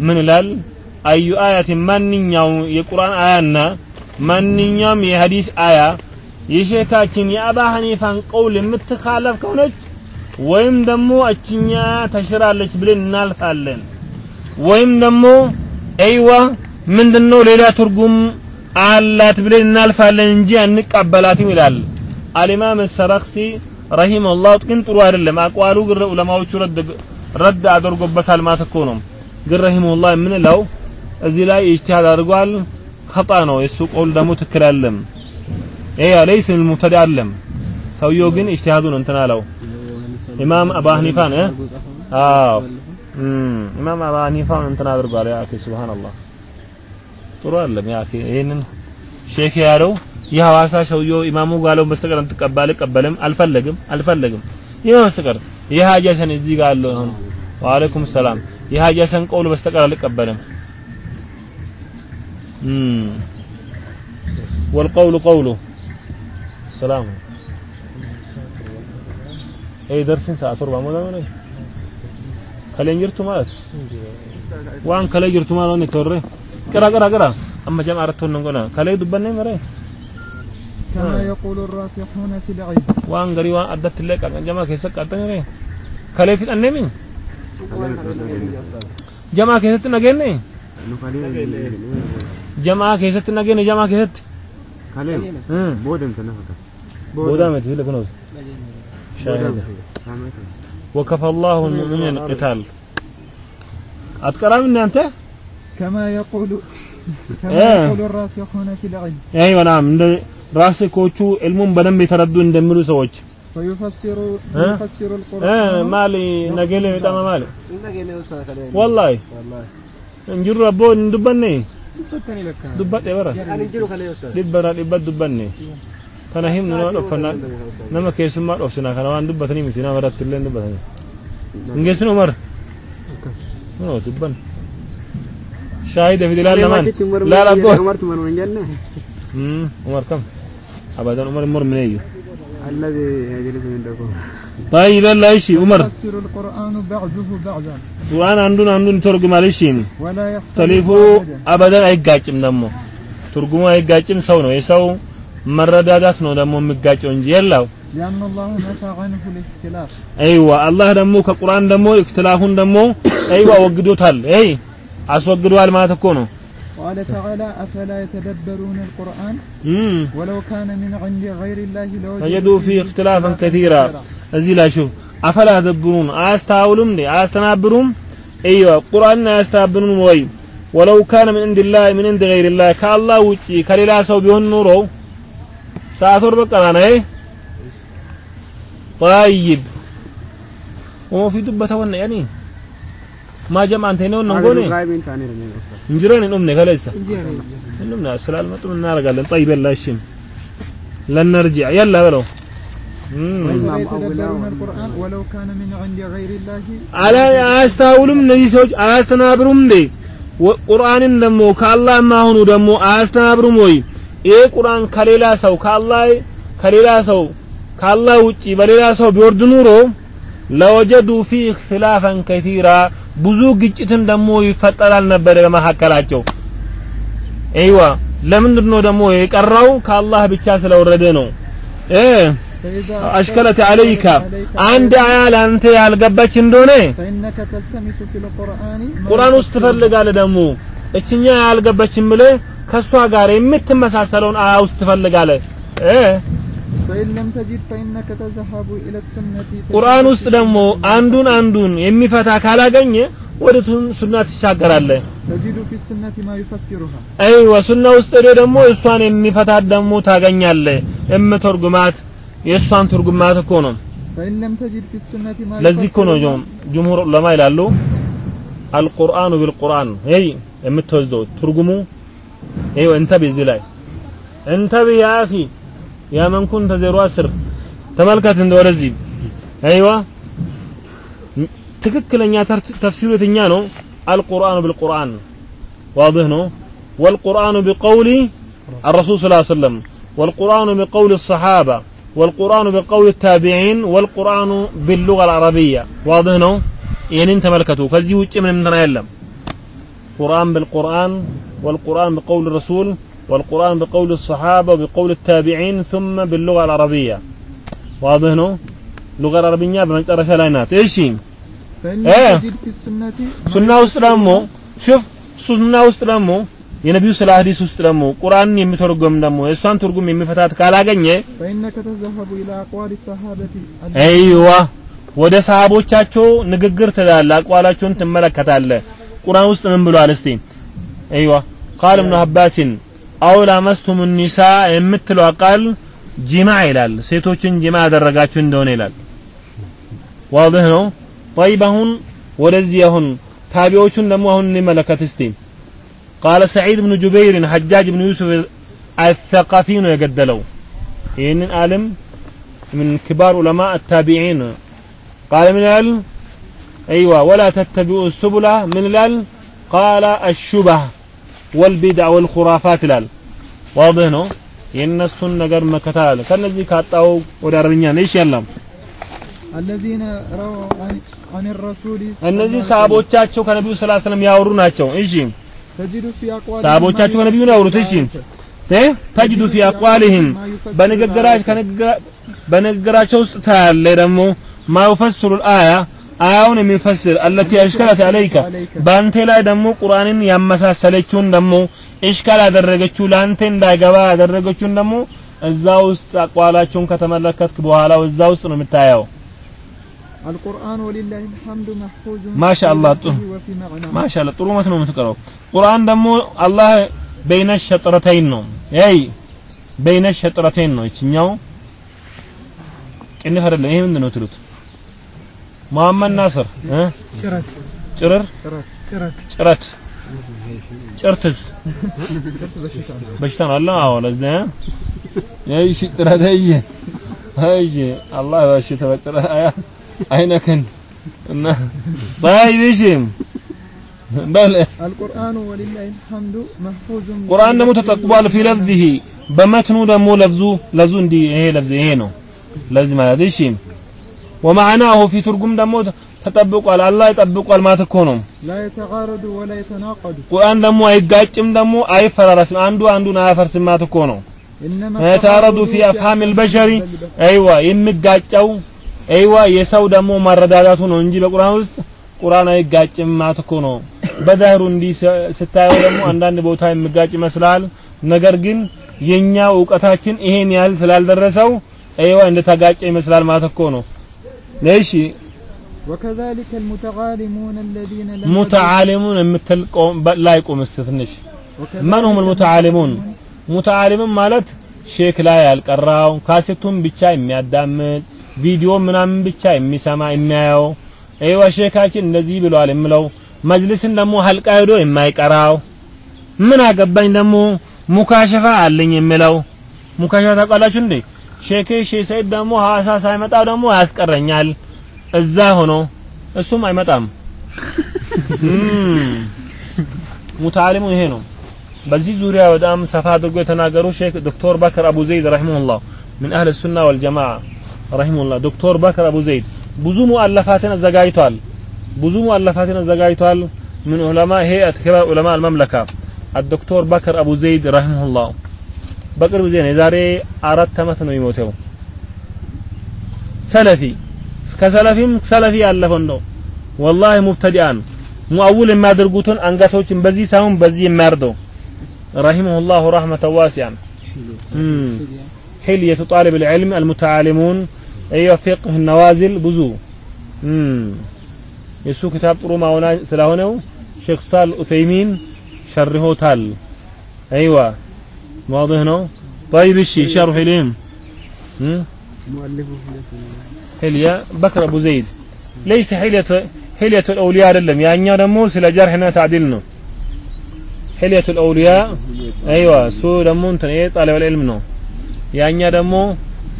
من لال؟ أي آية؟ من نيوم القرآن آيانا من يوم يحديث آية. የሼካችን የአባ ሐኒፋን ቀውል የምትካለፍ ከሆነች ወይም ደግሞ እችኛ ተሽራለች ብለን እናልፋለን። ወይም ደግሞ አይዋ ምንድነው? ሌላ ትርጉም አላት ብለን እናልፋለን እንጂ አንቀበላትም ይላል። አልኢማም ሰረክሲ رحمه الله ግን ጥሩ አይደለም። አቋሉ ግን ዑለማዎቹ رد رد አድርጎበታል ማለት እኮ ነው። ግን رحمه الله የምንለው እዚህ ላይ اجتهاد አድርጓል። خطأ ነው። የሱ قول ደግሞ ትክክል አይደለም ይሄ ለይስ ሙብተዲ አይደለም ሰውየው ግን ኢጅቲሃዱን እንትን አለው ኢማም አባ ሐኒፋን እ አዎ ኢማም አባ ሐኒፋን እንትን አድርጓል ያ አኺ ሱብሃንአላህ ጥሩ አይደለም ያ አኺ ይሄንን ሼክ ያለው ይህ ሐዋሳ ሰውየው ኢማሙ ጋለው በስተቀር እንትቀባለ ቀበለም አልፈለግም አልፈለግም ይህ በስተቀር ይህ ሀጃሰን እዚህ ጋር አለው አሁን ወአለይኩም ሰላም ይህ ሀጃሰን ቀውል በስተቀር አልቀበለም والقول قوله سلام اي درسين ساعة ربع مولا ولا كلين جرتو مالت وان كلين جرتو مالت وني توري قرا قرا قرا اما جمع رتون نقول كلين دبني مري
كما يقول الراسخون في العلم
وان غري وان ادت لك جمع كيسك قطن كلين في الانمي جمع كيست نغني جمع كيست نغني جمع كيست
Kaleen
امم
boodamta nafaka.
بودا مت هي لكنوز شاهد وكفى الله المؤمنين القتال أتقرأ من أنت؟
كما يقول كما
إيه.
يقول الراسخون في العلم
أيوة نعم እንደ ራስኮቹ ዕልሙን በደንብ የተረዱ እንደሚሉ ሰዎች
فيفسر
إيه.
يفسر
እ
القرآن
ማሊ ነገሌ በጣም ማሊ ወላሂ እንጅሩ አቦ እንዱበኔ ዱበጤ በረ ዲበራ ዲበት ዱበኔ kana himnu nama dhoffanna nama keessummaa dhofsina kana waan dubbatanii miti nama irratti illee dubbatanii hingeessin umar no dubban shaahida fidi laal lamaan laal abboo
Umartu manuma hin jenne.
Hmm, umar kam abadan umar mor mineeyyu
Alladhi yajlisu indakum.
طيب يلا ايشي عمر
يفسر القرآن بعضه بعضا
ቁርአን አንዱን አንዱን ይተረጉማል እሺ
ولا يختلف
ተሊፉ
أبدا
አበደን አይጋጭም ደግሞ ትርጉሙ አይጋጭም ሰው ነው የሰው መረዳዳት ነው ደግሞ የሚጋጨው እንጂ የላው
لأن الله نفى عنه الاختلاف
አይዋ አላህ ደግሞ ከቁርአን ደግሞ እክትላፉን ደግሞ አይዋ ወግዶታል አይ አስወግዷል ማለት እኮ ነው
قال تعالى أفلا يتدبرون القرآن
እም
ولو كان من عند غير الله
وجدوا فيه اختلافا كثيرا እዚህ ላይ ሹፍ አፈላ ተደብሩን አያስተውሉም እንዴ አያስተናብሩም አይዋ ቁርአን አያስተናብሩም ወይ ወለው ካነ ምን عند الله من عند غير الله ከአላህ ውጪ ከሌላ ሰው ቢሆን ኑሮ ሰዓቱር በቀራ ነው طيب وما في دبة ونا يعني ما جمع انت هنا ونقول
Gaaybiin taanee dha.
እንጅረን እንምነ ከለይሳ እንምነ ስላልመጡ እናደርጋለን طيب يلا እሺ لنرجع يلا بلو مم.
أفلا يتدبرون القرآن ولو كان من عند غير الله
አላ አያስተውሉም እነዚህ ሰዎች አያስተናብሩም እንዴ ወ- ቁርአንን ደግሞ ከአላህ ማሆኑ ደግሞ አያስተናብሩም ወይ ይህ ቁርአን ከሌላ ሰው ከአላህ ከሌላ ሰው ከአላህ ውጪ በሌላ ሰው ቢወርድ ኑሮ ለወጀዱ ፊህ እክትላፈን ከቲራ ብዙ ግጭትን ደሞ ይፈጠራል ነበር በመካከላቸው። አይዋ ለምንድን ነው ደግሞ የቀረው? ከአላህ ብቻ ስለወረደ ነው። አሽከለት አለይከ አንድ አያ ለአንተ ያልገባች እንደሆነ ቁርአን ውስጥ ትፈልጋለህ ደግሞ እችኛ ያልገባችን ብለህ ከእሷ ጋር የምትመሳሰለውን አያውስ ትፈልጋለህ? ቁርአን ውስጥ ደግሞ አንዱን አንዱን የሚፈታ ካላገኘ ወደቱን ሱና ትሻገራለህ አይዋ ሱና ውስጥ ሄዶ ደግሞ እሷን የሚፈታት ደግሞ ታገኛለህ እምተርጉማት የእሷን ትርጉማት እኮ ነው። ለዚህ እኮ ነው ጅምሁር ዑለማ ይላሉ። አልቁርአኑ ቢልቁርአን ይሄ የምትወስደው ትርጉሙ ይኸው እንተብ እዚህ ላይ እንተብ ያ አኺ ያ መን ኩንተ ዜሮ አስር ተመልከት እንደ ወደዚህ አይዋ ትክክለኛ ተር- ተፍሲሩ የትኛ ነው አልቁርአኑ ቢልቁርአን واضح ነው والقرآن بقول الرسول صلى الله عليه وسلم والقرآن بقول الصحابة والقرآن بقول التابعين والقرآن باللغة العربية واضح ነው ይህንን ተመልከቱ ከዚህ ውጭ ምንም እንትን የለም قرآن بالقرآن والقرآن بقول الرسول والقرآن بقول الصحابة وبقول التابعين ثم باللغة العربية واضح نو اللغة العربية بمجرشة لاينات ايش
فإن
إيه.
تجد في السنة ما
ሱና ውስጥ ደግሞ ሽፍ ሱና ውስጥ ደግሞ የነቢዩ ስለ ሐዲስ ውስጥ ደግሞ ቁርአንን የሚተረጎም ደግሞ የእሷን ትርጉም የሚፈታት ካላገኘ
فإنك تذهب إلى أقوال الصحابة
አይዋ ወደ ሰሃቦቻቸው ንግግር ትላለህ፣ አቋላቸውን ትመለከታለህ። ቁርአን ውስጥ ምን ብሏል እስቲ? ايوه قال ابن عباس አው ላመስቱም ኒሳ የምትለው ቃል ጂማ ይላል ሴቶችን ጂማ ያደረጋችሁ እንደሆነ ይላል ዋضح ነው طيب አሁን ወደዚህ አሁን ታቢዎቹን ደግሞ አሁን እንመለከት እስቲ قال سعيد بن جبير حجاج بن يوسف الثقفي ነው የገደለው ይህንን ዓለም من كبار علماء التابعين قال من قال أيوة ولا تتبعوا السبل من قال الشبه والبدع والخرافات لال واضح ነው የእነሱን ነገር መከታተል ከነዚህ ካጣው ወደ አረብኛ ነው እሺ ያለም
الذين رووا عن, عن الرسول
እነዚህ ሰሃቦቻቸው ከነቢዩ ሰለላሁ ዐለይሂ ወሰለም ያወሩ ናቸው እሺ
تجد في أقوال
ሰሃቦቻቸው ከነቢዩ ነው ያወሩት እሺ እ ተጅዱ ፊ አቋሊህም በንግግራቸው ከንግራ- በንግግራቸው ውስጥ ታያለ ደግሞ ማዩፈስሩ አያ አያውን የሚፈስር አለቲ አሽከላት አለይከ በአንተ ላይ ደግሞ ቁርአንን ያመሳሰለችውን ደግሞ እሽካል ያደረገችው ለአንተ እንዳይገባ ያደረገችውን ደግሞ እዛ ውስጥ አቋላቸውን ከተመለከትክ በኋላ እዛ ውስጥ ነው የምታየው
القرآن ولله الحمد محفوظ
ما شاء الله.
في لفظه وفي معناه
ማሻአላ ጥሩ መት ነው የምትቀረው ቁርአን ደግሞ አላህ በይነ ሸጥረተይን ነው ይ በይነ ሸጥረተይን ነው ይችኛው ቅንፍ አይደለም ይሄ ምንድን ነው ትሉት መሐመድ ናስር እ
ጭረት
ጭርር
ጭረት
ጭረት ጭርትስ በሽታ ነው አለ አዎ ለዚህ እሺ ጥረት እይ እይ አላህ በሽታ በጥረ አይነከን እና طيب እሺ በል
القرآن ولله الحمد محفوظ
ቁርአን ደግሞ ተጠቅቧል ፊ ለፍዚሂ በመትኑ ደግሞ ለፍዙ ለፍዙ እንዲህ ይሄ ለፍዝ ይሄ ነው ለዚህ ማለት እሺ ወማዕናሁ ፊ ትርጉም ደግሞ ተጠብቋል። አላህ ይጠብቋል ማለት እኮ ነው።
ላይተቃረዱ ወላ
ቁርአን ደግሞ አይጋጭም፣ ደግሞ አይፈራረስም፣ አንዱ አንዱን አያፈርስም ማለት እኮ ነው። የተረዱ ፊ አፍሃም አልበሸሪ አይዋ የሚጋጨው አይዋ የሰው ደግሞ ማረዳዳቱ ነው እንጂ በቁርአን ውስጥ ቁርአን አይጋጭም ማለት እኮ ነው። በዳህሩ እንዲህ ስታየው ደግሞ አንዳንድ ቦታ የሚጋጭ ይመስላል። ነገር ግን የኛ እውቀታችን ይሄን ያህል ስላልደረሰው አይዋ እንደተጋጨ ይመስላል ማለት እኮ ነው። እሺ
وكذلك المتعالمون الذين لم
ሙተዓሊሙን የምትል ቆም በ- ላይ ቆም እስቲ ትንሽ
وكذلك
መን ሁም المتعالمون ሙተዓሊምን ማለት ሼክ ላይ ያልቀራው ካሴቱን ብቻ የሚያዳምጥ ቪዲዮ ምናምን ብቻ የሚሰማ የሚያየው አይዋ ሼካችን እንደዚህ ብለዋል የምለው መጅልስን ደግሞ ሀልቃ ሄዶ የማይቀራው ምን አገባኝ ደግሞ ሙካሸፋ አለኝ የሚለው ሙካሸፋ ታውቃላችሁ እንዴ ሼኬ ሼህ ሰይድ ደግሞ ሐዋሳ ሳይመጣ ደግሞ ያስቀረኛል እዛ ሆኖ እሱም አይመጣም እም፣ ሙተዓሊሙ ይሄ ነው በዚህ ዙሪያ በጣም ሰፋ አድርጎ የተናገሩ ሼክ ዶክተር በክር አቡ ዘይድ ረሂመሁላህ ምን አህል ሱና ወልጀማዓ ረሂመሁላህ ዶክተር በክር አቡ ዘይድ ብዙ ሙአለፋትን አዘጋጅቷል ብዙ ሙአለፋትን አዘጋጅቷል من علماء هيئة كبار علماء المملكة الدكتور بكر أبو زيد رحمه الله بكر أبو زيد የዛሬ አራት ዓመት ነው የሞተው ሰለፊ ከሰለፊም ሰለፊ ያለፈው ነው ወላሂ ሙብተዲአን ሙአውል የሚያደርጉትን አንገቶችን በዚህ ሳይሆን በዚህ የሚያርደው رحمه الله رحمة واسعة مم. حلية طالب العلم المتعالمون أيوة فقه النوازل بزو مم. የሱ ክታብ ጥሩ ማሆና ስለሆነው ሼክ ሳል ኡሰይሚን ሸርሆታል አይዋ واضح هنا طيب الشي شرح لهم حلية بكر أبو زيد. ليس حلية حلية الأولياء للم. يعني دمو سلا جرحنا تعدلنا حلية الأولياء أيوة سو دمو انتن طالب العلم نو. يعني دمو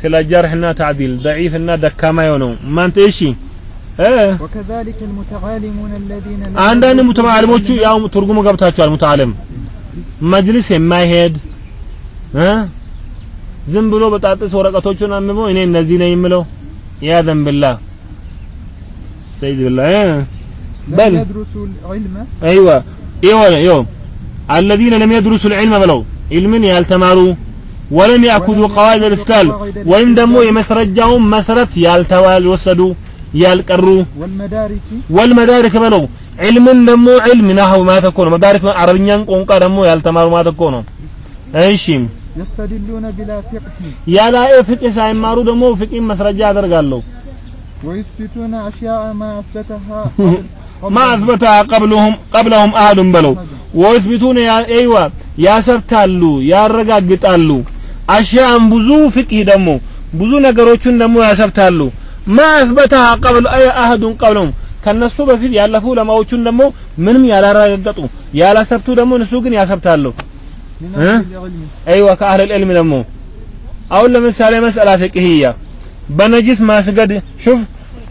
سلا جرحنا تعديل. ضعيفنا دكاما يونو ما أنت إيشي؟ إيه.
وكذلك المتعالمون الذين
عندنا
متعالموቹ
ያው ትርጉሙ ገብታችኋል متعالم مجلس ما የማይሄድ ዝም ብሎ በጣጥስ ወረቀቶቹን አንብቦ እኔ እንደዚህ ነኝ የምለው? ያዘን ብላ ስተይዝ ብላ በል። አይዋ። ይሆነ ይሆ الذين لم يدرسوا العلم بلو علم يالتمارو ولم يأخذوا قواعد الإسلام وإن دمو يمسرجهم مسرت يالتوال وسدو يالقرو
والمدارك
والمدارك بلو علم دمو علم نحو ما تكون مدارك عربيا قنقا دمو يالتمارو ما تكون ايشيم
يستدلون بلا فقه
ያላ ፍቅህ ሳይማሩ ደግሞ ፍቅህ መስረጃ ያደርጋሉ
ويثبتون أشياء ما أثبتها قبل-
ما أثبتها قبلهم قبلهم أحد بلو ويثبتون يا أيوة يا ሰብታሉ ያረጋግጣሉ አሽያን ብዙ ፍቅህ ደግሞ ብዙ ነገሮችን ደግሞ ያሰብታሉ ማ አስበተሃ ቀብል አይ አህዱን ቀብለሁም ከነሱ በፊት ያለፉ ለማዎቹን ደግሞ ምንም ያላረጋገጡ ያላሰብቱ ደግሞ እነሱ ግን ያሰብታሉ አይዋ ከአህለል ዕልም ደግሞ አሁን ለምሳሌ መስአላ ፍቅህያ በነጅስ ማስገድ ሹፍ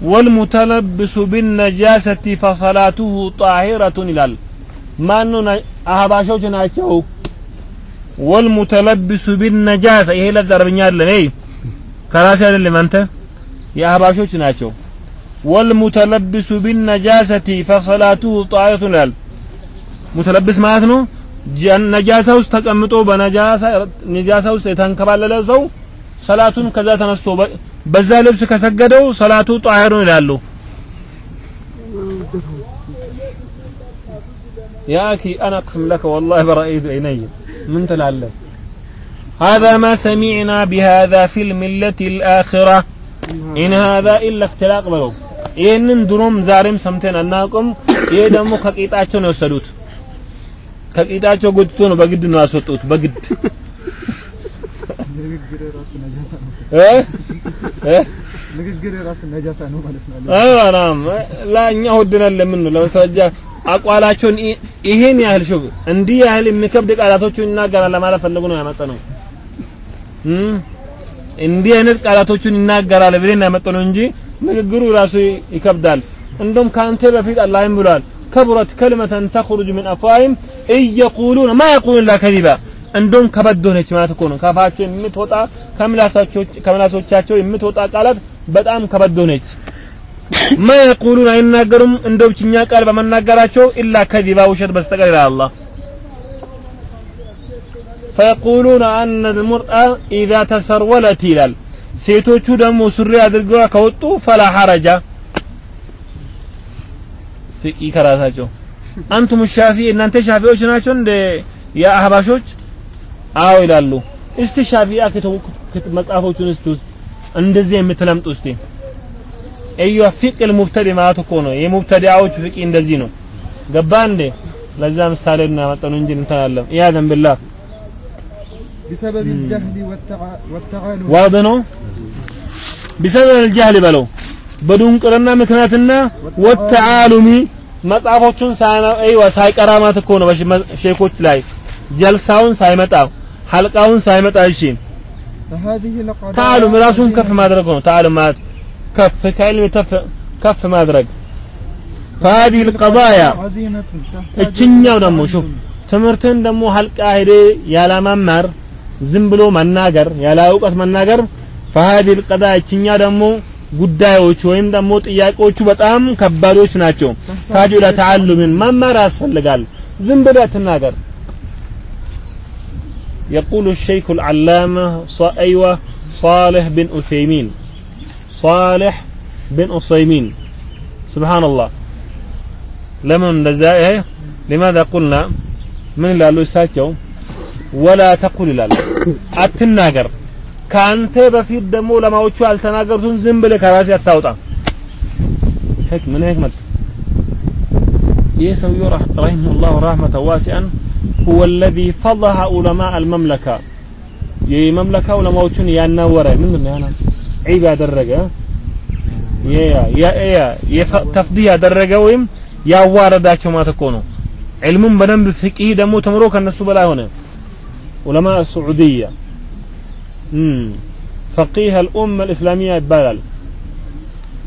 ወልሙተለብሱ ቢነጃሰቲ ፈሰላቱሁ ጣሂረቱን ይላል። ማኑ አህባሾች ናቸው። ወልሙተለብሱ ቢነጃሰ ይሄ ለዛ አረብኛ አይደለም። ይሄ ከራሴ አይደለም፣ አንተ የአህባሾች ናቸው። ወልሙተለብሱ ቢነጃሰቲ ፈሰላቱሁ ጣሂረቱን ይላል። ሙተለብስ ማለት ነው ነጃሳ ውስጥ ተቀምጦ በነጃሳ ነጃሳ ውስጥ የተንከባለለ ሰው ሰላቱን ከዛ ተነስቶ በ- በዛ ልብስ ከሰገደው ሰላቱ ጣሂር ነው ይላሉ يا أخي أنا أقسم لك والله برأيت عيني من تلعلم هذا ما سمعنا بهذا في الملة الآخرة إن هذا إلا اختلاق بلو ይህንን ድሮም ዛሬም ሰምተን አናውቅም ይሄ ደግሞ ከቂጣቸው ነው የወሰዱት ከቂጣቸው ጎትቶ ነው በግድ ነው ያስወጡት? በግድ።
ንግግር የራሱ ነጃሳ ነው። ማለት ነው።
አላም ላኛ ወድናል ለምን ነው? ለማስረጃ አቋላቸውን ይሄን ያህል ሹብ እንዲህ ያህል የሚከብድ ቃላቶችን ይናገራል ለማለት ፈልጉ ነው ያመጣ ነው እም? እንዲህ አይነት ቃላቶችን ይናገራል ብለን ያመጣ ነው እንጂ ንግግሩ ራሱ ይከብዳል። እንደውም ካንተ በፊት አላህም ብሏል كبرت كلمة تخرج من أفواههم إن يقولون ما يقولون إلا እንደውም ከበድ ሆነች ማለት እኮ ነው። ከአፋቸው የምትወጣ ከምላሶቻቸው የምትወጣ ቃላት በጣም ከበድ ሆነች። ማ የቁሉን አይናገሩም እንደው ብቸኛ ቃል በመናገራቸው ኢላ ከዚባ ውሸት በስተቀር ይላል አላህ። ፈየቁሉነ አነ ልሙርአ ኢዛ ተሰርወለት ይላል። ሴቶቹ ደግሞ ሱሪ አድርገዋ ከወጡ ፈላ ሐረጃ ፍቂ ከራሳቸው። አንቱም ሻፊ እናንተ ሻፊዎች ናቸው እንደ የአህባሾች አዎ ይላሉ። እስቲ ሻፊያ ከተወቁት መጽሐፎቹን እስቲ ውስጥ እንደዚህ የምትለምጡ እስቲ። እዩ ፊቅ ልሙብተዲ ማለት እኮ ነው። የሙብተዲያዎች ፍቂ እንደዚህ ነው። ገባ እንዴ? ለዛ ምሳሌ እናመጠኑ እንጂ እንተናለም ኢያዘን ቢላህ
بسبب الجهل والتعالي
واضح ነው። بسبب الجهل بلو በድንቁርና ምክንያትና ወተዓሉሚ መጽሐፎቹን ሳይና አይዋ ሳይቀራ ማለት እኮ ነው በሽ- ሼኮች ላይ ጀልሳውን ሳይመጣ ሐልቃውን ሳይመጣ እሺ
فهذه القضايا
ተዓሉም ራሱን ከፍ ማድረግ ነው ተዓሉም ማለት ከፍ ከዕልም ከፍ ከፍ ማድረግ فهذه القضايا
عظيمة تحتاج
እችኛው
إلى
ደግሞ ሹፍ
تعلم.
ትምህርትን ደግሞ ሐልቃ ሄደ ያላማማር ዝም ብሎ መናገር ያለ እውቀት መናገር فهذه القضايا እችኛ ደግሞ ጉዳዮች ወይም ደግሞ ጥያቄዎቹ በጣም ከባዶች ናቸው ታጁ ለተዓሉምን መማር ያስፈልጋል ዝም ብለህ አትናገር يقول الشيخ العلامة ص- أيوة صالح بن أثيمين صالح بن أصيمين سبحان الله لمن لزائه لماذا قلنا من لا لساتهم ولا تقل لا አትናገር ካንተ በፊት ደግሞ ለማዎቹ ያልተናገሩትን ዝም ብለህ ከራሴ አታውጣ ህክ ምን ህክመት ይህ ሰውዬው ረህ- ረሂመሁላህ ረህመተ ዋሲአን هو الذي فضح علماء المملكة የመምለካ ዑለማዎቹን ያናወረ ምንድን ነው ያና ዒብ ያደረገ ተፍዲህ ያደረገ ወይም ያዋረዳቸው ማለት እኮ ነው ዕልሙን በደንብ ፍቂህ ደግሞ ተምሮ ከነሱ በላይ ሆነ ዑለማ ሱዑድያ ፈቂህ አልኡመ ልእስላሚያ ይባላል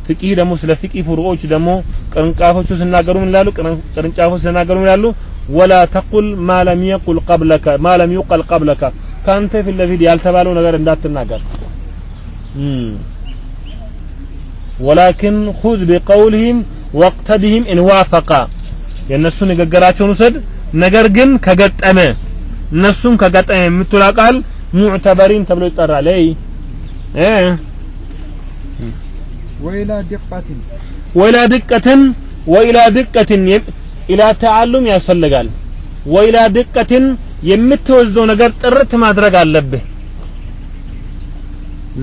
ፍቂህ ደግሞ ስለ ፍቂህ ፍሩዎች ደግሞ ቅርንጫፎቹ ሲናገሩ ምን ይላሉ ቅርንጫፎች ሲናገሩ ምን ይላሉ ወላ ተቁል ማ ለም የቁል ቀብለከ ማ ለም ዩቀል ቀብለከ ከአንተ ፊት ለፊት ያልተባለው ነገር እንዳትናገር ወላኪን ሁዝ ቢቀውልህም واقتد بهم إن وافق የእነሱ ንግግራቸውን ውሰድ ነገር ግን ከገጠመ እነሱን ከገጠመ የምትውላ ቃል معتبر ተብሎ ይጠራል። ይ እ?
وإلى دقة
وإلى دقة وإلى دقة إلى تعلم ያስፈልጋል። وإلى دقة የምትወስደው ነገር ጥርት ማድረግ አለብህ።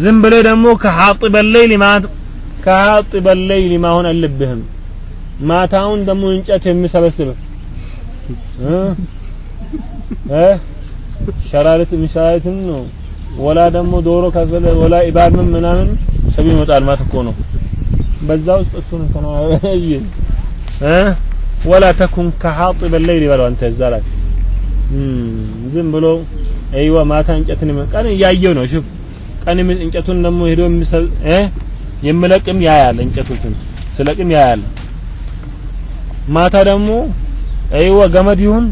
ዝም ብለህ ደግሞ كحاطب ليل كحاطب ليل መሆን አለብህም። ማታውን ደግሞ እንጨት የሚሰበስብ እ እ ሸራሪት ምሻሪትም ነው። ወላ ደግሞ ዶሮ ከፈለ ወላ ኢባብም ምናምን ሰብ ይመጣል ማለት እኮ ነው። በዛ ውስጥ እሱን تأني እ? ولا تكن كحاطب ليل ይበለው አንተ እዛ ላይ። ዝም ብሎ አይዋ ማታ እንጨትን ቀን እያየው ነው። ሽፍ ቀን እንጨቱን ደግሞ ሄዶ የሚሰል እ? የምለቅም ያያል እንጨቶችን ስለቅም ያያል። ማታ ደግሞ አይዋ ገመድ ይሁን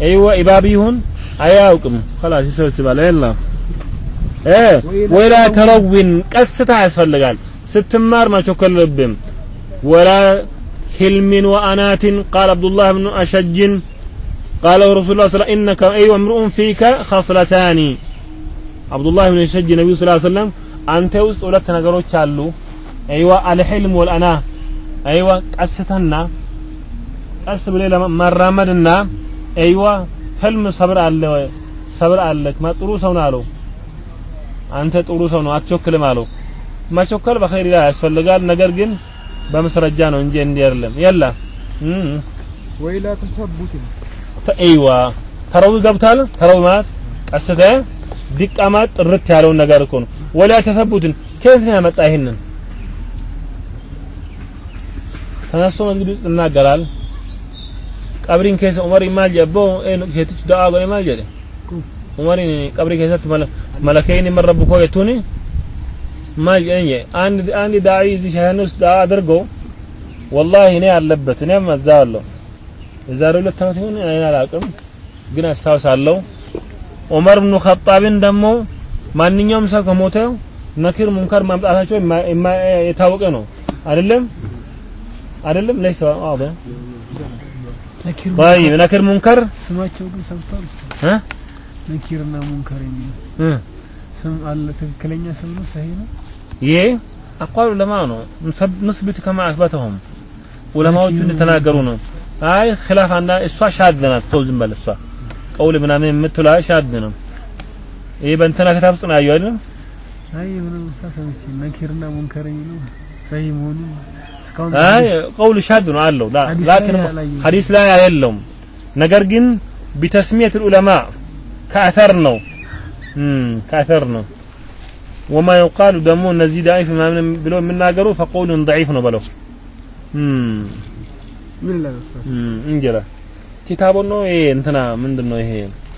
አይዋ ኢባብ ይሁን አያውቅም خلاص ይሰበስባል አይላ እ ወላ ተረዊን ቀስታ ያስፈልጋል ስትማር መቸኮል ልብም ወላ حلم وأنات قال عبد الله بن أشج قال رسول الله صلى الله عليه وسلم إنك أيوة امرؤ فيك خصلتان عبد الله بن أشج النبي صلى الله عليه وسلم أنت وسط ሁለት ነገሮች አሉ أيوة الحلم والأنا أيوة ቀስተና ቀስ ብለህ መራመድና أيوة ህልም ሰብር አለ ሰብር አለክ። ጥሩ ሰው ነው አለው። አንተ ጥሩ ሰው ነው አትቸኩልም አለው። መቸኮል በኸይር ላይ ያስፈልጋል። ነገር ግን በመስረጃ ነው እንጂ እንዲህ አይደለም። የላ
ወኢላ ተሰቡትን
አይዋ። ተረዊ ገብታል ተረዊ ማለት ቀስተ ዲቃማ ጥርት ያለውን ነገር እኮ ነው። ወላ ተሰቡትን ከየት ነው ያመጣ ይሄንን? ተነስቶ ውስጥ ይናገራል ቀብሪን ከሰ ዑመር ይማል ጀቦ ኤ ሄትች ዳአ ጎ ይማል ጀደ ዑመር ቀብሪ ከሰት መለከይን መረቡ ኮ የቱኒ ማል ጀኝ አንድ አንድ ዳዒ እዚህ ሻህን ውስጥ ዳአ አድርጎ والله እኔ አለበት እኔም እዛ አለሁ የዛሬ ሁለት ዓመት ይሁን እኔ አላውቅም ግን አስታውሳለሁ ዑመር ብኑ ኸጣብን ደግሞ ማንኛውም ሰው ከሞተ ነኪር ሙንከር ማምጣታቸው የታወቀ ነው አይደለም አይደለም واضح
ነኪር
طيب ነኪር ሙንከር
ስማቸው ግን ሰምቷል
እ
ነኪርና ሙንከር የሚል
እ
ስም አለ ትክክለኛ ስም ነው ሰሂ ነው
ይሄ አቋል ዑለማ ነው ንስብት ከማ አስበተሁም ዑለማዎቹ እንደተናገሩ ነው አይ ኺላፍ አንዳ እሷ ሻድ ናት ተው ዝም በል እሷ ቀውል ምናምን የምትላ ሻድ ነው ይሄ በእንትና ክታብ ውስጥ ነው ያየው አይደል
አይ ምንም ታሰምች ነኪርና ሙንከር የሚለው ሰሂ መሆኑን እስካሁን
አይ ቀውል ሻድ ነው አለው ላ
ሐዲስ
ላኪን
ላይ አላየሁም።
ሐዲስ ላይ የለውም ነገር ግን ቢተስሚየት ዑለማ ከአተር ነው እም ከአተር ነው ወማ ይቃሉ ደግሞ እነዚህ ዳኢፍ ምናምን ብለው የሚናገሩ ፈቀውሉን ضعيف ነው በለው እም
ምን ላይ
እም እንጀራ ኪታቡ ነው ይሄ እንትና ምንድነው ይሄ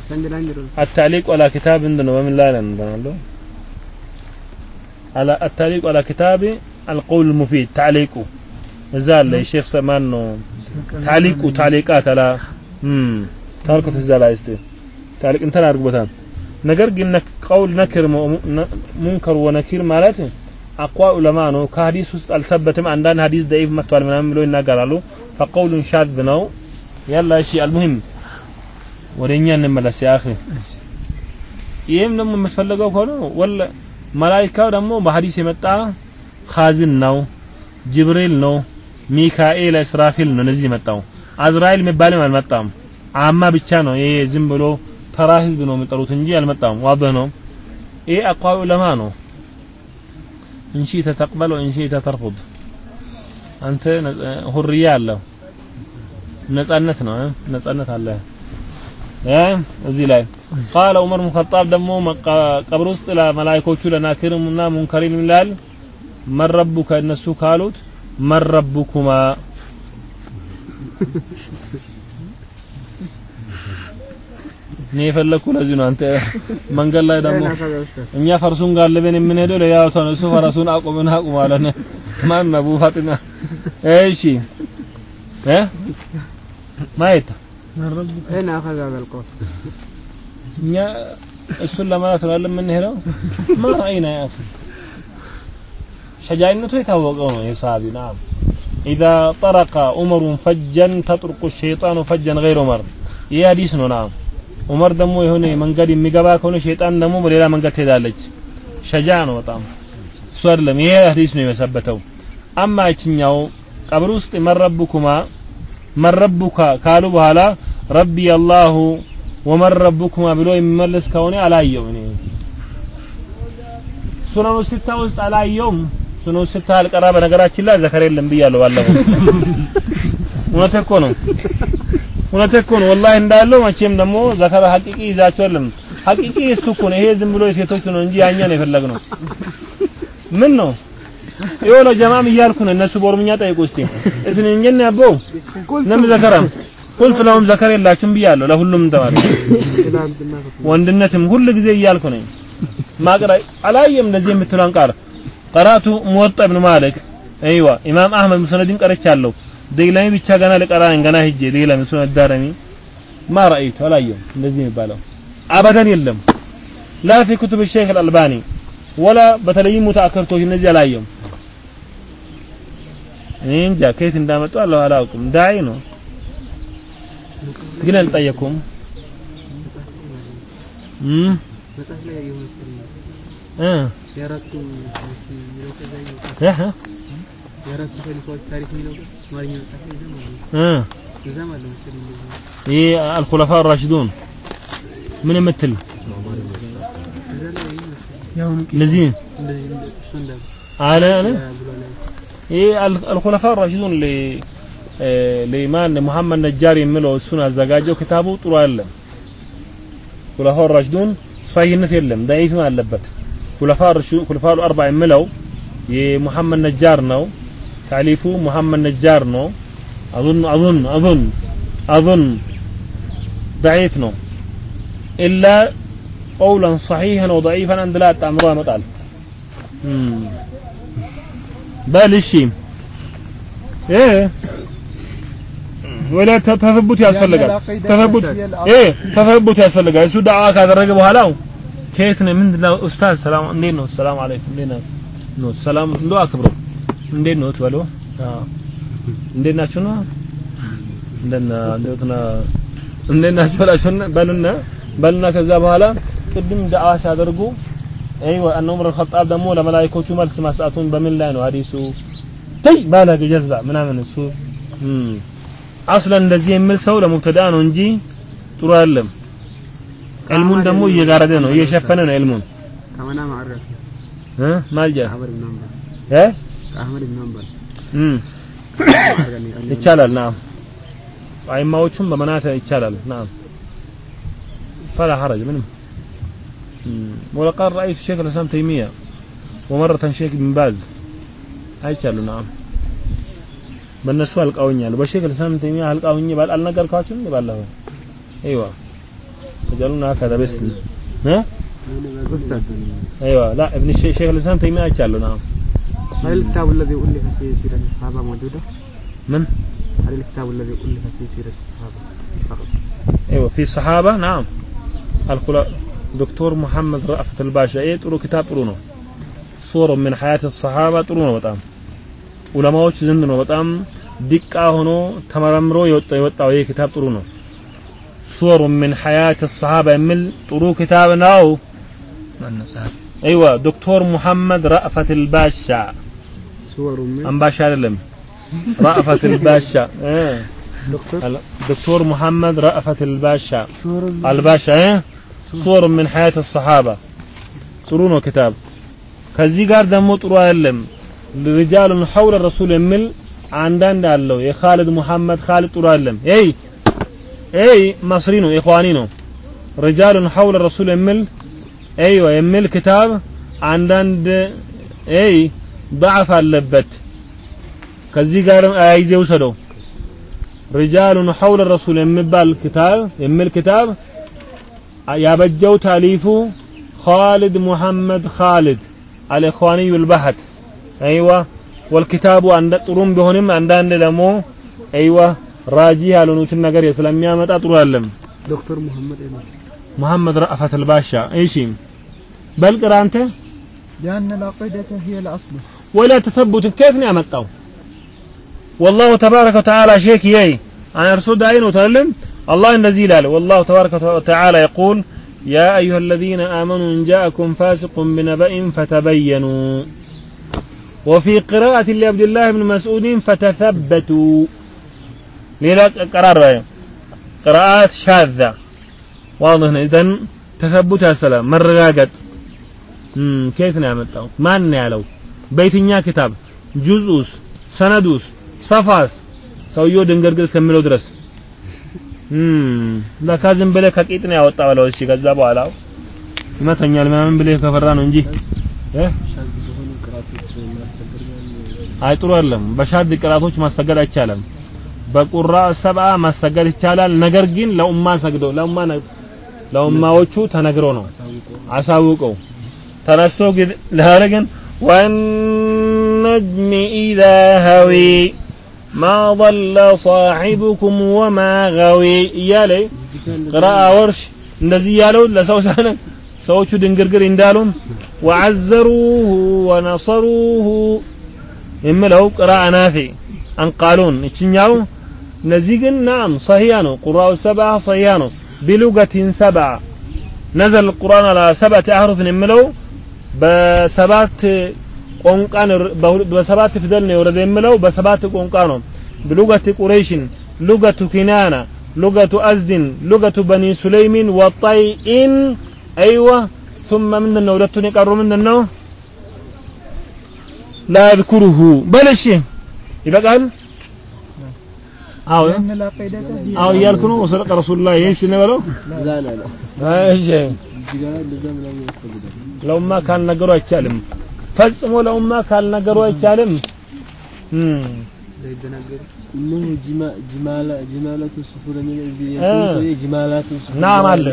ሰንጀላ እንጀራ
التعليق على كتاب عندنا ومن لا له على التعليق على كتاب القول المفيد تعليقه እዛ አለ የሼክ ሰማን ነው ታሊቁ ታሊቃ ተላ ታልኩት እዛ ላይ እስቲ ታሊቅ እንትን አድርጎታል። ነገር ግን ቀውል ነክር ሙንከር ወነኪር ማለት አቋ ዑለማ ነው። ከሀዲስ ውስጥ አልሰበትም። አንዳንድ ሀዲስ ደኢፍ መጥቷል ምናምን ብሎ ይናገራሉ። ፈቀውሉን ሻዝ ነው። ያላ እሺ አልሙሂም ወደኛ እንመለስ ያ አኺ። ደግሞ የምትፈልገው ከሆነ ወለ መላኢካው ደግሞ በሀዲስ የመጣ ኻዝን ነው፣ ጅብሪል ነው ሚካኤል እስራፊል ነው እነዚህ የመጣው። አዝራኤል የሚባልም አልመጣም። አማ ብቻ ነው። ይሄ ዝም ብሎ ተራ ህዝብ ነው የሚጠሩት እንጂ አልመጣም። ዋضح ነው። ይሄ አቋው ዑለማ ነው። እንሺ ተተቅበል ወእንሺ ተተርፉድ አንተ ሁርያ አለው ነጻነት ነው? ነጻነት አለ? እዚህ ላይ ቃለ ዑመር ብን ደግሞ ቀብር ውስጥ ለመላእክቶቹ ለናኪርምና ሙንከሪን ይላል መረቡከ እነሱ ካሉት መረቡኩማ እኔ የፈለኩ ለዚህ ነው። አንተ መንገድ ላይ ደግሞ እኛ ፈርሱን ጋልበን የምንሄደው ለያው ተነሱ ፈረሱን አቁምን አቁም አለን። ማን ነው? አቡ ፋጢማ። እሺ እ ማየት
هنا أخذ هذا القول
እኛ እሱን ለማለት ነው አይደል የምንሄደው? ማ ረአይና ያ አኺ ሸጃይነቱ የታወቀው ነው የሰሃቢው ናም ኢዛ ጠረቀ ዑመሩን ፈጀን ተጥርቁ ሸይጣኑ ፈጀን ገይር ዑመር። ይህ ሀዲስ ነው ናም ዑመር ደግሞ የሆነ መንገድ የሚገባ ከሆነ ሸይጣን ደግሞ በሌላ መንገድ ትሄዳለች። ሸጃ ነው በጣም እሱ አይደለም። ይሄ ሀዲስ ነው የመሰበተው። አማ ይችኛው ቀብር ውስጥ መረቡኩማ መረቡካ ካሉ በኋላ ረቢ አላሁ ወመን ረቡኩማ ብሎ የሚመለስ ከሆነ አላየው እኔ። ሱነኑ ሲታ ውስጥ አላየውም። ሱነኑ ስታ አልቀራ በነገራችን ላይ ዘከር የለም ብያለሁ ባለፈው። እውነት እኮ ነው። እውነት እኮ ነው። ወላሂ እንዳለው መቼም ደግሞ ዘከረ ሐቂቂ ይዛቸው የለም ሐቂቂ እሱ እኮ ነው። ይሄ ዝም ብሎ የሴቶች ነው እንጂ ያኛ ነው የፈለግነው። ምን ነው? የሆነ ጀማም እያልኩ ነው። እነሱ በኦሮምኛ ጠይቁ እስቲ። እስኒ እንጀን ያቦ ነም ዘከራም ቁልት ለሁም ዘከር የላችሁም ብያለሁ። ለሁሉም ተማሪ ወንድነትም ሁሉ ጊዜ እያልኩ ነኝ። ማቅራ አላየም እንደዚህ የምትለውን ቃል ቀራቱ ሙወጣ ኢብኑ ማሊክ አይዋ ኢማም አህመድ ሙስነድን ቀርቻለሁ ዴግላሚ ብቻ ገና ልቀራ ነኝ ገና ሂጄ ዴግላሚ ሙስነድ ዳረሚ ማ ረአይቱ አላየም እንደዚህ የሚባለው አበደን የለም ላ ፊ ኩቱብ ሼክ አልአልባኒ ወላ በተለይም ሙተአከርቶች እነዚህ አላየም እኔ እንጃ ከየት እንዳመጡ አላህ አላውቅም ዳይ ነው ግን አልጠየኩም እም
መጽሐፍ ላይ ያየው መሰለኝ
እ
የአራቱ የሚለው ከዛ ያየው
እህ
የአራቱ ኸሊፋዎች ታሪክ የሚለው አማርኛ መጽሐፍ ላይ እዛም አለ
እ
እዛም አለ መሰለኝ እንደዚህ
ይህ አልኹለፋ ራሽዱን ምን የምትል
እዛ ላይ ያየው መሰለኝ
ያሁኑ
እነዚህ
እንደዚህ እሱ እንዳለ
አለ አለ
ብሏል
ይህ አልኹለፋ ራሽዱን ለ ለማን ሙሐመድ ነጃር የሚለው እሱን አዘጋጀው ክታቡ ጥሩ አይደለም ኹለፋ ራሽዱን ሳይነት የለም ዳይፍም አለበት ኹለፋ ኹለፋ አርባ የሚለው የሙሐመድ ነጃር ነው። ታሊፉ ሙሐመድ ነጃር ነው። አዙን አዙን አዙን አዙን ضعيف ነው ኢላ ቀውለን ሰሒህን ወደኢፈን አንድ ላይ አጣምሮ ያመጣል። በል እሺ እ ወላ ተፈቡት ያስፈልጋል። ተፈቡት እ ተፈቡት ያስፈልጋል። እሱ ዳዋ ካደረገ በኋላ ከየት ነው? ምንድን ነው ኡስታዝ ሰላም እንዴት ነው? ሰላም አለይኩም እንዴት ነው? ነው። ሰላም ሁሉ አክብሮ። እንዴት ነው ትበሉ። እንዴት ናችሁ? ነው? እንደና እንደውትና እንዴት ናችሁ? በላችሁና በሉና በሉና ከዛ በኋላ ቅድም ዳዋ ሲያደርጉ አይዋ አነ ዑመር ደግሞ ለመላእክቶቹ መልስ ማስጣቱን በምን ላይ ነው? ሐዲሱ? ተይ ባላገ ጀዝባ ምናምን እሱ። አስለ እንደዚህ የሚል ሰው ለሙብተዳ ነው እንጂ ጥሩ አይደለም። ዕልሙን ደግሞ እየጋረደ ነው እየሸፈነ ነው ዕልሙን። ማልጃ? ይቻላል። ናም። አይማዎቹም በመናተ ይቻላል። ናም። ፈላ ሐረጅ ምንም። ወለቃል ረአይቱ ሼክ ልእስላም ተይሚያ ወመረተን ሼክ ብን ባዝ አይቻሉ። ናም። በእነሱ አልቃውኛሉ። በሼክ ልእስላም ተይሚያ አልቃውኝ ባል አልነገርኳችሁም? ይባላሁ አይዋ ተጀሉና ከደበስል እ? ايوه لا ابن الشيخ شيخ الاسلام تيميه አይቻለሁ ናም
هل الكتاب الذي ألف في سيرة الصحابة موجودة؟
من
هل الكتاب الذي ألف في سيرة الصحابة فقط؟
ايوه في الصحابه نعم الخلا دكتور محمد رأفت الباشا ايه ጥሩ ኪታብ ጥሩ ነው ሱር من حياة الصحابة ጥሩ ነው በጣም ዑለማዎች ዘንድ ነው በጣም ዲቃ ሆኖ ተመረምሮ የወጣው የወጣው ይህ ኪታብ ጥሩ ነው ሱር من حياة الصحابة የሚል ጥሩ ኪታብ ነው ايوه دكتور محمد رأفت الباشا
صور من
አምባሻ አይደለም رأفت الباشا ايه
دكتور
دكتور محمد رأفت الباشا الباشا ايه صور من حياة الصحابة ጥሩ ነው ኪታብ ከዚህ ጋር ደግሞ ጥሩ አይደለም ሪጃሉን ሐውለ ረሱል የሚል አንዳንድ አለው የኻልድ ሙሐመድ ኻልድ ጥሩ አይደለም ኤይ ኤይ መስሪ ነው ኢኽዋኒ ነው ሪጃሉን ሐውለ ረሱል የሚል እዮ የሚል ክታብ አንዳንድ እይ ضعف አለበት። ከዚህ ጋር አያይዘው ሰደው رجال حول الرسول የሚባል ክታብ የሚል ክታብ ያበጀው ታሊፉ خالد محمد خالد الإخواني البحت أيوة والكتاب عند ጥሩም ቢሆንም አንዳንድ ደግሞ أيوة ራጂ ያልሆኑትን ነገር ስለሚያመጣ ጥሩ አይደለም።
ዶክተር መሐመድ
መሐመድ ረአፈት አልባሻ። እሺ بل قرأ أنت؟
لأن العقيدة هي الأصل.
ولا تثبت. كيف نعمل والله تبارك وتعالى شيك ياي. عن رسول داين وتعلم. الله النزيل عليه والله تبارك وتعالى يقول يا أيها الذين آمنوا إن جاءكم فاسق بنبأ فتبينوا. وفي قراءة لعبد الله بن مسعود فتثبتوا. لذا قرار قراءات شاذة. واضح إذا تثبتها سلام. مرقاقت ከየት ነው ያመጣው? ማን ነው ያለው? በየትኛ ክታብ? ጁዝኡስ፣ ሰነዱስ፣ ሰፋስ? ሰውየው ድንገርግር እስከሚለው ድረስ ለካ ዝም ብለህ ከቂጥ ነው ያወጣ ብለው እሺ፣ ከዛ በኋላ ይመተኛል ምናምን ብለህ ከፈራ ነው እንጂ አይጥሩ አይደለም። በሻድ ቅራቶች ማሰገድ አይቻልም። በቁራ ሰብአ ማሰገድ ይቻላል። ነገር ግን ለኡማ ሰግዶ ለኡማ ለኡማዎቹ ተነግሮ ነው አሳውቀው ተነስቶ ግን ለሃለ ግን والنجم إذا هوي ما ضل صاحبكم وما غوي እያለ ቅራአ ወርሽ እንደዚህ ያለው ለሰው ሳነ ሰዎቹ ድንግርግር እንዳሉም ወዐዘሩሁ ወነሰሩሁ የምለው ቅራአ ናፊ አንቃሉን እችኛው እነዚህ ግን ናም ሰሂያ ነው ቁራው ሰብዓ ሰሂያ ነው ቢሉገቲን ሰብዓ ነዘል القرآن على سبعة أحرف የምለው በሰባት ቋንቋ በሰባት ፊደል ነው የወረደ የምለው። በሰባት ቋንቋ ነው። ብሉገት ቁረይሽን ሉገቱ ኪናና ሉገቱ አዝድን ሉገቱ በኒ ሱለይሚን ወጣይኢን። አይዋ ثم ምንድን ነው ሁለቱን የቀሩ ምንድን ነው ላ በልሽ ይበቃል? አዎ። አዎ እያልኩ ነው። ሰለቀ ረሱሉላህ። ይህን
ስንበለው
እሺ። ለኡማ ካልነገሩ አይቻልም። ፈጽሞ ለኡማ ካልነገሩ አይቻልም።
እነሆ ጅማ- ጅማላ- ጅማላቱ ሱፉር የሚለው እዚህ ሰውዬ ጅማላቱ ሱፉር
ናም አለ፣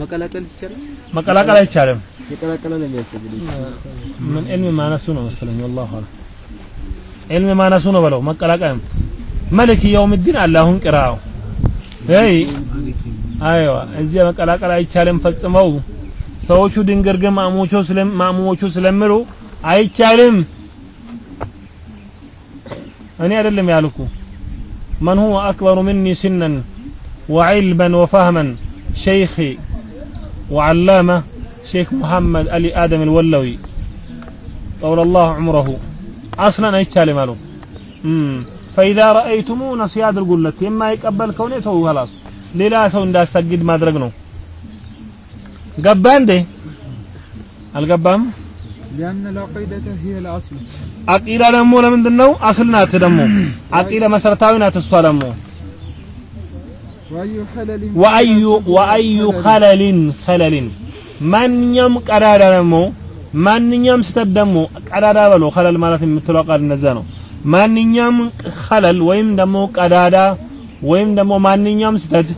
መቀላቀል ይቻላል።
መቀላቀል አይቻልም።
የቀላቀለ ነው የሚያሰግደው።
ምን ዕልም ማነሱ ነው መሰለኝ ወላሁ አለም። ዕልም ማነሱ ነው በለው መቀላቀል። መልክ የውም ዲን አለ አሁን ቅራው። አይ አይዋ እዚያ መቀላቀል አይቻልም ፈጽመው ሰዎቹ ድንግርግር ማሙቾ ስለም ማሙዎቹ ስለምሉ አይቻልም እኔ አይደለም ያልኩ من هو أكبر مني سنا وعلما وفهما شيخي وعلامة شيخ محمد علي آدم الولوي طول الله عمره أصلا አይቻልም አሉ فإذا رأيتموه نصيحة አድርጉለት የማይቀበል ከሆነ ተው خلاص ሌላ ሰው እንዳሰግድ ማድረግ ነው ገባ እንዴ አልገባም
لأن العقيدة هي الأصل
አቂዳ ደግሞ ለምንድን ነው አስል ናት ደግሞ አቂዳ መሰረታዊ ናት እሷ ደግሞ
وأي خلل
ወአዩ ወአዩ ኸለሊን ኸለሊን ማንኛውም ቀዳዳ ደግሞ ማንኛውም ስተት ደግሞ ቀዳዳ በለው ኸለል ማለት የምትለው ቃል እነዛ ነው ማንኛውም ኸለል ወይም ደግሞ ቀዳዳ ወይም ደግሞ ማንኛውም ስተት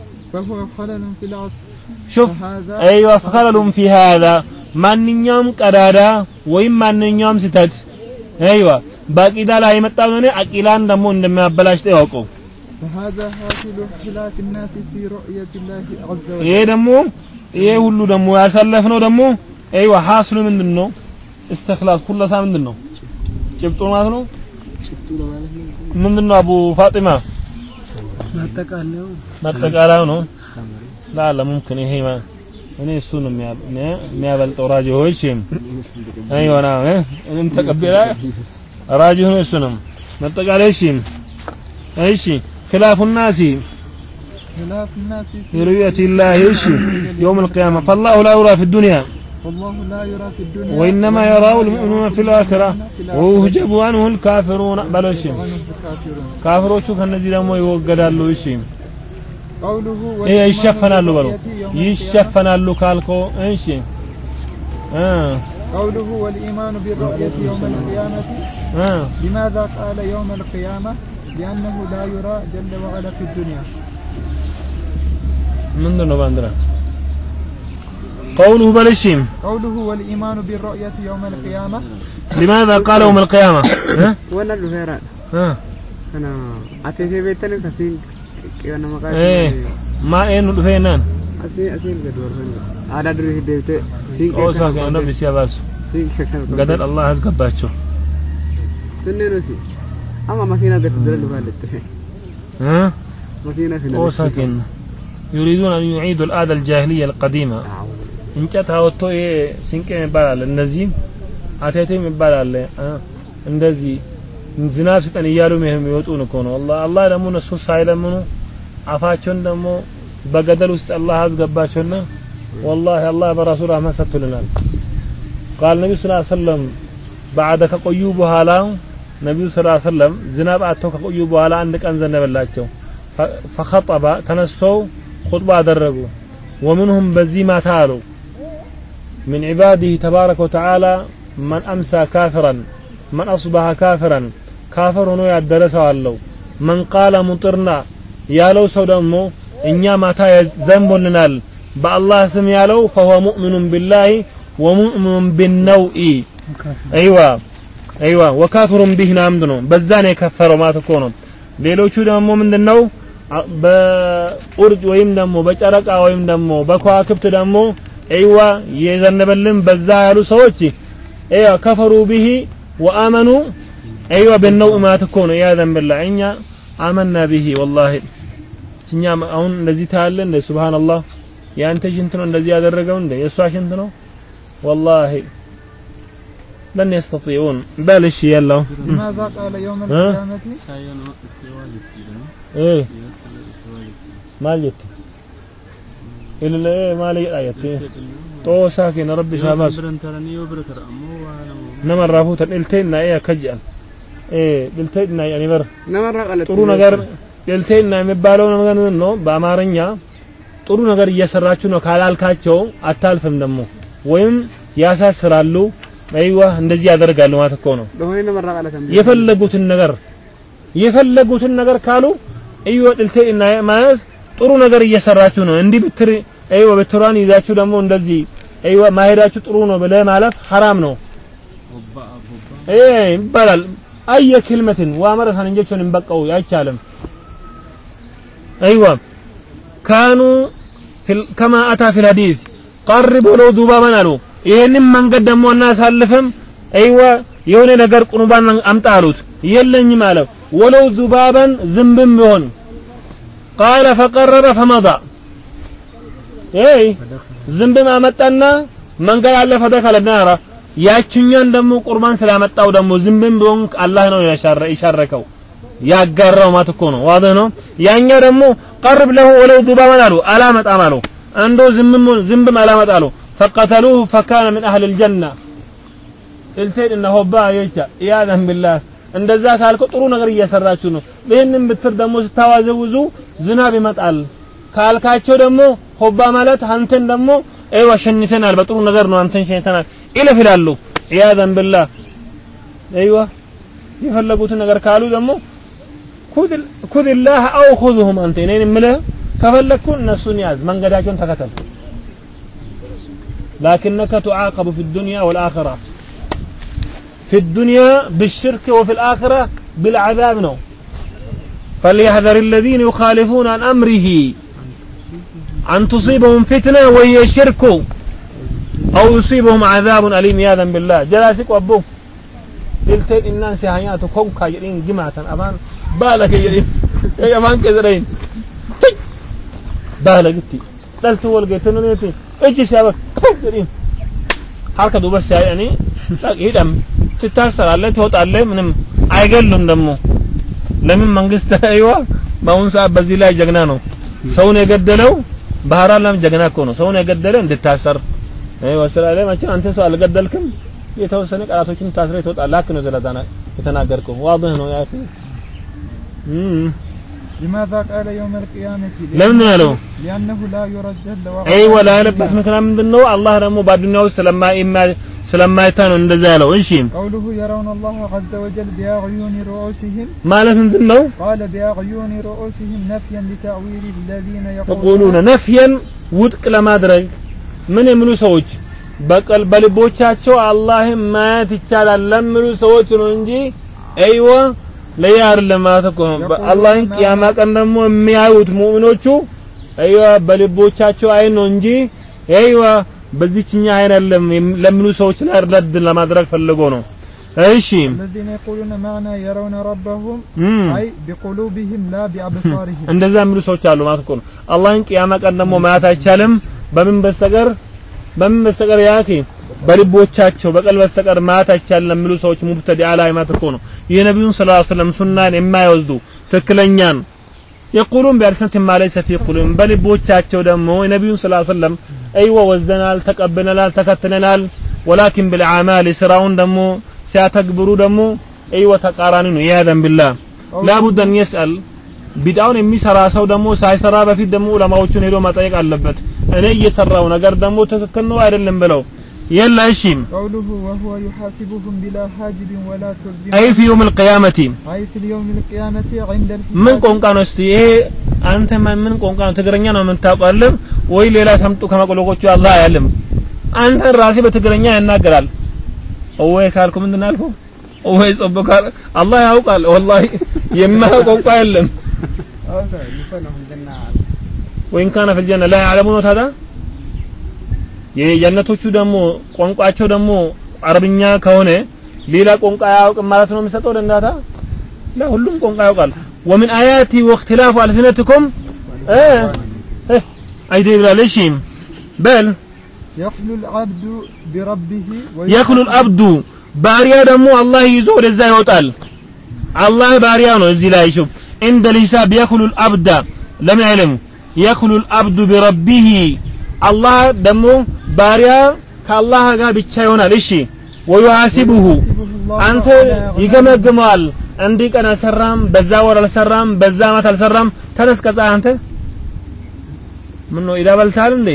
ሹፍ አይዋ ፈኸለሉን ፊ ሃዛ ማንኛውም ቀዳዳ ወይም ማንኛውም ስተት አይዋ በአቂዳ ላይ የመጣ ሆነ አቂላን ደግሞ እንደሚያበላሽ ያውቀው። ይሄ ደግሞ ይሄ ሁሉ ደግሞ ያሳለፍነው ደግሞ አይዋ ሐስሉ ምንድን ነው እስተኽላስ ኩለሳ ምንድን ነው ጭብጡ ማለት ነው። ምንድን ነው አቡ ፋጢማ
ማጠቃለያው
ማጠቃለያው ነው ላለ ሙምኪን ይሄ ማ- እኔ እሱ ነው የሚያ- የሚያ- የሚያበልጠው ራጂሆች አይዋ ና እኔም ተቀበለ ራጂሁ ነው እሱ ነው ማጠቃለያ እሺ እሺ خلاف الناس
خلاف الناس
في
في
رؤية الله ايش يوم القيامة فالله لا يرى في الدنيا
والله لا يرى في الدنيا
وإنما يراه المؤمنون في الآخرة ويهجب عنه الكافرون بل ايش
عنه الكافرون
ካፍሮቹ ከነዚህ ደግሞ ይወገዳሉ እሺ
قوله
ይሄ
والإيمان
ይሸፈናሉ በሉ
بالرؤية يوم القيامة.
ይሸፈናሉ ካልኮ እሺ እ
قوله والإيمان بالرؤية يوم القيامة
እ
لماذا قال يوم القيامة لأنه لا يرى جل وعلا في الدنيا
ምንድን ነው ባንዲራ قوله بل الشيم
قوله والإيمان بالرؤية يوم القيامة.
لماذا قال يوم القيامة؟ ولا
لغيرا أنا أتيتي بيتنا كسين. كيوانا
مقاعد إيه. ما اين
لغيرا أسين أسين هنا أنا دروه ديوتي
سين أو ساكي أنا بسيا
باسو سين
كيوانا قدر الله
هز قباتشو. سنين وسي. أما مكينة دكتور لتفه
ها؟
مكينة
أو ساكن. يريدون أن يعيدوا الآلة الجاهلية القديمة. نعم. እንጨት አወጥቶ ይሄ ሲንቄ የሚባል አለ። እነዚህም አቴቴ የሚባል አለ። እንደዚህ ዝናብ ስጠን እያሉ የሚወጡን እኮ ነው። አላህ አላህ ደግሞ እነሱ ሳይለምኑ አፋቸውን ደግሞ በገደል ውስጥ አላህ አስገባቸውና ወላሂ አላህ በራሱ ራህማ ሰጥቶልናል። ቃል ነቢዩ ስላ ሰለም በዓደ ከቆዩ በኋላ ነቢዩ ስላ ሰለም ዝናብ አጥተው ከቆዩ በኋላ አንድ ቀን ዘነበላቸው። ፈኸጠባ ተነስተው ኹጥባ አደረጉ። ወምንሁም በዚህ ማታ አለው من عباده تبارك وتعالى من أمسى كافرا من أصبح كافرا كافر هنا يدرس الله من قال مطرنا يا لو سودمو إنيا ماتا ذنب لنال بالله سم يالو فهو مؤمن بالله ومؤمن بالنوء أيوة أيوة وكافر به نامدنو بزاني كفروا ما تكونوا ሌሎቹ ደግሞ ምንድነው አ- በኡርጅ ወይም ደግሞ በጨረቃ ወይም ደግሞ በከዋክብት ደግሞ አይዋ የዘነበልን በዛ ያሉ ሰዎች አይዋ ከፈሩ ቢሂ ወአመኑ አይዋ በነው ማት እኮ ነው ያ ዘንብላ እኛ አመና ቢሂ ወላሂ እኛ አሁን እንደዚህ ታያለ እንደ ሱብሃንአላህ የአንተ ሽንት ነው እንደዚህ ያደረገው እንደ የእሷ ሽንት ነው ወላሂ ለን يستطيعون በል እሺ ያለው
لماذا قال يوم
ها؟
القيامة
ايه maal jette illee maal jedha xoo saakin rabbi isaa baasu
biran taranii yoo bira tara ammoo waa nama
namarraa fuutan dhilteennaa ee akka jedhan ee dhilteennaa jedhani bar
Namarraa qalatti.
ጥሩ ነገር dhilteennaa የሚባለው ነገር ነው በአማርኛ ጥሩ ነገር እየሰራችሁ ነው ካላልካቸው አታልፍም ደግሞ ወይም ያሳስራሉ አይዋ እንደዚህ ያደርጋሉ ማለት እኮ ነው. የፈለጉትን ነገር የፈለጉትን ነገር ካሉ እዩ ድልቴ እና ማለት ጥሩ ነገር እየሰራችሁ ነው። እንዲህ ብትር አይወ ብትሯን ይዛችሁ ደግሞ እንደዚህ አይወ ማሄዳችሁ ጥሩ ነው ብለህ ማለፍ ሐራም ነው። ይባላል። አየ ክልመትን ዋመረታን እንጀቸውን እንበቀው አይቻልም። አይዋ ካኑ ከማ አታ ፊል ሐዲስ ቀርቡ ለው ዱባባን አሉ። ይሄንን መንገድ ደግሞ እናሳልፍም። አይዋ የሆነ ነገር ቁርባን አምጣ አሉት። የለኝም አለ ወለው ዙባባን ዝንብም ቢሆን ቃለ ፈቀረበ ፈመዳ። ይሄ ዝንብም አመጣና መንገድ አለፈ ደከለ ናራ ያችኛን ደግሞ ቁርባን ስላመጣው ደግሞ ዝንብም ቢሆን አላህ ነው የሻረከው ያጋራው ማለት እኮ ነው። ዋደ ነው። ያኛ ደግሞ ቀርብ ለሁ ወለው ዱባማን አሉ። አላመጣም አሉ። እንዶ ዝምም ዝምብም አላመጣ አሉ። ፈቀተሉሁ ፈካነ ምን አህል ልጀና እልቴድ እነ የቻ ኢያዘን ቢላህ እንደዛ ካልኩ ጥሩ ነገር እየሰራችሁ ነው። ይህንን ብትር ደግሞ ስታዋዘውዙ ዝናብ ይመጣል። ካልካቸው ደግሞ ሆባ ማለት አንተን ደግሞ አይዋ ሸኝተናል በጥሩ ነገር ነው አንተን ሸኝተናል ኢለፍ ይላሉ። ኢያዘን ቢላህ። አይዋ የፈለጉትን ነገር ካሉ ደግሞ ኩድ ላህ አው ኩዝሁም አንተ። እኔን የምልህ ከፈለግኩ እነሱን ያዝ መንገዳቸውን ተከተል። ላኪነከ ቱዓቀቡ ፊ ዱንያ ወልአኸራ في الدنيا بالشرك وفي الآخرة بالعذاب نو فليحذر الذين يخالفون عن أمره أن تصيبهم فتنة وهي شرك أو يصيبهم عذاب أليم ياذا بالله. جلاسك وأبوه قلت إنان سيهانيات كونكا يرين جماعة أمان بالك يرين يا إيه؟ إيه أبان كزرين بالك تي دلت ولقيت نونيتي إجي سابك. يرين حركة دوبس يعني؟ لا يدم ትታሰራለህ ትወጣለህ ምንም አይገሉም ደግሞ። ለምን መንግስት አይዋ? በአሁኑ ሰዓት በዚህ ላይ ጀግና ነው። ሰውን የገደለው ባህራን ለም ጀግና እኮ ነው። ሰውን የገደለ እንድታሰር። አይዋ ስላለ መቼም አንተ ሰው አልገደልክም። የተወሰነ ቃላቶችን ታስረ ትወጣለህ። ነው የተናገርከው። ዋضح ነው ያ
لماذا قال يوم القيامة
ለምን ነው ያለው
لأنه لا يرى جل وعلا
አይ ወላ ያለበት ምክንያት ምንድነው አላህ ደግሞ በአዱንያ ውስጥ ስለማይ ስለማይታ ነው እንደዛ ያለው እሺ
قوله يرون الله عز وجل بأعين رؤوسهم
ማለት ምንድነው
قال بأعين رؤوسهم نفيا لتأويل الذين
يقولون نفيا ውድቅ ለማድረግ ምን የሚሉ ሰዎች በቀል በልቦቻቸው አላህን ማየት ይቻላል ለሚሉ ሰዎች ነው እንጂ አይዋ ለያ አይደለም ማለት እኮ ነው አላህን ቂያማ ቀን ደግሞ የሚያዩት ሙእሚኖቹ አይዋ በልቦቻቸው አይን ነው እንጂ አይዋ በዚህችኛ አይን አይደለም ለሚሉ ሰዎች ላይ ረድ ለማድረግ ፈልጎ ነው እሺ
الذين يقولون معنى يرون ربهم
እም
أي بقلوبهم لا بأبصارهم
እንደዛ የሚሉ ሰዎች አሉ ማለት እኮ ነው። አላህን ቅያማ ቀን ደግሞ ማየት አይቻልም በምን በስተቀር በምን በስተቀር ያኪ በልቦቻቸው በቀል በስተቀር ማየት አይቻልም የሚሉ ሰዎች ሙብተዲዓ ላይ እኮ ነው። የነቢዩን ሰለላሁ ዐለይሂ ወሰለም ሱናን የማይወስዱ ትክክለኛን የቁሉን ቢአልሰነትም ማ ፊ ቁሉብህም በልቦቻቸው ደግሞ የነቢዩን ሰለላሁ ዐለይሂ ወሰለም አይወ ወስደናል፣ ተቀብለናል፣ ተከትለናል ወላኪን ቢልአማል ስራውን ደግሞ ሲያተግብሩ ደግሞ አይወ ተቃራኒ ነው። ኢያዘን ቢላህ ላቡድ አን የስአል ቢድአውን የሚሰራ ሰው ደግሞ ሳይሰራ በፊት ደግሞ ዑለማዎቹን ሄዶ መጠየቅ አለበት። እኔ እየሰራው ነገር ደግሞ ትክክል ነው አይደለም ብለው የለሽም።
ቀውሉሁ ወሁወ ዩሐሲቡሁም ቢላ ሐጅብን ወላ ተዝሊም
አይ ፊ የውም ልቅያመቲ
አይ ፊ የውም ልቅያመቲ ዒንደ
ምን ቋንቋ ነው? እስቲ ይሄ አንተ ምን ቋንቋ ነው? ትግረኛ ነው የምታውቃለም ወይ ሌላ ሰምጡ ከመቆለቆቹ አላህ አያለም አንተን ራሴ በትግረኛ ያናገራል ወይ ካልኩ ምንድን አልኩ ወይ ጾበካል አላህ ያውቃል። ወላሂ የማያውቅ ቋንቋ የለም። ወይን ካነ ፊል ጀነ ላ ያዕለሙ ነው ታዲያ? የጀነቶቹ ደግሞ ቋንቋቸው ደግሞ አረብኛ ከሆነ ሌላ ቋንቋ አያውቅም ማለት ነው የሚሰጠው ደንዳታ ላ ሁሉም ቋንቋ ያውቃል ወምን አያቲ ወእክትላፉ አልሲነትኩም እ እ አይደ ይብላል እሺ በል
يخلو العبد بربه
የክሉ አብዱ ባሪያ ደግሞ አላህ ይዞ ወደዛ ይወጣል አላህ ባሪያ ነው እዚህ ላይ ሹፍ عند الحساب يخلو العبد لم يعلم يخلو العبد بربه አላህ ደግሞ ባሪያ ከአላህ ጋር ብቻ ይሆናል። እሺ ወዩሐሲቡሁ አንተ ይገመግመዋል። እንዲህ ቀን አልሰራም፣ በዛ ወር አልሰራም፣ በዛ አመት አልሰራም። ተነስ ቀጻ አንተ ምን ነው ይዳበልታል እንዴ?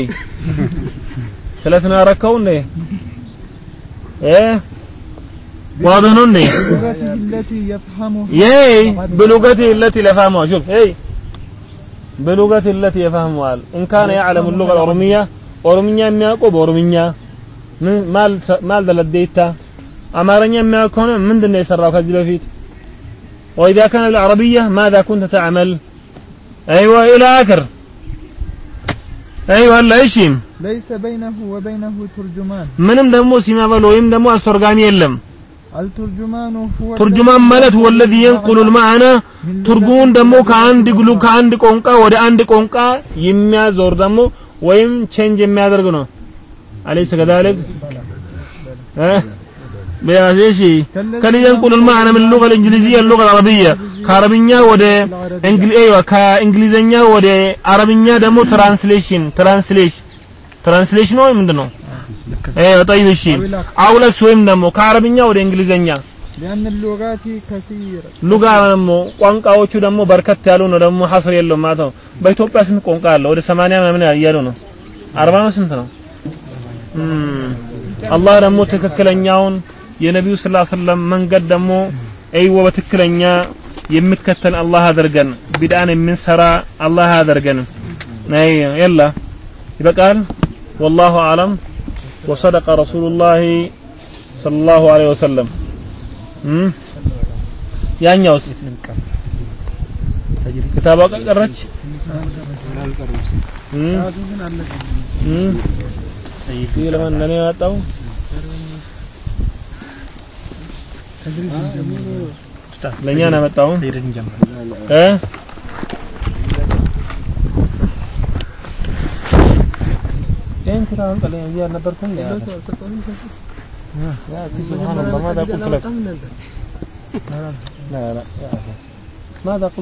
ስለትና ረከው እንዴ እ ዋضح ነው እንዴ
ብሉገቲ ለቲ ለፋማ
ሹፍ بلغة التي يفهمها إن كان يعلم اللغة الأورمية أورمية مياقوب أورمية. من مال مال دل دلديتا أمارنيا مياقونا من دنا يسرع كذب فيت. وإذا كان العربية ماذا كنت تعمل؟ أيوة إلى آخر. أيوة لا
ليس بينه وبينه ترجمان.
منم دمو سيما بل ويم دمو
أسترغامي يلم.
ቱርጁማን ማለት ወለዚ የንቁሉል ማዕና ትርጉሙን ደግሞ ከአንድ ግሉ ከአንድ ቋንቋ ወደ አንድ ቋንቋ የሚያዞር ደግሞ ወይም ቼንጅ የሚያደርግ ነው። አለይሰ ከዛልክ በያዜሺ ከሊየንቁሉል ማዕና ምን ሉጋ ልእንግሊዝያ ሉጋ አረብያ ከአረብኛ ወደ ከእንግሊዝኛ ወደ አረብኛ ደግሞ ትራንስሌሽን ትራንስሌሽን translation ወይ ምንድን ነው? طيب እሺ أو العكس ወይም ደግሞ ከአረብኛ ወደ እንግሊዘኛ لغة ደግሞ ቋንቋዎቹ ደግሞ በርከት ያሉ ነው። ደግሞ حصر የለውም ማለት ነው። በኢትዮጵያ ስንት ቋንቋ አለ? ወደ 80 ምናምን እያሉ ነው። 40 ነው ስንት ነው? አላህ ደግሞ ትክክለኛውን የነቢዩ صلى الله عليه وسلم መንገድ ደግሞ أيوه በትክክለኛ የምትከተል አላህ አድርገን ቢድአን የምንሰራ አላህ አደርገን አይ የላ ይበቃል። ወላሁ አለም وصدق رسول الله صلى الله عليه وسلم እም ያኛውስ ክታቧ ቀረች እም እም ይህ ለማን ለኔ ያወጣው ለእኛ ነው ያመጣው እ كان كده قال لي نبرتني يا لا سبحان الله ماذا قلت لك. لا لا ماذا قلت